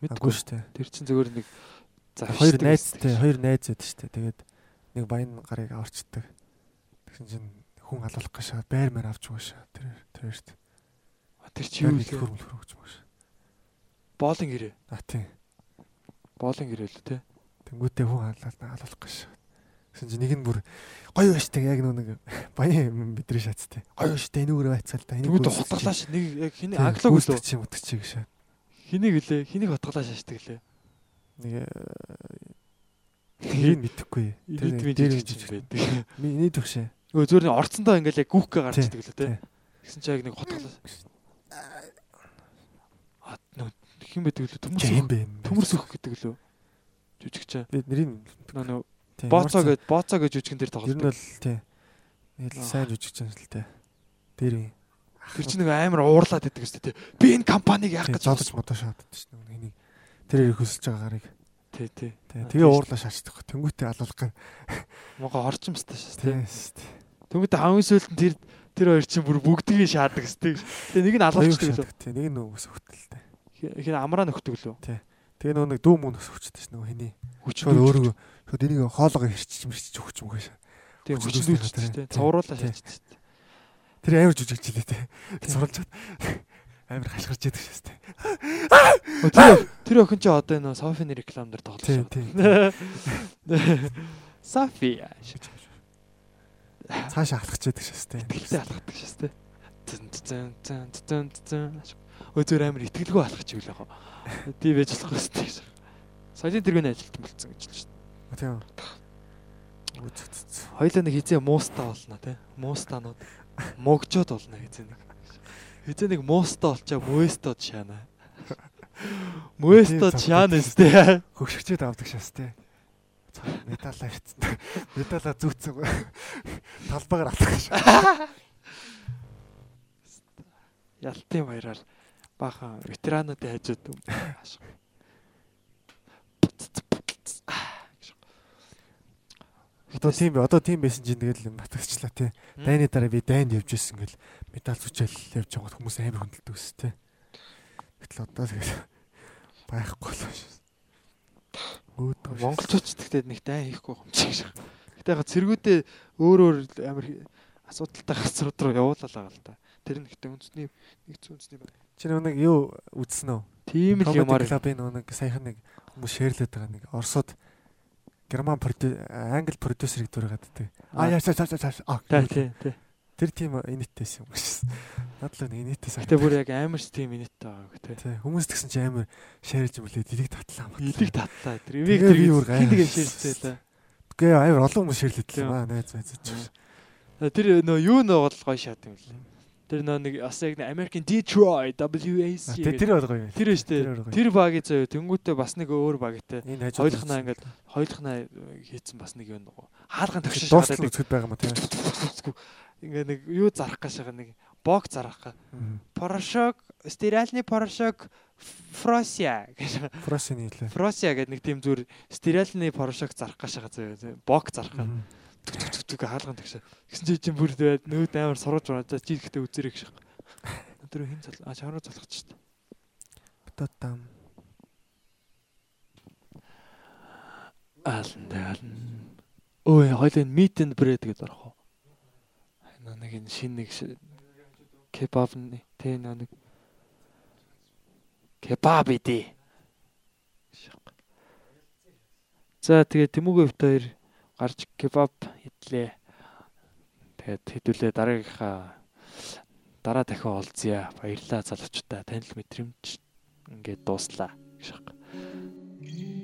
Мэдгүй шүү дээ. Тэр чин зөвөр нэг хоёр найзтай, хоёр найз байдаг шүү дээ. Тэгээд нэг баян гарыг аварчдаг. Тэгсэн чин хүн алуулах гэж шаа байр мэр авч байгаа шаа. Тэр тэрт. Тэр чи юу л хөрмөл хөрөж байгаа шаа. Боолын гэрээ. А тий. Боолын гэрээ л тий. Тэнгүүтээ хүн алуулах гэж. Гэсэн чинь нэг нь бүр гоё байштай яг нэг баян бидний шаттай. Гоё байштай энүүгээр байцгаал та. Энийг утгалааш нэг яг хиний аглог үлээ чи утгчих гэж. Хинийг лээ хинийг утгалааш шаашдаг лээ. Нэг тэрийг мэдэхгүй. Тэр дээр жижиг байдаг. Миний төгшөө. Өө зүгээр орцсондоо ингээл яг гүхгээ гарчдаг лээ тий. Гэсэн чи яг нэг хотголоо. А нөө хин байдаг лөө төмөрс. Төмөрс өгөх гэдэг лөө жүжигч. Нэрийн нөө бооцоо гэж бооцоо гэж жүжигэн дээр тоглолт. Ер нь бол тий. Нэг сайн жүжигч юм л тий. Тэр юм. Тэр чинь нэг амар уурлаад байдаг шүү дээ. Би энэ компаниг яах гэж зодож модоо шаадаг шүү дээ. Энийг тэр хөсөж байгаа гарыг. Тий, тий. Тэгээ уурлаа шаачдаг. Тэнгүүтээ алуулах гэн. Мого орч юм стаа шүү дээ. Тэнгүүтээ хавын сүлд нь тэр тэр хоёр чинь бүр бүгдийг шаадаг шүү дээ. Тэгээ нэг нь алуулчихдаг лөө. Тий, нэг нь өс хөтөлтэй. Хин амраа нөхдөг лөө. Тий. Тэгээ нөгөө нэг дүү мөн өсөвчтэй ш нөгөө хэний. Шууд өөрөө шууд энийг хоолоогоо хэрчиж мэрчиж өгч юм хаашаа. Тийм хүчлүүлж цавруулаа шаачдаг ш. Тэр амар жүжигчлээ те. Суралж амар хашгирч яадаг шээс те. Тэр тэр охин чи одоо нөө Софины реклам дээр тоглож байна. Тийм. Софи. Цаашаа алхаж яадаг шээс те. Тэгтээ алхадаг шээс те. Зэн зэн зэн зэн. Өөзөр амар итгэлгүй алхаж ивэл яг. Тийм байж болох хэвчээ гэж. Соёлын тэргүүний ажилтан болцсон гэж л шүү дээ. Тийм. Хоёлаа нэг хизээ мууста болно тий. Муустанууд могжоод болно хизээ нэг. Хизээ нэг мууста болчоо мөөстод шаана. Мөөстод шаанас тий. Хөгшгчээд авдаг шээс тий. Медалаа ирцэн. Медалаа зүүцэн. Талбайгаар алах гэж. Ялтын баяраар баахан ветерануудын хажууд юм. Одоо тийм одоо тийм байсан чинь тэгэл батгацчлаа тий. Дайны дараа би дайнд явж исэн гэл медаль зүчэл явж байгаа хүмүүс амар хөндлөдөг ус тий. Гэтэл одоо тэгэл байхгүй л шүү. Өөдөө монголчууд ч гэхдээ нэг дай хийхгүй юм шиг шиг. Гэтэ яг цэргүүдээ өөр өөр амар асуудалтай газрууд руу явуулаад байгаа л да. Тэр нь гэхдээ үндэсний нэг зүүнсний байна. Чи нэг юу үзсэн үү? Тийм л юмар. Клубын нэг саяхан нэг хүмүүс шеэрлээд байгаа нэг Оросод герман англи продюсерыг дүргээд. А яа цаа цаа цаа. А тий тий. Тэр тийм инэттэйсэн юм шиг. Надлаа нэг инэттэйсэн. Гэтэ бүр яг амар тийм инэттэй байгаа гэх тий. Хүмүүс тэгсэн чи амар шеэрлж мөлий дэлэг татлаа. Дэлэг татлаа. Тэр эвэг тэр юу хин тэгээ шеэрлцээ л. Гэ амар олон хүмүүс шеэрлэдэг юм аа найз найз ч. Тэр нөө юу нөө бол гоё шат юм лээ. Тэр нөө нэг бас яг American Detroit WAC. Тэ тэр бол гоё. Тэр шүү дээ. Тэр багийн заяа тэнгуүтээ бас нэг өөр багтай. Хойлохнаа ингээд хойлохнаа хийцэн бас нэг юм нөгөө. Хаалган төгшин дуустал үзэхэд байгаа юм тийм. Ингээ нэг юу зарах гэж байгаа нэг бог зарах га. Порошок, стиральный порошок Фросия гэж. Фросины хэлээ. Фросия гэдэг нэг тийм зүр стиральный порошок зарах гэж байгаа заяа. Бог зарах түг хаалган тагшаа. Гэсэн чи чинь бүр тэгээд нөөд амар сурууж байна. За чи ихтэй үзэрэй гэж. Тэр хин цал а чанаруу залгах ч та. Бутатам. Аалн даалн. Ой, хойлын meet and bread гэдэг орох уу? Нэг энэ шин нэг кебаб тэ нэг кебаб идэ. За тэгээ Тэмүүгийн хөвт хоёр гарч кебаб идлээ. Тэгээд хэдүүлээ дараагийнхаа дараа дахин олзъя. Баярлалаа залуучуудаа. Танил мэдрэмж ингээд дууслаа гэж байна.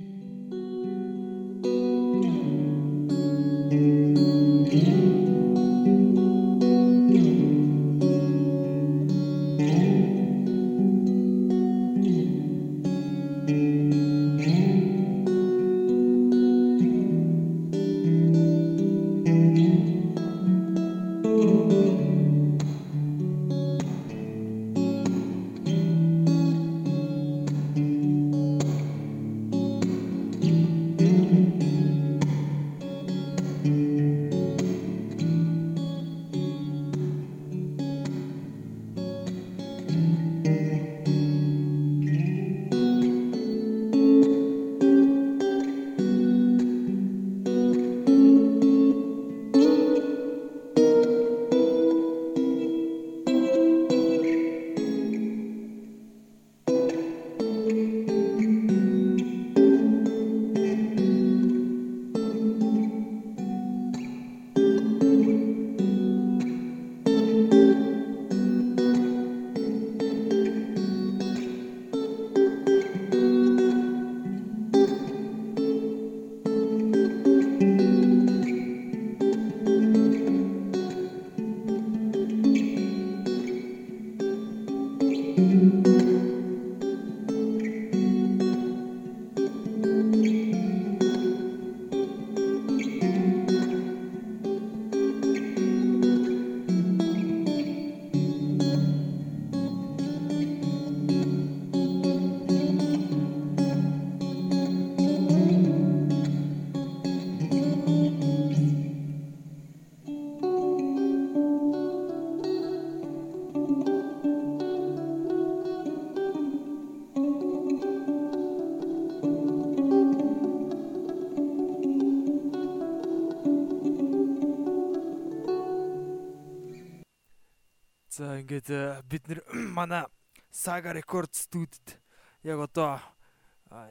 За ингээд э, бид нэр манай Saga Record студид яг одоо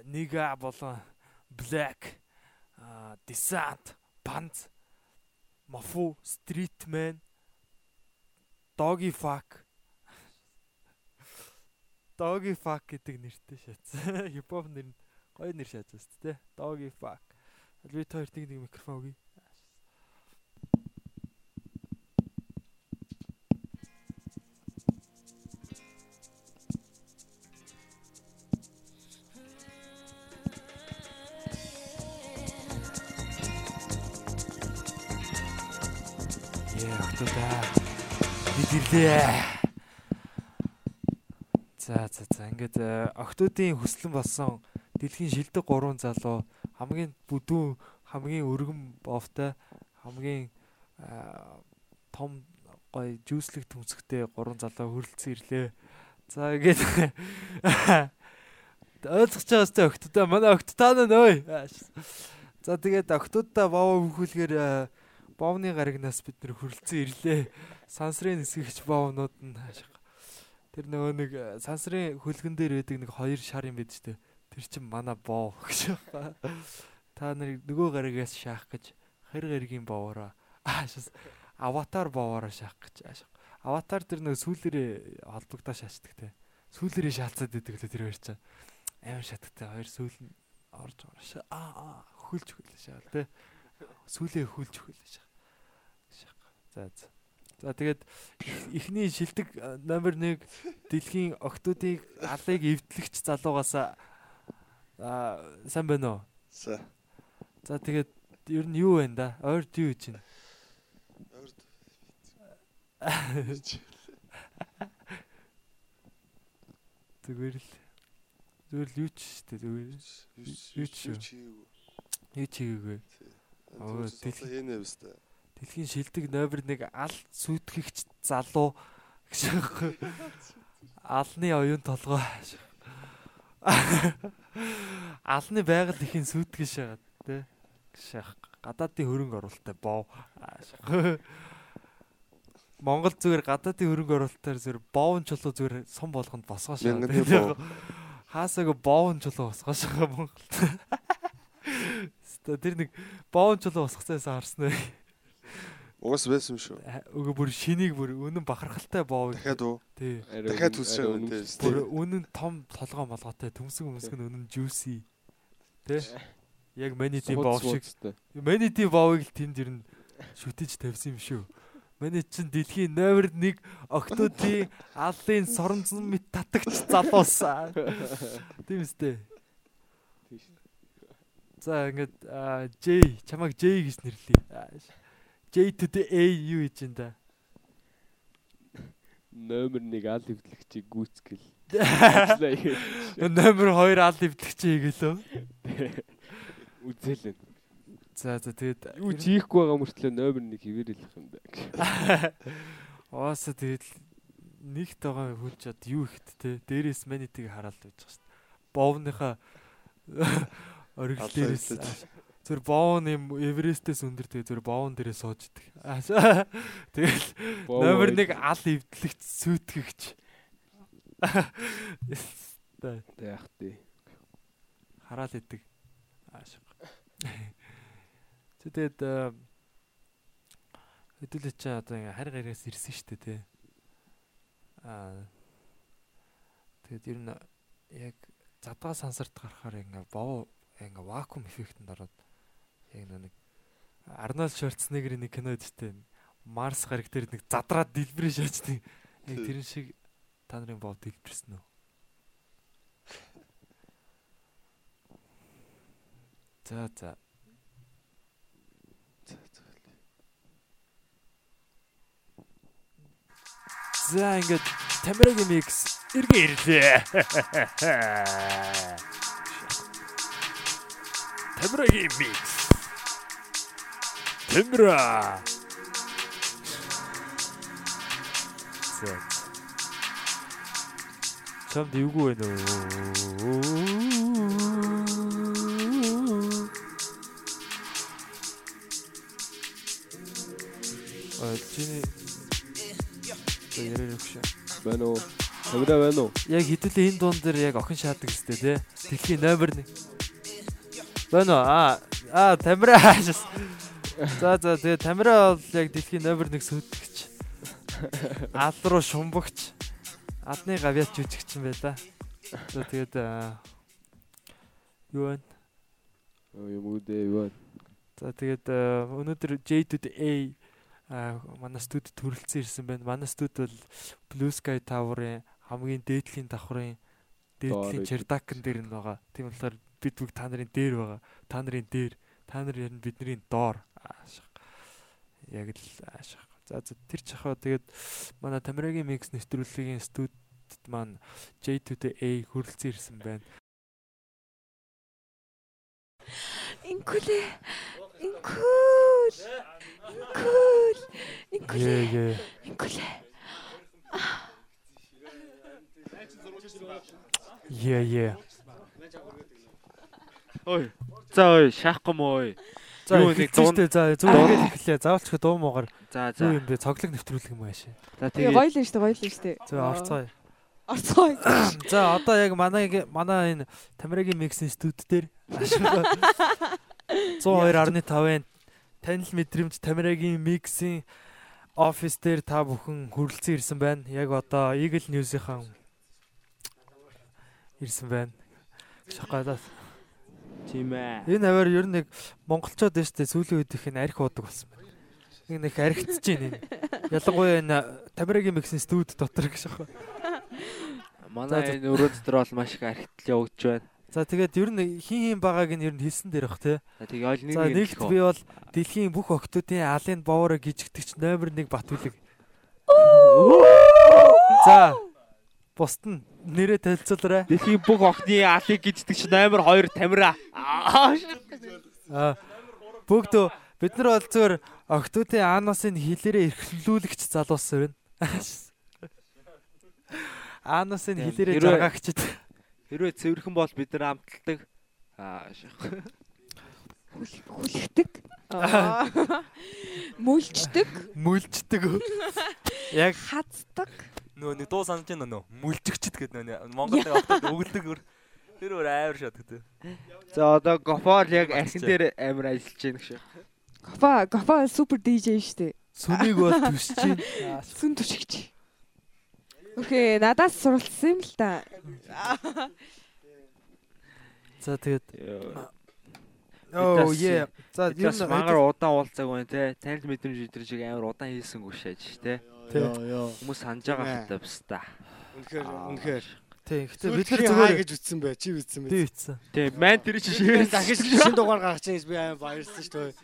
Niga болон Black Descent Band Mafu Streetman Doggy Fuck Doggy Fuck гэдэг нэртэй шатсан. Хипхоп нэр нь гоё нэр шатсан шүү дээ. Doggy Fuck. Би тойрт нэг микрофон өгье. Ирлээ. За за за ингээд охтуудын хүслэн болсон дэлхийн шилдэг 3 залуу хамгийн бүдүүн хамгийн өргөн бовтой хамгийн том гой жүүслэг түнсгтэй 3 залуу хөрөлцөн ирлээ. За ингээд ойлгож байгаа сте охтуудаа манай охт таа нэ ой. За тэгээд охтуудаа боо хөхүүлгээр боовны гарагнаас бид нэр хөрөлцөн ирлээ. Сансрын нисгэгч боовнууд нь тэр нөгөө нэг э, сансрын хөлгөн дээр байдаг нэг хоёр шар юм байд штэ. Тэр чин мана боов гэж байна. Та нар нөгөө гарагаас шаах гэж хэр гаригийн боовороо аашаас аватар боовороо шаах гэж ааш. Аватар тэр нөгөө сүүлэрээ холбогдоо шаачдаг те. Сүүлэрээ шаалцаад идэг л тэр хоёр чинь. Амар шатгтай хоёр сүүл нь орж орш. Аа хөлж хөлж шаал те. Сүүлээ хөлж хөлж шаал. За за. За тэгээд эхний шилдэг номер 1 дэлхийн октоодыг алыг эвдлэгч залуугаас аа сайн байна уу? За. За тэгээд ер нь юу вэ да? Ойрд юу гэж байна? Зүгээр л зүгээр л юу ч штэ зүгээр юу ч юу юу ч хийгээгүй. Аа, дэлхийн хийнэ өстэй. Дэлхийн шилдэг номер 1 ал сүйтгэгч залуу гэж алны оюун толгой. Алны байгаль ихийн сүйтгэж шагаад тий. Шах гадаадын хөрөнгө оруулалттай боо. Монгол зүгээр гадаадын хөрөнгө оруулалтаар зүгээр боовн чулуу зүгээр сум болгонд босгоош. Хаасаг боовн чулуу босгоош Монгол. Тэр нэг боовн чулуу босгоцоос харсан Уус байсан шүү. Өгөө бүр шинийг бүр үнэн бахархалтай боов. Дахиад уу? Тий. Дахиад үсрээ үнэн тий. Бүр үнэн том толгой молготой төмсг өмсг нь үнэн juicy. Тий. Яг манитийн боов шиг. Манитийн боовыг л тэнд ер нь шүтэж тавьсан юм шүү. Манай чин дэлхийн номер 1 октодын аллын соронзон мэт татагч залуус. Тийм үстэй. За ингээд J чамайг J гэж нэрлэе. J to the A юу гэж энэ да. Номер 1 ал эвдлэгчийг гүйцгэл. Номер 2 ал эвдлэгчийг гэлөө. Үзэлэн. За за тэгээд юу чихгүй байгаа мөртлөө номер 1 хിവэр хэлэх юм да. Ооса тэгээд нэгт байгаа хүн ч одоо юу ихт те. Дээрээс манитыг хараал байж шүү дээ. Бовныхаа оргил дээрээс Зүр боон юм Эверестээс өндөр тэгээ зүр боон дээрээ сууж идэг. Тэгэл номер 1 ал эвдлэгч сүйтгэгч. Яах тий. Хараал идэг. Аашиг. Тэгээд хэдүүлээ чи одоо ингээ харь гараас ирсэн шүү дээ тий. Аа тэгээд ер нь яг задгаа сансарт гарахаар ингээ боо ингээ вакуум эффектэнд ороод яг нэг Арнольд Шварценеггерийн нэг кино дэжтэй Марс гараг дээр нэг задраад дэлбэрээ шаачдаг. Яг тэрэн шиг та нарын бов дэлбэрсэн үү? За за. За ингээд Тамирагийн микс эргээ ирлээ. Тамирагийн микс Тэмбра. За. Чамд эвгүй байна уу? А чиний За ярээр өгш. Байна уу? Тэмбра байна уу? Яг хэдүүлээ энэ дуун дээр яг охин шаадаг гэстэй тий. Дэлхийн номер 1. Байна уу? Аа аа Тамира За за тэгээ Тамира бол яг дэлхийн номер 1 сүйтгэгч. Ал руу шумбагч. Адны гавьяач жүжигч юм байла. За тэгээд юу вэ? Юм уу дээ юу вэ? За тэгээд өнөөдөр J2A манай студид төрөлцсөн ирсэн байна. Манай студ бол Blue Sky Tower-ын хамгийн дээдлийн давхрын дээдлийн чердакн дээр нь байгаа. Тийм болохоор бид бүгд та нарын дээр байгаа. Та нарын дээр, та нар ярь бидний доор аашиг. Яг л аашиг. За тэр чахаа тэгээд манай Тамирагийн микс нэвтрүүлгийн студид маань J2A хөрөлцөн ирсэн байна. Инкүлэ. Инкүл. Инкүл. Инкүлэ. Инкүлэ. Е е. Ой. За ой, шаахгүй мó ой. За нэг дунд за зүгээр эхлэе. Заавалч дуу муугар. За за. Юу юм бэ? Цоглог нэвтрүүлэх юм аашаа. За тэгээ гоё л нь шүү, гоё л нь шүү. За орцгоё. Орцгоё. За одоо яг манай манай энэ Тамирагийн миксийн студ дээр 102.5-ын танил мэдрэмж Тамирагийн миксийн офис дээр та бүхэн хүрэлцэн ирсэн байна. Яг одоо Eagle News-ийн ирсэн байна. Шоколад Тийм ээ. Энэ аваар ер нь нэг монголчууд дэжтэй сүүлийн үед их н арх уудаг болсон байна. Нэг нэг архицж байна энэ. Ялангуяа энэ Тамирагийн миксэн студ дотор гэж аахгүй. Манай энэ өрөө дотор бол маш их архитал явагдаж байна. За тэгээд ер нь хин хин байгааг нь ер нь хэлсэн дээр бах те. За тэгээ ойл нэг За нэг нэгт би бол дэлхийн бүх октодын алын боороо гжигдэгч номер 1 Батүлэг. За бусд нь нэрээ танилцуулаарай. дэлхийн бүх охны алыг гиздэг чи номер 2 Тамира. Аа, бүгд бид нар бол зөвөр октодын ааносыг хилээрээ эрхлүүлэгч залуус байна. Ааносыг Тийм, хилээрээ жаргаагчд. Хэрвээ цэвэрхэн бол бид нар амталдаг. Аа. Аа. Мүлждэг. мүлждэг. Яг Хацдаг. Нөгөө нэг дуу санаж байна нөө. Мүлжигчд гэдэг нөө Монголд октод өгөлдөг. Тэр өөр амар шатдаг тий. За одоо гофор яг архин дээр амар ажиллаж байна гэж. Гофа, гофа супер DJ штэ. сүнийг бол төсч чинь. Сүн түшигч. Окей, надаас суралцсан юм л та. За тэгээд оо е. За ер нь мангар удаан уулзааг байна те. Танил мэдрэмж өдрөж амар удаан хийсэнгүй шааж те. Хүмүүс санаж байгаа хата бас та. Үнэхээр үнэхээр. тийм гэхдээ бид нар Зүгээр гэж үтсэн бай. Чи үтсэн бай. тий ийцэн. Тийм, ман тэр чи шивээс дахиж шинэ дугаар гаргаж чинь би амар баярлсан шүү дээ.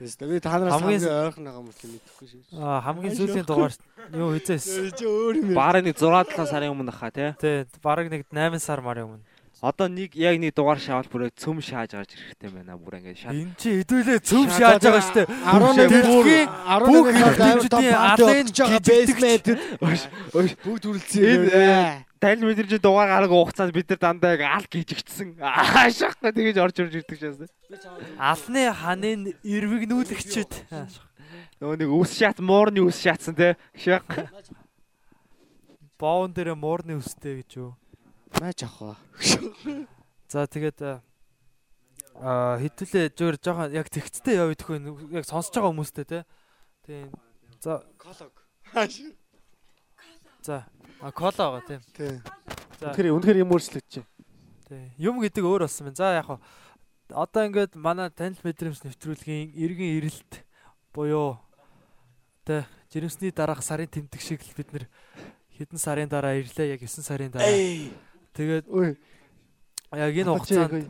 Тэс би та нараас Хамгийн- ойрхон байгаа юм шиг мэдэхгүй шүү. Аа хамгийн сүүлийн дугаар юу хийжээс. Чи өөр юм. Баараа нэг 6 7 сарын өмнө хаа те. Тий бараг нэг 8 сар марын өмнө. Одоо нэг яг нэг дугаар шаавал бүрээ цөм шааж гарч ирэхтэй байна бүр ингээд шат. Энд чи хэдүүлээ цөм шааж байгаа штэ. 11 Дэлхийн бүх хэмжээний алын basement бүгд үрэлцсэн. Энэ- Танил мэдрэмж дугаар гараг хугацаанд бид нар дандаа яг ал гिचгдсэн. Аа шахна тэгэж орж орж ирдэг шээс. Алны ханын ирвэгнүүлэгчд. Нөгөө нэг үс шат муурны үс шатсан те. Шах. Боон дээр муурны үстэй гэж юу. Маач авах. За тэгээд аа хэдүүлээ зүгээр жоохон яг тэгцтэй яв идэх вэ? Яг сонсож байгаа хүмүүстэй те. Тийм. За Колог. за а кола байгаа тийм. Тий. За Үнэхээр үнэхээр юм өөрчлөгдөж. тийм. Юм гэдэг өөр болсон байна. За яг хаа одоо ингээд манай танил мэдрэмж нэвтрүүлгийн эргэн ирэлт буюу тэ жирэмсний дараах сарын тэмдэг шиг л бид нэр хэдэн сарын дараа ирлээ яг 9 сарын дараа. Тэгээд яг энэ хугацаанд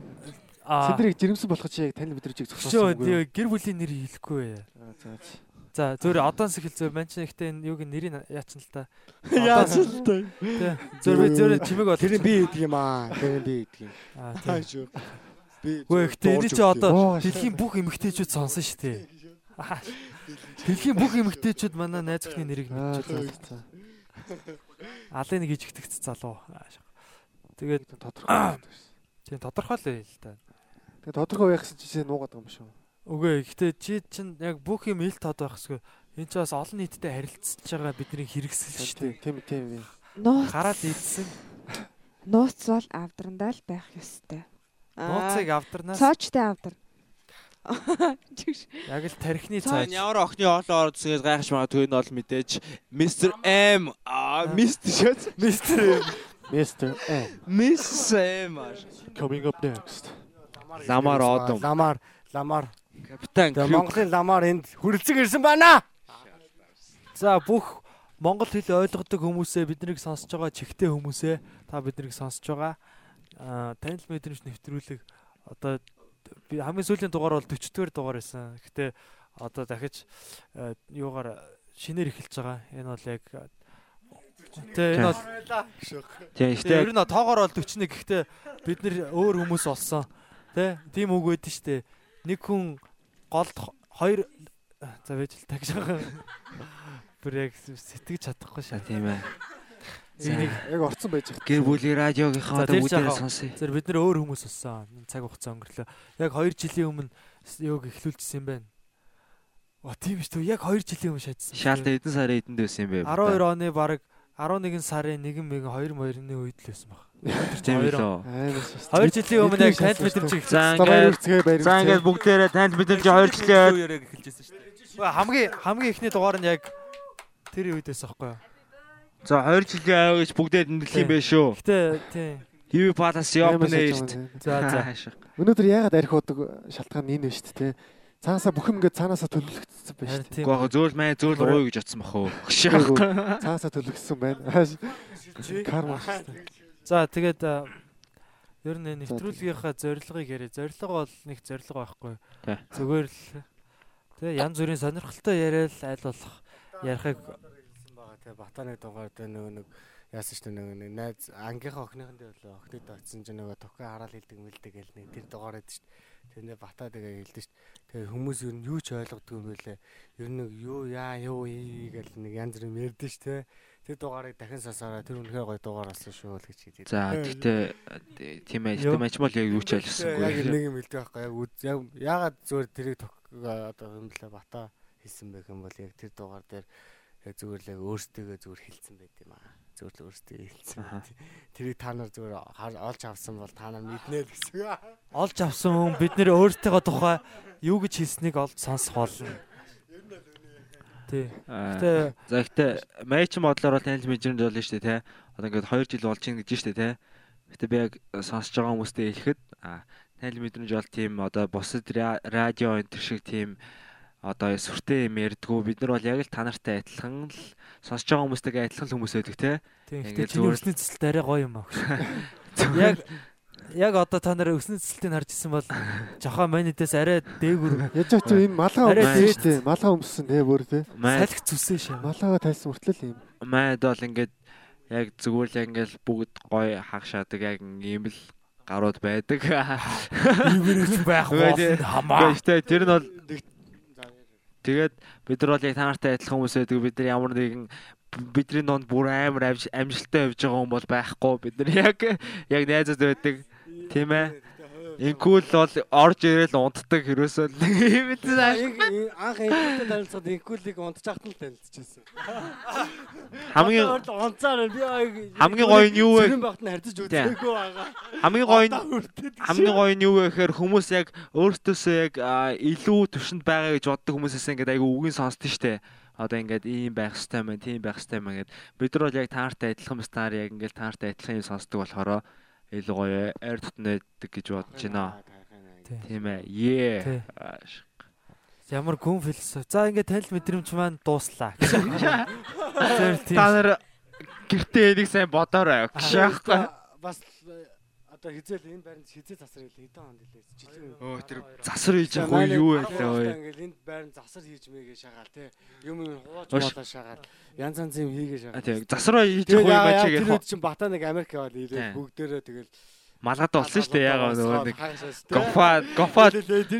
аа Сэдрийг жирэмсэн болох чи яг тань мэдрэмжийг зогсоосон үгүй гэр бүлийн нэр хэлэхгүй ээ. Аа, За за. За зөвөр одоос их хэл зөв манч ихтэй энэ юуг нэрийг яач нь л та. Яасан л та. Зөв би зөв чимэг бол. Тэр би идэг юм аа. Тэр би идэг юм. Аа Хаа тий. шүү. Би Үгүй ихтэй энэ чи одоо Оо, дэлхийн бүх эмэгтэйчүүд сонсон шүү дээ. Дэлхийн бүх эмэгтэйчүүд манай найз охины нэрийг за. Алын нэг ижигтгэц залуу. Аа. Тэгээд Тодорхой. тийм тодорхой л байл та. Тэгээ тодорхой байх гэсэн чи нуугаад байгаа юм шүү. Үгүй ихтэй чи чинь яг бүх юм ил тод байх хэсгүй. Энэ ч бас олон нийтэд харилцаж байгаа бидний хэрэгсэл шүү дээ. Тийм тийм тийм. Нууц. Хараад ийдсэн Нууц бол авдрандаа л байх ёстой. нууцыг авдарнаас цоочтой авдар. Чигш. яг л тархины Цаа, цааш. Ямар охины хоолоо ордсгээс гайхаж магадгүй нь бол мэдээж Mr M аа Mr шат Мистер Mr. M Miss M coming up next. Ламар одом. Ламар ламар. Капитан Крюк. Монголын ламар энд хүрэлцэг ирсэн байна. За бүх монгол хэл ойлгодог хүмүүсээ биднийг сонсож байгаа чихтэй хүмүүсээ та биднийг сонсож байгаа. Аа танил мэдрэмж нэвтрүүлэг одоо би хамгийн сүүлийн дугаар бол 40 дугаар дугаар байсан. Гэтэ одоо дахиж юугаар шинээр эхэлж байгаа. Энэ бол яг Тэ энэ бол Тийм тэ, ер нь тоогоор бол 41 гэхдээ бид нэр өөр хүмүүс олсон. Тэ тийм үг байдэн штэ. Нэг хүн голд хоёр за байж л тагш байгаа. Бүр яг сэтгэж чадахгүй шаа. тийм ээ. Энийг Яг орцсон байж байгаа. Гэр бүлийн радиогийнхаа жахаа- сонсъё. зэрэг бид нэр өөр хүмүүс олсон. Цаг хугацаа өнгөрлөө. Яг 2 жилийн өмнө юуг эхлүүлчихсэн юм байна. Оо тийм шүү. Яг 2 жилийн өмнө шатсан. Шаалта эдэн сарын эдэнд байсан юм бэ? 12 оны баг 11 сарын 1 мэг 2 моёрны үед л байсан баг. тийм шүү. 2 жилийн өмнө яг танд мэдрэмж За эхэлсэн. За ингээд бүгдээрээ танд мэдрэмж 2 жилийн яриаг эхэлжсэн шүү дээ. Хамгийн хамгийн ихний дугаар нь яг тэр үед байсан байхгүй юу? За 2 жилийн аяа гэж бүгдээ тэмдэглэх юм байна шүү. Гэтэ тийм. Hivi Palace Open Air. За за. Өнөөдөр яагаад арх удаг шалтгаан нь энэ байна шүү дээ. Цаанасаа бүх юм ингээд цаанаасаа төлөвлөгдсөн байна шүү тийм. Гэхдээ зөөл май зөөл ууя гэж бодсон бах уу. дээ. Цаанасаа төлөвлөгдсөн байна. Карма шүү дээ. За тэгээд ер нь нэвтрүүлгийнхаа зорилгыг яриа. Зорилго бол нэг зорилго байхгүй. Зүгээр л тэгээ янз бүрийн сонирхолтой яриад аль болох ярихыг хэлсэн байгаа те батаны дугаар дээр нөгөө нэг яасан ч нэг найз ангийнхаа охиныхан дээр л охиныг очсон чинь нөгөө тохио хараал хилдэг мэлдэг гэл нэг тэр дугаар байдаг шүү дээ. Тэрнээ бата тэгээ хэлдэг шүү дээ. Тэгээ хүмүүс ер нь юу ч ойлгодгүй юм байлээ. Ер нь нэг юу яа юу ий гэл нэг янз бүрийн ярьдэн шүү дээ. Тэр дугаарыг дахин сасаараа тэр үнэхээр гоё дугаар болсон шүү л гэж хэлдэг. За тэгтээ тийм ээ. Мэж бол яг юу ч Яг ойлгосонгүй. нэг юм хэлдэг байхгүй яг яг ягаад зүгээр тэрийг одоо юм блэ бата хэлсэн байх юм бол яг тэр дугаар дээр яг зүгээр л яг өөртөө зүгээр хэлсэн байт юм аа. Зүгээр л өөртөө хэлсэн. Тэрийг та нар зүгээр олж авсан бол та нар мэднэ л гэсэн. олж авсан хүн бид нэр өөртөө тухай юу гэж хэлснийг олж сонсох болно. Тий. Гэтэ За гэхдээ мэж модлоор бол танил мэжрэнд болно шүү дээ те. Одоо ингээд 2 жил болж ийн гэж шүү дээ те. Гэтэ би яг сонсож байгаа хүмүүстэй хэлэхэд танил мэдрэмж бол тийм одоо бусад ра- радио энэ шиг тийм одоо сүртэй юм ярьдгүү бид нар бол яг л та нартай адилхан л сонсож байгаа хүмүүстэйгээ адилхан л хүмүүс байдаг те. тийм гэтээ чиний өсний цэцэлт арай гоё юм аа. Яг яг одоо та нараа өсний цэцэлтийг харж исэн бол жохоо манидээс арай дээгүр Яж очоо энэ малгай Арай өмсөн шүү дээ. Малгай өмсөн те бүр те. Салхи зүсээ шээ. Малгайгаа тайлсан хүртэл юм. майд бол ингээд яг зүгээр л яг ингээд бүгд гоё хагшаадаг яг ийм л гарууд байдаг. Ивэрч байх Үгүй тий. болно хамаа. Гэхдээ тэр нь бол Тэгээд бид нар бол яг та нартай адилхан хүмүүс байдаг. Бид нар ямар нэгэн бидний донд бүр амар амж- амжилттай явж байгаа хүн бол байхгүй. Бид нар яг яг найзууд байдаг. Тийм ээ. Инкул бол орж ирэл унтдаг хэрөөсөө л юм л Анх инкултэй танилцаад инкулийг унтчихад л танилцчихсан. хамгийн унцаар би хамгийн гоё нь юу вэ? Зүрэн багт нь харьцаж үзээгүй байгаа. хамгийн гоё нь хамгийн гоё нь юу вэ гэхээр хүмүүс яг өөртөөсөө яг илүү төвшөнд байгаа гэж боддог хүмүүсээс ингээд айгу үгийн сонсдоо штэ. Одоо ингээд ийм байх хэвээр байна, тийм байх хэвээр байна гэд. Бид нар бол яг таартай адилхан стаар яг ингээд таартай адилхан юм сонсдог болохоор илүү гоё айр тутнэдэг гэж бодож байна. Тийм ээ. Ее. Ямар гүн философи. За ингээд танил мэдрэмж маань дууслаа. Та нар гэртээ энийг сайн бодоорой. Гшаахгүй. Бас одоо хизээл энэ байранд хизээ засар хэлээ. Хэдэн хонд хэлээ. Жилийн Өө тэр засар хийж явах уу юу байлаа ой. Ингээл энд байранд засар хийж мэйгээ шагаал те. Юм юм хувааж болоо шагаал. Янз янз юм хийгээ шагаал. тийм засараа хийж явах бачаа тэр гэх. үед чинь бата нэг Америк яваад Тий. ирээд бүгдээрээ тэгэл Малгад болсон шүү дээ ягаа нөгөө нэг гофа гофа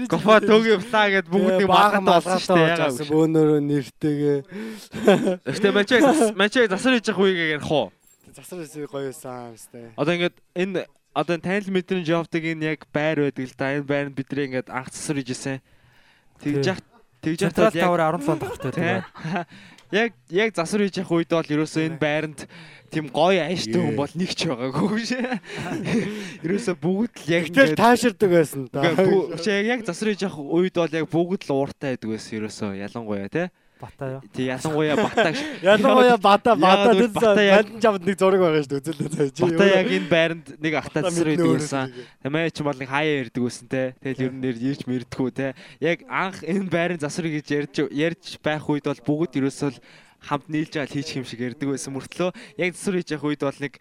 гофа төгийн флаа гэд бүгд нэг малгад болсон шүү дээ ягаа. Бөөнөрөө нэртэйгээ Гэхдээ мачаа мачаа засар хийж явах үеийг ярих уу? засар хэсэг гоёсан юмстай. Одоо ингээд энэ одоо танил мэдрэмж явдаг энэ яг байр байдаг л да. Энэ байранд бидний ингээд анх засар хийж исэн. Тэгж яах тэгж яхад яг тавар 17 дахь тий. байдаг. Яг яг засар хийж явах үед бол ерөөсөө энэ байранд тийм гоё ааштай хүн бол нэг ч байгаагүй шээ. Ерөөсөө бүгд л яг Тэгэл тааширдаг байсан да. Яг засар хийж явах үед бол яг бүгд л ууртай байдаг байсан ерөөсөө ялангуяа тий. Бата юу? Тий ялангуяа батаг Ялангуяа бата бата яг- банд жавд нэг зураг байгаа шүү дээ үзэлээ. Бата яг энэ байранд нэг ахтаа засар хийдэг байсан. Тамаа ч бол нэг хаяа ярддаг байсан те. Тэгэл ер нь нэр ирж мэрдгүү те. Яг анх энэ байрын засар гэж ярьж ярьж байх үед бол бүгд ерөөсөө хамт нийлж байгаа хийчих юм шиг ярьдаг байсан мөртлөө яг засар хийж явах үед бол нэг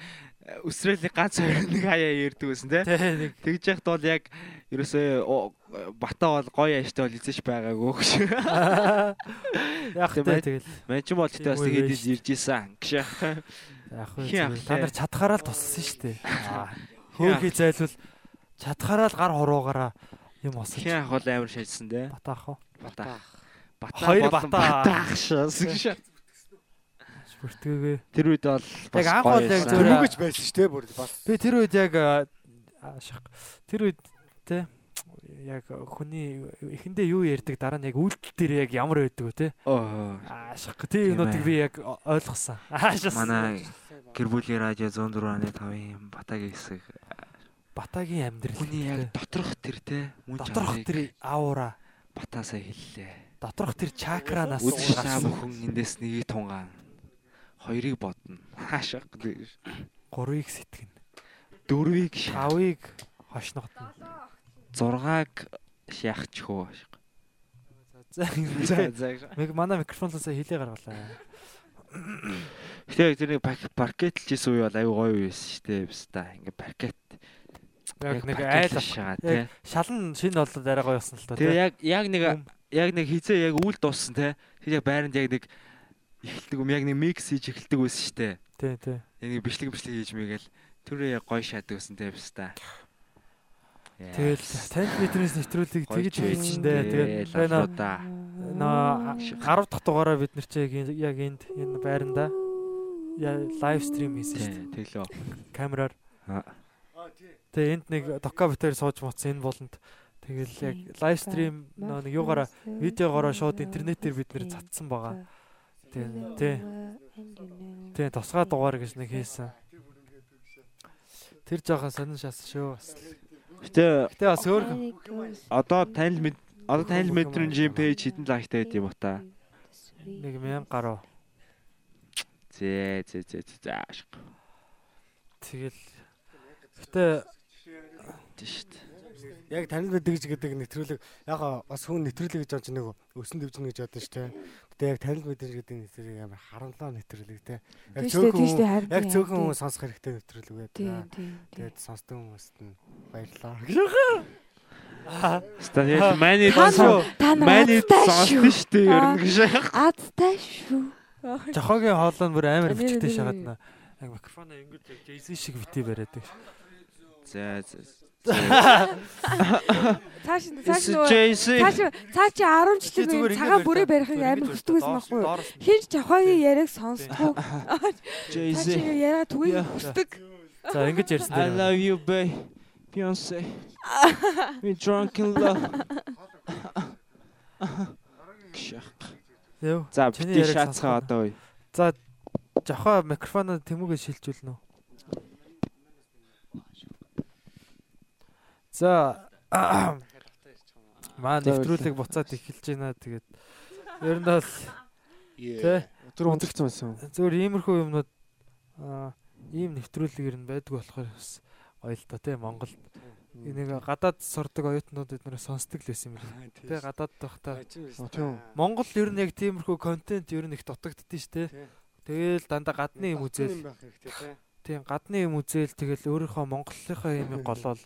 өсрөлийн ганц хоёр нэг хаяа ярддаг байсан нэг Тэгж яхад бол яг ерөөсөө бата бол гоё яаштай бол эзэж байгаагүй гэж. яг тэгэл Мэн ч бол тэгтээ бас тэгээд ирж исэн. Гэж. яг ах, та нар чадхаараа л туссан шүү дээ. Хөөхий зайлвал чадхаараа л гар хуруугаараа юм Хин ах бол амар шаажсан те. бата ах уу? Бата. Бата. Хоёр бата. Бата ах шээ. Бүртгээгээ. Тэр үед бол Яг анх бол яг зүгээр- Түгэж байсан шүү дээ бүр бас. Би тэр үед яг. Тэр үед те яг хүний эхэндээ юу ярьдаг дараа нь яг үйлдэл дээр яг ямар байдаг вэ те? Оо. Аа шах. Тийм юмнуудыг би яг ойлгосон. Аашаас. Манай гэр бүлийн радио 104.5-ын Батагийн хэсэг. Батагийн амьдрал. Хүний яг доторх тэр те. Мөн доторх тэр аура, Батаасаа хэллээ. доторх тэр чакранаас гарсан. бүхэн эндээс нэгийг тунгаан. Хоёрыг бодно. Хаашаа. Гурвыг сэтгэнэ. Дөрвийг шав. Тавыг хошногдно. Зургааг шахчих хөө. За За. Мэг манай микрофонлоос хилээ гаргалаа. Тэгээ тэр нэг паркетлж исэн үе бол аюу гоё байсан шүү дээ. Бста ингээ паркет. Яг нэг айл шагаа тий. шалан шинэ болоод арай гоё болсон л та. Тэгээ яг яг нэг яг нэг хизээ яг үл дууссан те. Тэр яг байранд яг нэг эхэлдэг юм яг нэг микс хийж эхэлдэг байсан шүү дээ. Тий, тий. Яг нэг бичлэг бичлэг хийж мэгээл түрээ яг гоё шаадаг байсан те бста. Тэгэл танд метрээс нэвтрүүлгийг тэгж хийсэн дээ. Тэгээд тэгээ нөө да. нөө 10 дахь дугаараа бид нар чи яг энд энэ байранда я лайв стрим хийсэн шүү дээ. Тэглөө. Камераар. Аа. Тэгээ энд нэг дока битээр сууж моцсон энэ болонд тэгэл яг лайв стрим нөө нэг юугаараа видеогоороо шууд интернетээр бид нэр цацсан байгаа. Тий. Тий. Тий, тусгай дугаар гэж нэг хийсэн. Тэр жоохон сонин шас шүү. Гэтэ Гэтэ бас өөр одоо танил мэд одоо танил мэдрэн жим пэйж хитэн лайктай байд юм уу та? нэг 1000 гаруй. Зээ зээ зээ зээ зааш. Тэгэл гэтэ Тийш шүү дээ. Яг танил мэдгэж гэдэг нэвтрүүлэг яг бас хүн нэвтрүүлэг гэж бодож нэг өсөн дэвжнэ гэж бодож штэ. Гэтэ яг танил мэдгэж гэдэг нэвтрүүлэг амар харамлаа нэвтрүүлэг те. Яг цөөхөн яг цөөхөн хүн сонсох хэрэгтэй нэвтрүүлэг байдаг. Тэгээд сонсдог хүмүүст нь баярлалаа. Ста яа мани Та сон Та мани нар сонсон шүү дээ ер нь гэж. Азтай шүү. жохогийн хоолой нь бүр амар Нэр- өвчтэй нэр- шагаад на. Яг микрофоно ингэж яг Jay-Z шиг бити бариад. За за. Цааш цааш JC цааш цаа чи 10 жилийн цагаан бүрээ барихыг амар хүсдэг байсан байхгүй юу? Хин ч жохогийн яриаг сонсдгоо. Цаа чи JC яриа Yeah. хүсдэг. За ингэж ярьсан I дээр. love you babe. Beyonce. We drunk in love. Гшах. Яв. За Чиний бити яриаг шаацгаа одоо. За жохоо микрофоно тэмүүгээ шилжүүлнэ үү? За Маа нэвтрүүлэг буцаад эхэлж байна. Тэгээд ер нь бол тий Тэр унтагцсан байсан. зөвөр иймэрхүү юмнууд ийм нэвтрүүлэг ер нь байдг болохоор бас гоё л та тий Монгол нэг гадаад сурдаг оюутнууд эднэр сонсдог л байсан юм байна. Тий гадаад байхдаа. Монгол ер нь яг тиймэрхүү контент ер нь их дутагддээ штэ. Тэгэл дандаа гадны юм үзэл байх хэрэгтэй те. тийм гадны юм үзэл тэгэл өөрийнхөө монголынхаа юм голол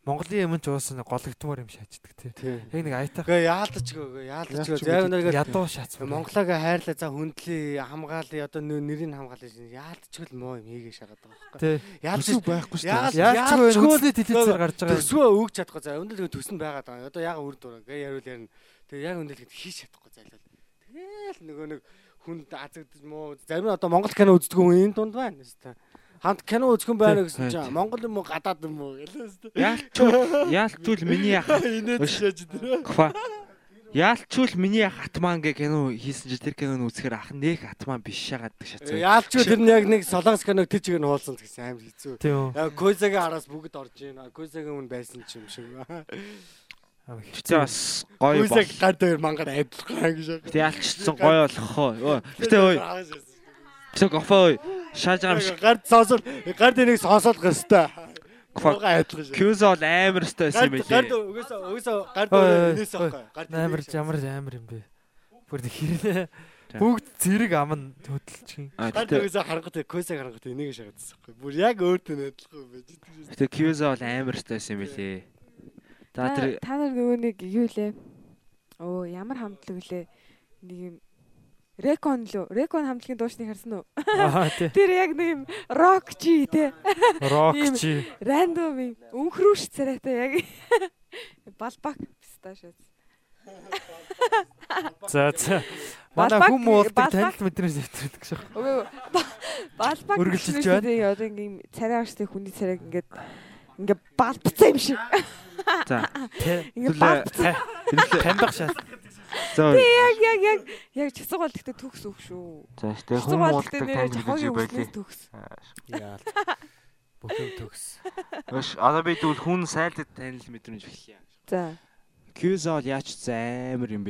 Монголын юм ч уусаа гологдмоор юм шааждаг тий. Яг нэг айтах Гээ яалдаж гөө яалдаж Яалдаж гөө. За өнөр ядуу шац. Монголоо хайрлаа за хүндлээ хамгаалъя одоо нэрийг хамгаалъя шин яалдаж гэл муу юм хийгээ шагаад байгаа байхгүй. Төсөв байхгүй шүү дээ. Яаж ч вэ яалчгүй хүнсний тэлэцээр гарч байгаа. төсвөө өгч чадахгүй за өндөр төс нь байгаад байгаа. Одоо яг үр дүр гээ яривал ярина. Тэгээ яг өндөр хийж чадахгүй зайлал. Тэгэл нөгөө нэг хүнд азагдаж муу зарим нь одоо Монгол кино үздэг хүн энэ дунд байна шүү дээ. Хамт кино үзэх хүн байна гэсэн чинь Монгол юм уу гадаад юм уу гэлээ шүү дээ. Яалчгүй яалчгүй миний яах Инээд шааж. Ква. Яалчгүй миний яах атман гэ кино хийсэн чи тэр киног үзэхээр ах нэг атман биш шагааддаг шатсан. Яалч тэр нь яг нэг солонгос киног тэр чигээр нь хуулсан гэсэн амар хэцүү. Яг Козагийн араас бүгд орж ийн. Козагийн хүн байсан ч юм шиг. Аа, Гэтэ бас гоё бол. Козаг гар дээр мангар адилхан гэж. Гэтэ яалчсан гоё болох хоо. Өө, Гэтэ ой. Гэтэ гофоо ой. Шааж байгаа юм шиг. Гар сонсол гар дээр нэг сонсол гэстэй. Ква. Гага адилхан шүү. Кьюз бол амар стай байсан юм гар байлээ. угсаа угсаа гар Ой, дээр нээс ой, авахгүй. Гар дээр Амар ямар амар юм бэ? Бүр хэрнээ бүгд зэрэг ам нь хөдөлчих. А, Гар Гэтэ дээрээс харангуй козаг харангуй энийг шагаадсан байхгүй. Бүр яг өөртөө адилхан байж байгаа. гэтэ Кьюз бол амар стай байсан юм байлээ. За Та тэр та нар нөгөө нэг юу лээ? Оо ямар хамтлаг лээ? Нэг юм Рекон лөө. Рекон хамтлагийн дуушныг харсан уу? Тэр яг нэг юм рок чи те. Рок Ийм- чи. Рандом юм. Өнхрүүш царайтай яг балбак писташаас. За за. Манай хүм уулдаг танил мэдрэмж нэвтрдэг шээ. Үгүй ба- балбак Үргэлжилж байна. одоо ингээм царай аштай хүний царайг ингээд ингээд балбцсан юм шиг. за Түлээ. балбцсан. Тамбах шал. За Яг яг яг яг чигсэг бол гэхдээ төгс өг шүү. за гэтэ Чигсэг хүм бол уулдаг гэхдээ нэр тань байлээ. төгс. Яалт. Бүхэн төгс. Өш одоо би тэгвэл хүн сайлд танил мэдрэмж эхлэе. За. Бол яач амар юм.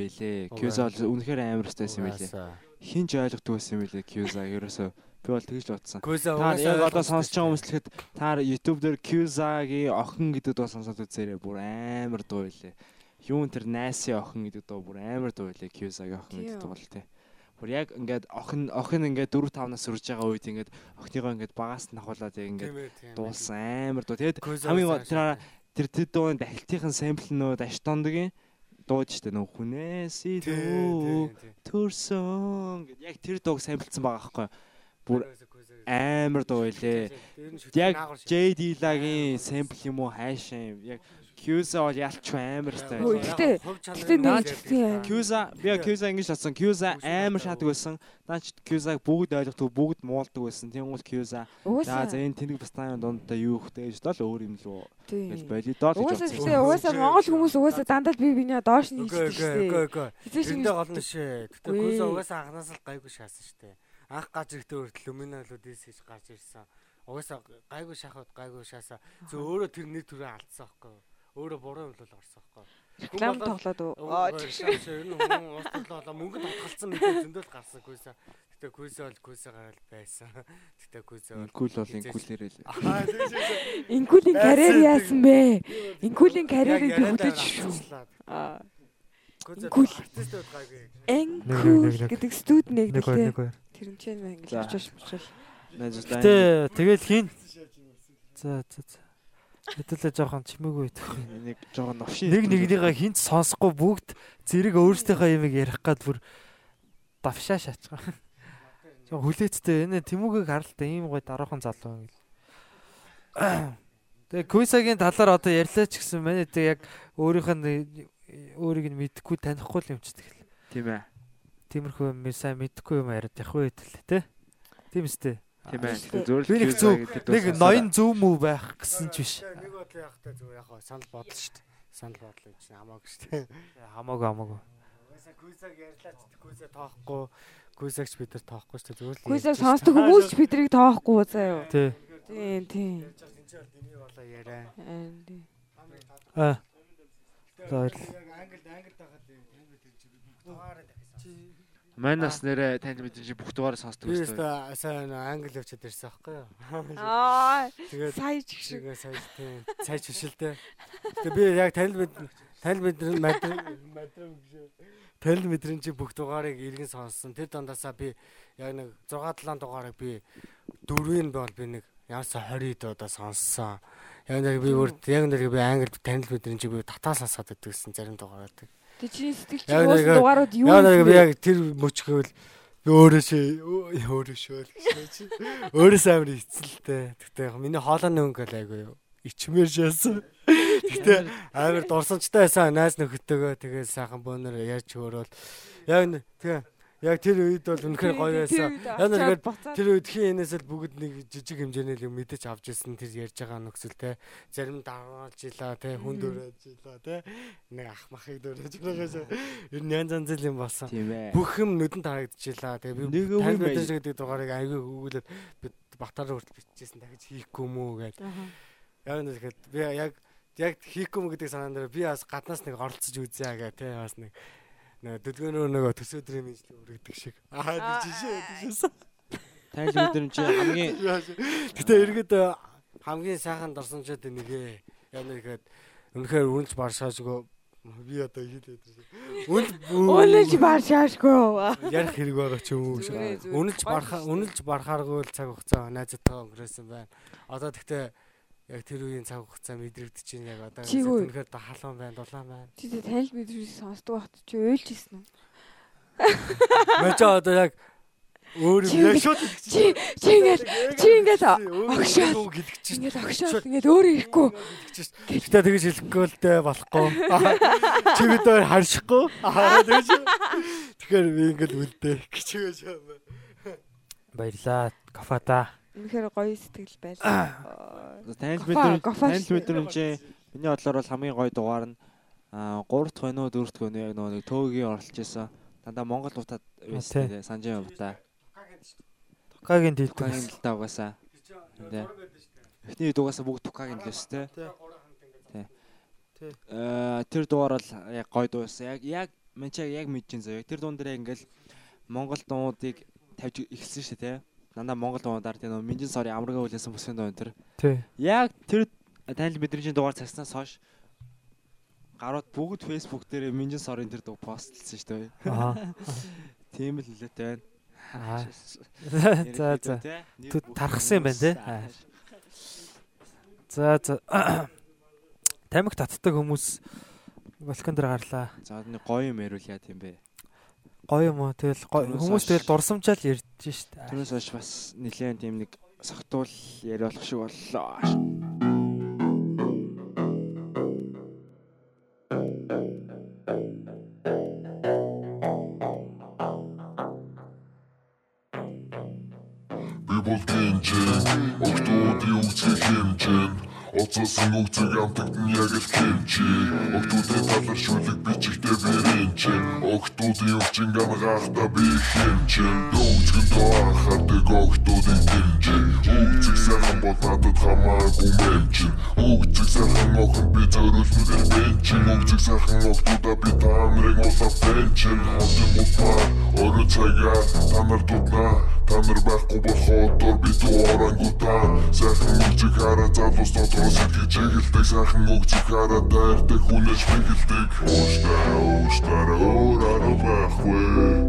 Кьюз бол үнэхээр амар байсан юм байлээ. Хин ч ойлгохгүй байсан юм байлээ Кьюза ерөөсөө би бол тэгж л бодсон. Та яг одоо сонсож байгаа хүмүүс л ихэд та YouTube дээр Кьюзагийн охин гэдэг дуу сонсоод үзээрэй. Бүр амар дуу байлээ. Юун тэр найсын охин гэдэг дуу бүр амар дуу байлээ Кьюзагийн охин гэдэг дуу бол тий. Бүр яг ингээд охин охин ингээд 4 5 нас хүрж байгаа үед ингээд охиныгоо ингээд багаас нь ахуулаад яг ингээд дуулсан амар дуу. Тэгээд хамгийн гол тэр тэр тэр дууны дахилтын сампл нөө Аштондгийн дууд штэ нөө хүнээс илүү төрсөн гэд яг тэр дууг самплцсан байгаа байхгүй. Бүр амар дуу байлээ. Яг JD лагийн сампл юм уу хайшаа юм. Яг Qza бол ялч амар гэтээ- гэтээ нэг тийм. Qza би Qza ингэж шатсан. Qza амар шатдаг байсан. Наач Qza-г бүгд ойлгохгүй бүгд муулдаг байсан. Тэнгуут Qza. За за энэ тэнэг бастааны дундаа юу хөхтэй гэж доо л өөр юм лөө. тийм. Гэж болидоо л гэж бодсон. гэхдээ угаасаа Монгол хүмүүс угаасаа дандаа би биний доош нь хийдэг шүү үгүй дээ. үгүй. Хэзээ шиг Тэрэндээ гол нь шээ. Үгүй. гүйсээ угаасаа анханаас л гайгүй шаасан штэ. Анх гаж ирэхдээ хүртэл люминалууд ийсэж гарч ирсэн. Угаасаа гайгүй шахаад гайгүй шаасаа. Зөв өөрөө тэр нэг төрөө алдсан байхгүй юу? Өөрөө буруу юм л гарсан байхгүй реклам тоглоод уу. Аа, ер нь хүн уучлаа мөнгө татгалцсан мэдээ зөндөл гарсан гүйсээ. Гэтэ гүйсээ бол гүйсээ гараад байсан. Гэтэ гүйсээ бол Инкул бол инкулээрээ л. Аа тийм Инкулийн карьер яасан бэ? Инкулийн карьерийг би хүлээж шүү. шүү. Аа, Гүйсээ артистууд гайгүй. Энкул гэдэг студ нэг Нэг хоёр нэлээ. нэг хоёр. Тэр нь ч юм англи очиж мочил. Гэтэ тэгэл хин. За за за. Хэдүүлээ жоохон чимээгүй байдаг. нэг жоохон новшин Нэг нэгнийгээ хинт сонсохгүй бүгд зэрэг өөрсдийнхөө ямиг ярих гад бүр давшаа шаачгаа. Жоо хүлээцтэй энэ Тэмүүгийг харалтаа ийм гой дараахан залуу гэл. Тэгээ Куйсагийн талаар одоо ярьлаа ч гэсэн манай тэг яг өөрийнх нь өөрийг нь мэдхгүй танихгүй л юм ч тэгэл. тийм ээ. Тиймэрхүү юм сайн мэдхгүй юм яриад явах үед л тий. Тийм үстэй. Тийм ээ. Ажилтаа. Зөвөр Би нэг зөв нэг ноён зөв мүү байх гэсэн ч биш. Нэг бодлоо явахтай зүгээр яг хаа санал бодлоо шүү дээ. Санал бодлоо чинь хамаагүй шүү дээ. Хамаагүй хамаагүй. Угаасаа гүйсаг ярьлаа ч гүйсээ тоохгүй. Гүйсагч бид нар тоохгүй шүү дээ. Л. Гүйсээ сонсдог хүмүүс ч бидрийг тоохгүй заяа. Тий. Тийм тийм. Тэнцээ бол дэмий болоо яриа. Аа, тийм. Аа. За баярлалаа. Англид англид тахад тань бид чинь дугаараа Манаас нэрэ танд мэдэн чи бүх дугаараа сонсдог Би гэсэн. өөртөө сайн англи явчихад ирсэн аахгүй юу? Аа, Тэгээд сая ч шиг. Сая тийм цайч бишэлтэй. Тэгээ би яг танил мэд танил мэдрэн мадран гэж танил мэдрэн чи бүх дугаарыг иргэн сонссон. Тэр дондаасаа би яг нэг 6 7 дугаарыг би дөрвийн бол би нэг яасан 20 дуудаа сонссон. Яг нэг би бүр яг нэг би англи танил мэдрэн чи би татаа сонсоод байдагсэн зарим дугаараад. Тэ чиний сэтгэл чинь уус дугаарууд юу юм бэ? яг тэр мөчгөөл би өөрөө шээ өөрөө шөө чи өөрөөс амар эцэлтэй. Тэгтээ яг миний хоолойны өнгө л айгүй юу. Ичмэр шээсэн. Тэгтээ амар дурсамжтай байсан найз нөхөдтэйгөө тэгээ сайхан бөөнөр ярьж хөөрөөл. Яг тэгээ яг тэр үед бол үнэхээр гоё байсан. Яг нэг Тэр үед хин энэс л бүгд нэг жижиг хэмжээний л юм мэдэж авч ирсэн тэр ярьж байгаа нөхцөл те зарим дараалж илаа те хүн дөрөөж илаа те нэг ах махыг дөрөөж байгаа шүү. Ер нь янз янз юм болсон. Бүх юм нүдэн тарагдчихлаа. Тэгээ би Нэг байж. мэдээж гэдэг дугаарыг аягүй өгүүлээд би батараа хүртэл биччихсэн дахиж хийхгүй мүү гэдэг. Яг нэг ихэд би яг яг хийхгүй мүү гэдэг санаан дээр би бас гаднаас нэг оролцож үзье гэх те бас нэг нэг дөлгөөнөө нөгөө төсөөдрийн мэдлэг өргөдөг шиг. Аа жишээ жишээ. Танд мэдэн чи хамгийн Гэтэ эргээд э, хамгийн сайхан дурсамжууд нэгэ. Яг нэг ихэд үнэхээр үнэлж баршаашгүй би одоо хийлээд байна. Үнэл Үнэлж баршаашгүй. ярих хэрэг байгаа ч юм уу. Зүгээр. Үнэлж бархаа үнэлж бархааргүй л цаг хугацаа найзтайгаа өнгөрөөсөн байна. Одоо тэгтээ яг тэр үеийн цаг хугацаа мэдрэгдэж байна яг одоо юу? үнэхээр халуун байна, дулаан байна. Чи тэ танил мэдрээс сонсдог байхад чи уйлж исэн үү? Ч одоо яг өөр юм яг шууд Чи чи ингээд чи ингээд огшоол гэдэг чинь ингээд огшоол ингээд өөрөө ирэхгүй. Гэтэ тэгэж хэлэхгүй л дээ болохгүй. Чи бид хоёр харшихгүй. Аа тэгэж. Тэгэхээр би ингээд үлдээ гэж юм. Баярлаа. Кафата. Үнэхээр гоё сэтгэл байлаа. танд шүү. мэдэн чи миний бодлоор бол хамгийн гоё дугаар нь аа 3 дахь байна уу 4 дахь байна яг нөгөө нэг төөгийн оролцож исэн. Дандаа Монгол утаад байсан тий. тий санжаа утаа. Тукагийн л таа угаасаа. Эхний дугаасаа бүгд тукагийн л өс тий. Тий. Тий. Э тэр дугаар бол яг гоё дуу байсан. Яг яг мен чи яг мэдэж зөө. Яг тэр дуун дээр яг ингээл Монгол дуунуудыг тавьж эхэлсэн шүү тий. Дандаа Монгол дуунуудаар тий нөгөө Минжин сорын амргаа хүлээсэн бүсгийн дуун тэр. Тий. Яг тэр танил мэдрэмжийн дугаар цагснаас хойш гарууд бүгд Facebook дээр Минжин сорын тэр дуу постлсан шүү дээ. Аа. Тийм л нөлөөтэй байна. Аа. За за. Түр- тархсан юм байна те. За за. Тамиг татдаг хүмүүс балкон дээр гарлаа. За нэг гоё юм яриул яа тийм бэ. Гоё юм уу? Тэгэл хүмүүс тэгэл дурсамжаал ярьж штт. Түүнээс хойш бас нэлээд тийм нэг согтуул яриулах шиг боллоо. Оцосон үгцэг амтагт нь яг л хэмжи Октоудын талар шүлэг бичихтэй бирэнчин Октоуди өвчин гангаахта би хэмжин Үгцгэн доо анхаардаг октоудын дэмжин Үгцэг сайхан бол надад хамаагүй мэмчин Үгцэг сайхан охин би зориулмудэр бэнчин Үгцэг сайхан октоуда би та нарыг улаав бэнчин Хотын мутмаар орой цагаар та нар дутнаа Та нар байхгүй болохоо дор би дуу орангутаа Сайхан үгчиг хараа залуус дотроос итгэж эхэлдэг Сайхан үгчиг хараа дайрдаг хүнэж бэгэлдэг Ууштара ууштара өөр арга байхгүй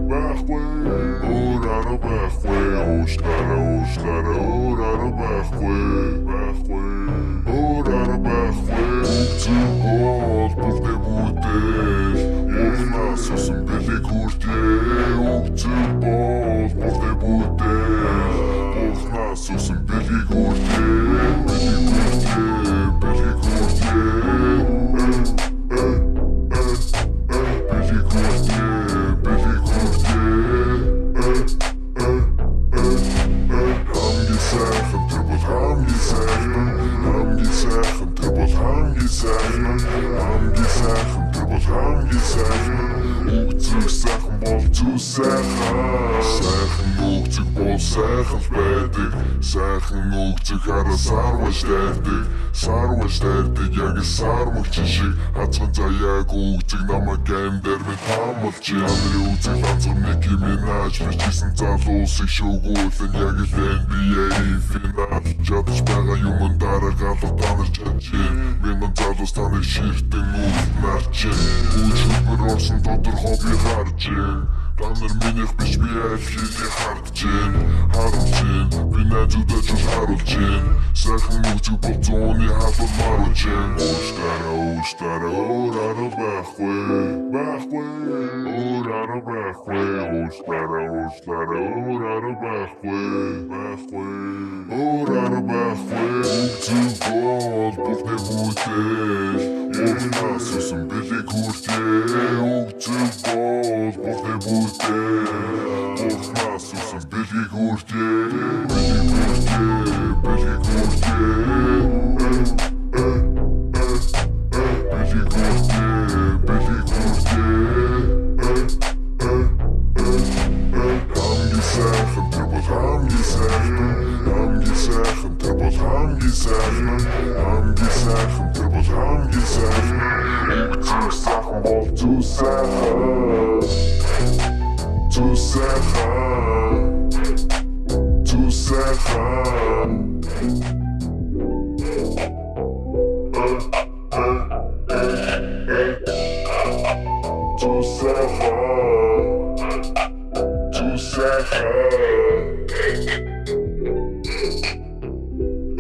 Байхгүй. Өөр арга байхгүй Ууштара ууштара өөр арга байхгүй Байхгүй. Өөр арга байхгүй. Үгчиг бол бүгдээ бүтээл Уухнаас усан бэлэг хүртээ Үгчиг бол бүгдээ бүтээл. Уухнаас усан бэлэг хүртээ Бэлэг хүртээ Бэлэг Хамгийн сайхан тэр бол хамгийн сайхан Хамгийн сайхан тэр бол хамгийн сайхан сайхан тэр бол хамгийн сайхан бол зүг сайхан Сайхан үгцэг бол сайхан байдаг Сайхан үгцэг хараа сарваш дайрдаг Сарваш дайрдаг яг л сар мөчин шиг Хацхан заяаг үгцэг намайг гэмдэр мэт хамалж Амрын үгцэг ланзур Ники Минаж бичсэн залуусыг шүүгүүлэн яг л NBA финал Чадж байгаа юм дараа галуу танарч чадчих Мянган залуус таныг ширтэн үлднарч Үуч хөбөр орсон тодорхой би харж Та нар минийх биш би аль хэдий хардж Харамж би найзуудаа ч ус харуулж Сайхан үгцэг бол зууны хапад маруулж Ууштара ууштара өөр арга байхгүй. Байхгүй өөр арга байхгүй. Ууштара ууштара өөр арга байхгүй. Байхгүй өөр арга байхгүй. Үгцэг бол бүгдээ бүтээл Уухнаас усан бэлэг хүртээ Үгцэг бол бүгдээ бүтээл Уухнаас усан бэлэг хүртээ Бэлэг хүртээ Бэлэг хүртээ Бэлэг хүртээ Бэлэг хүртээ Хамгийн сайхан тэр бол хамгийн kapat hem gezer Hem gezer hem kapat hem gezer Oh too sad hem bol too sad Too sad Too sad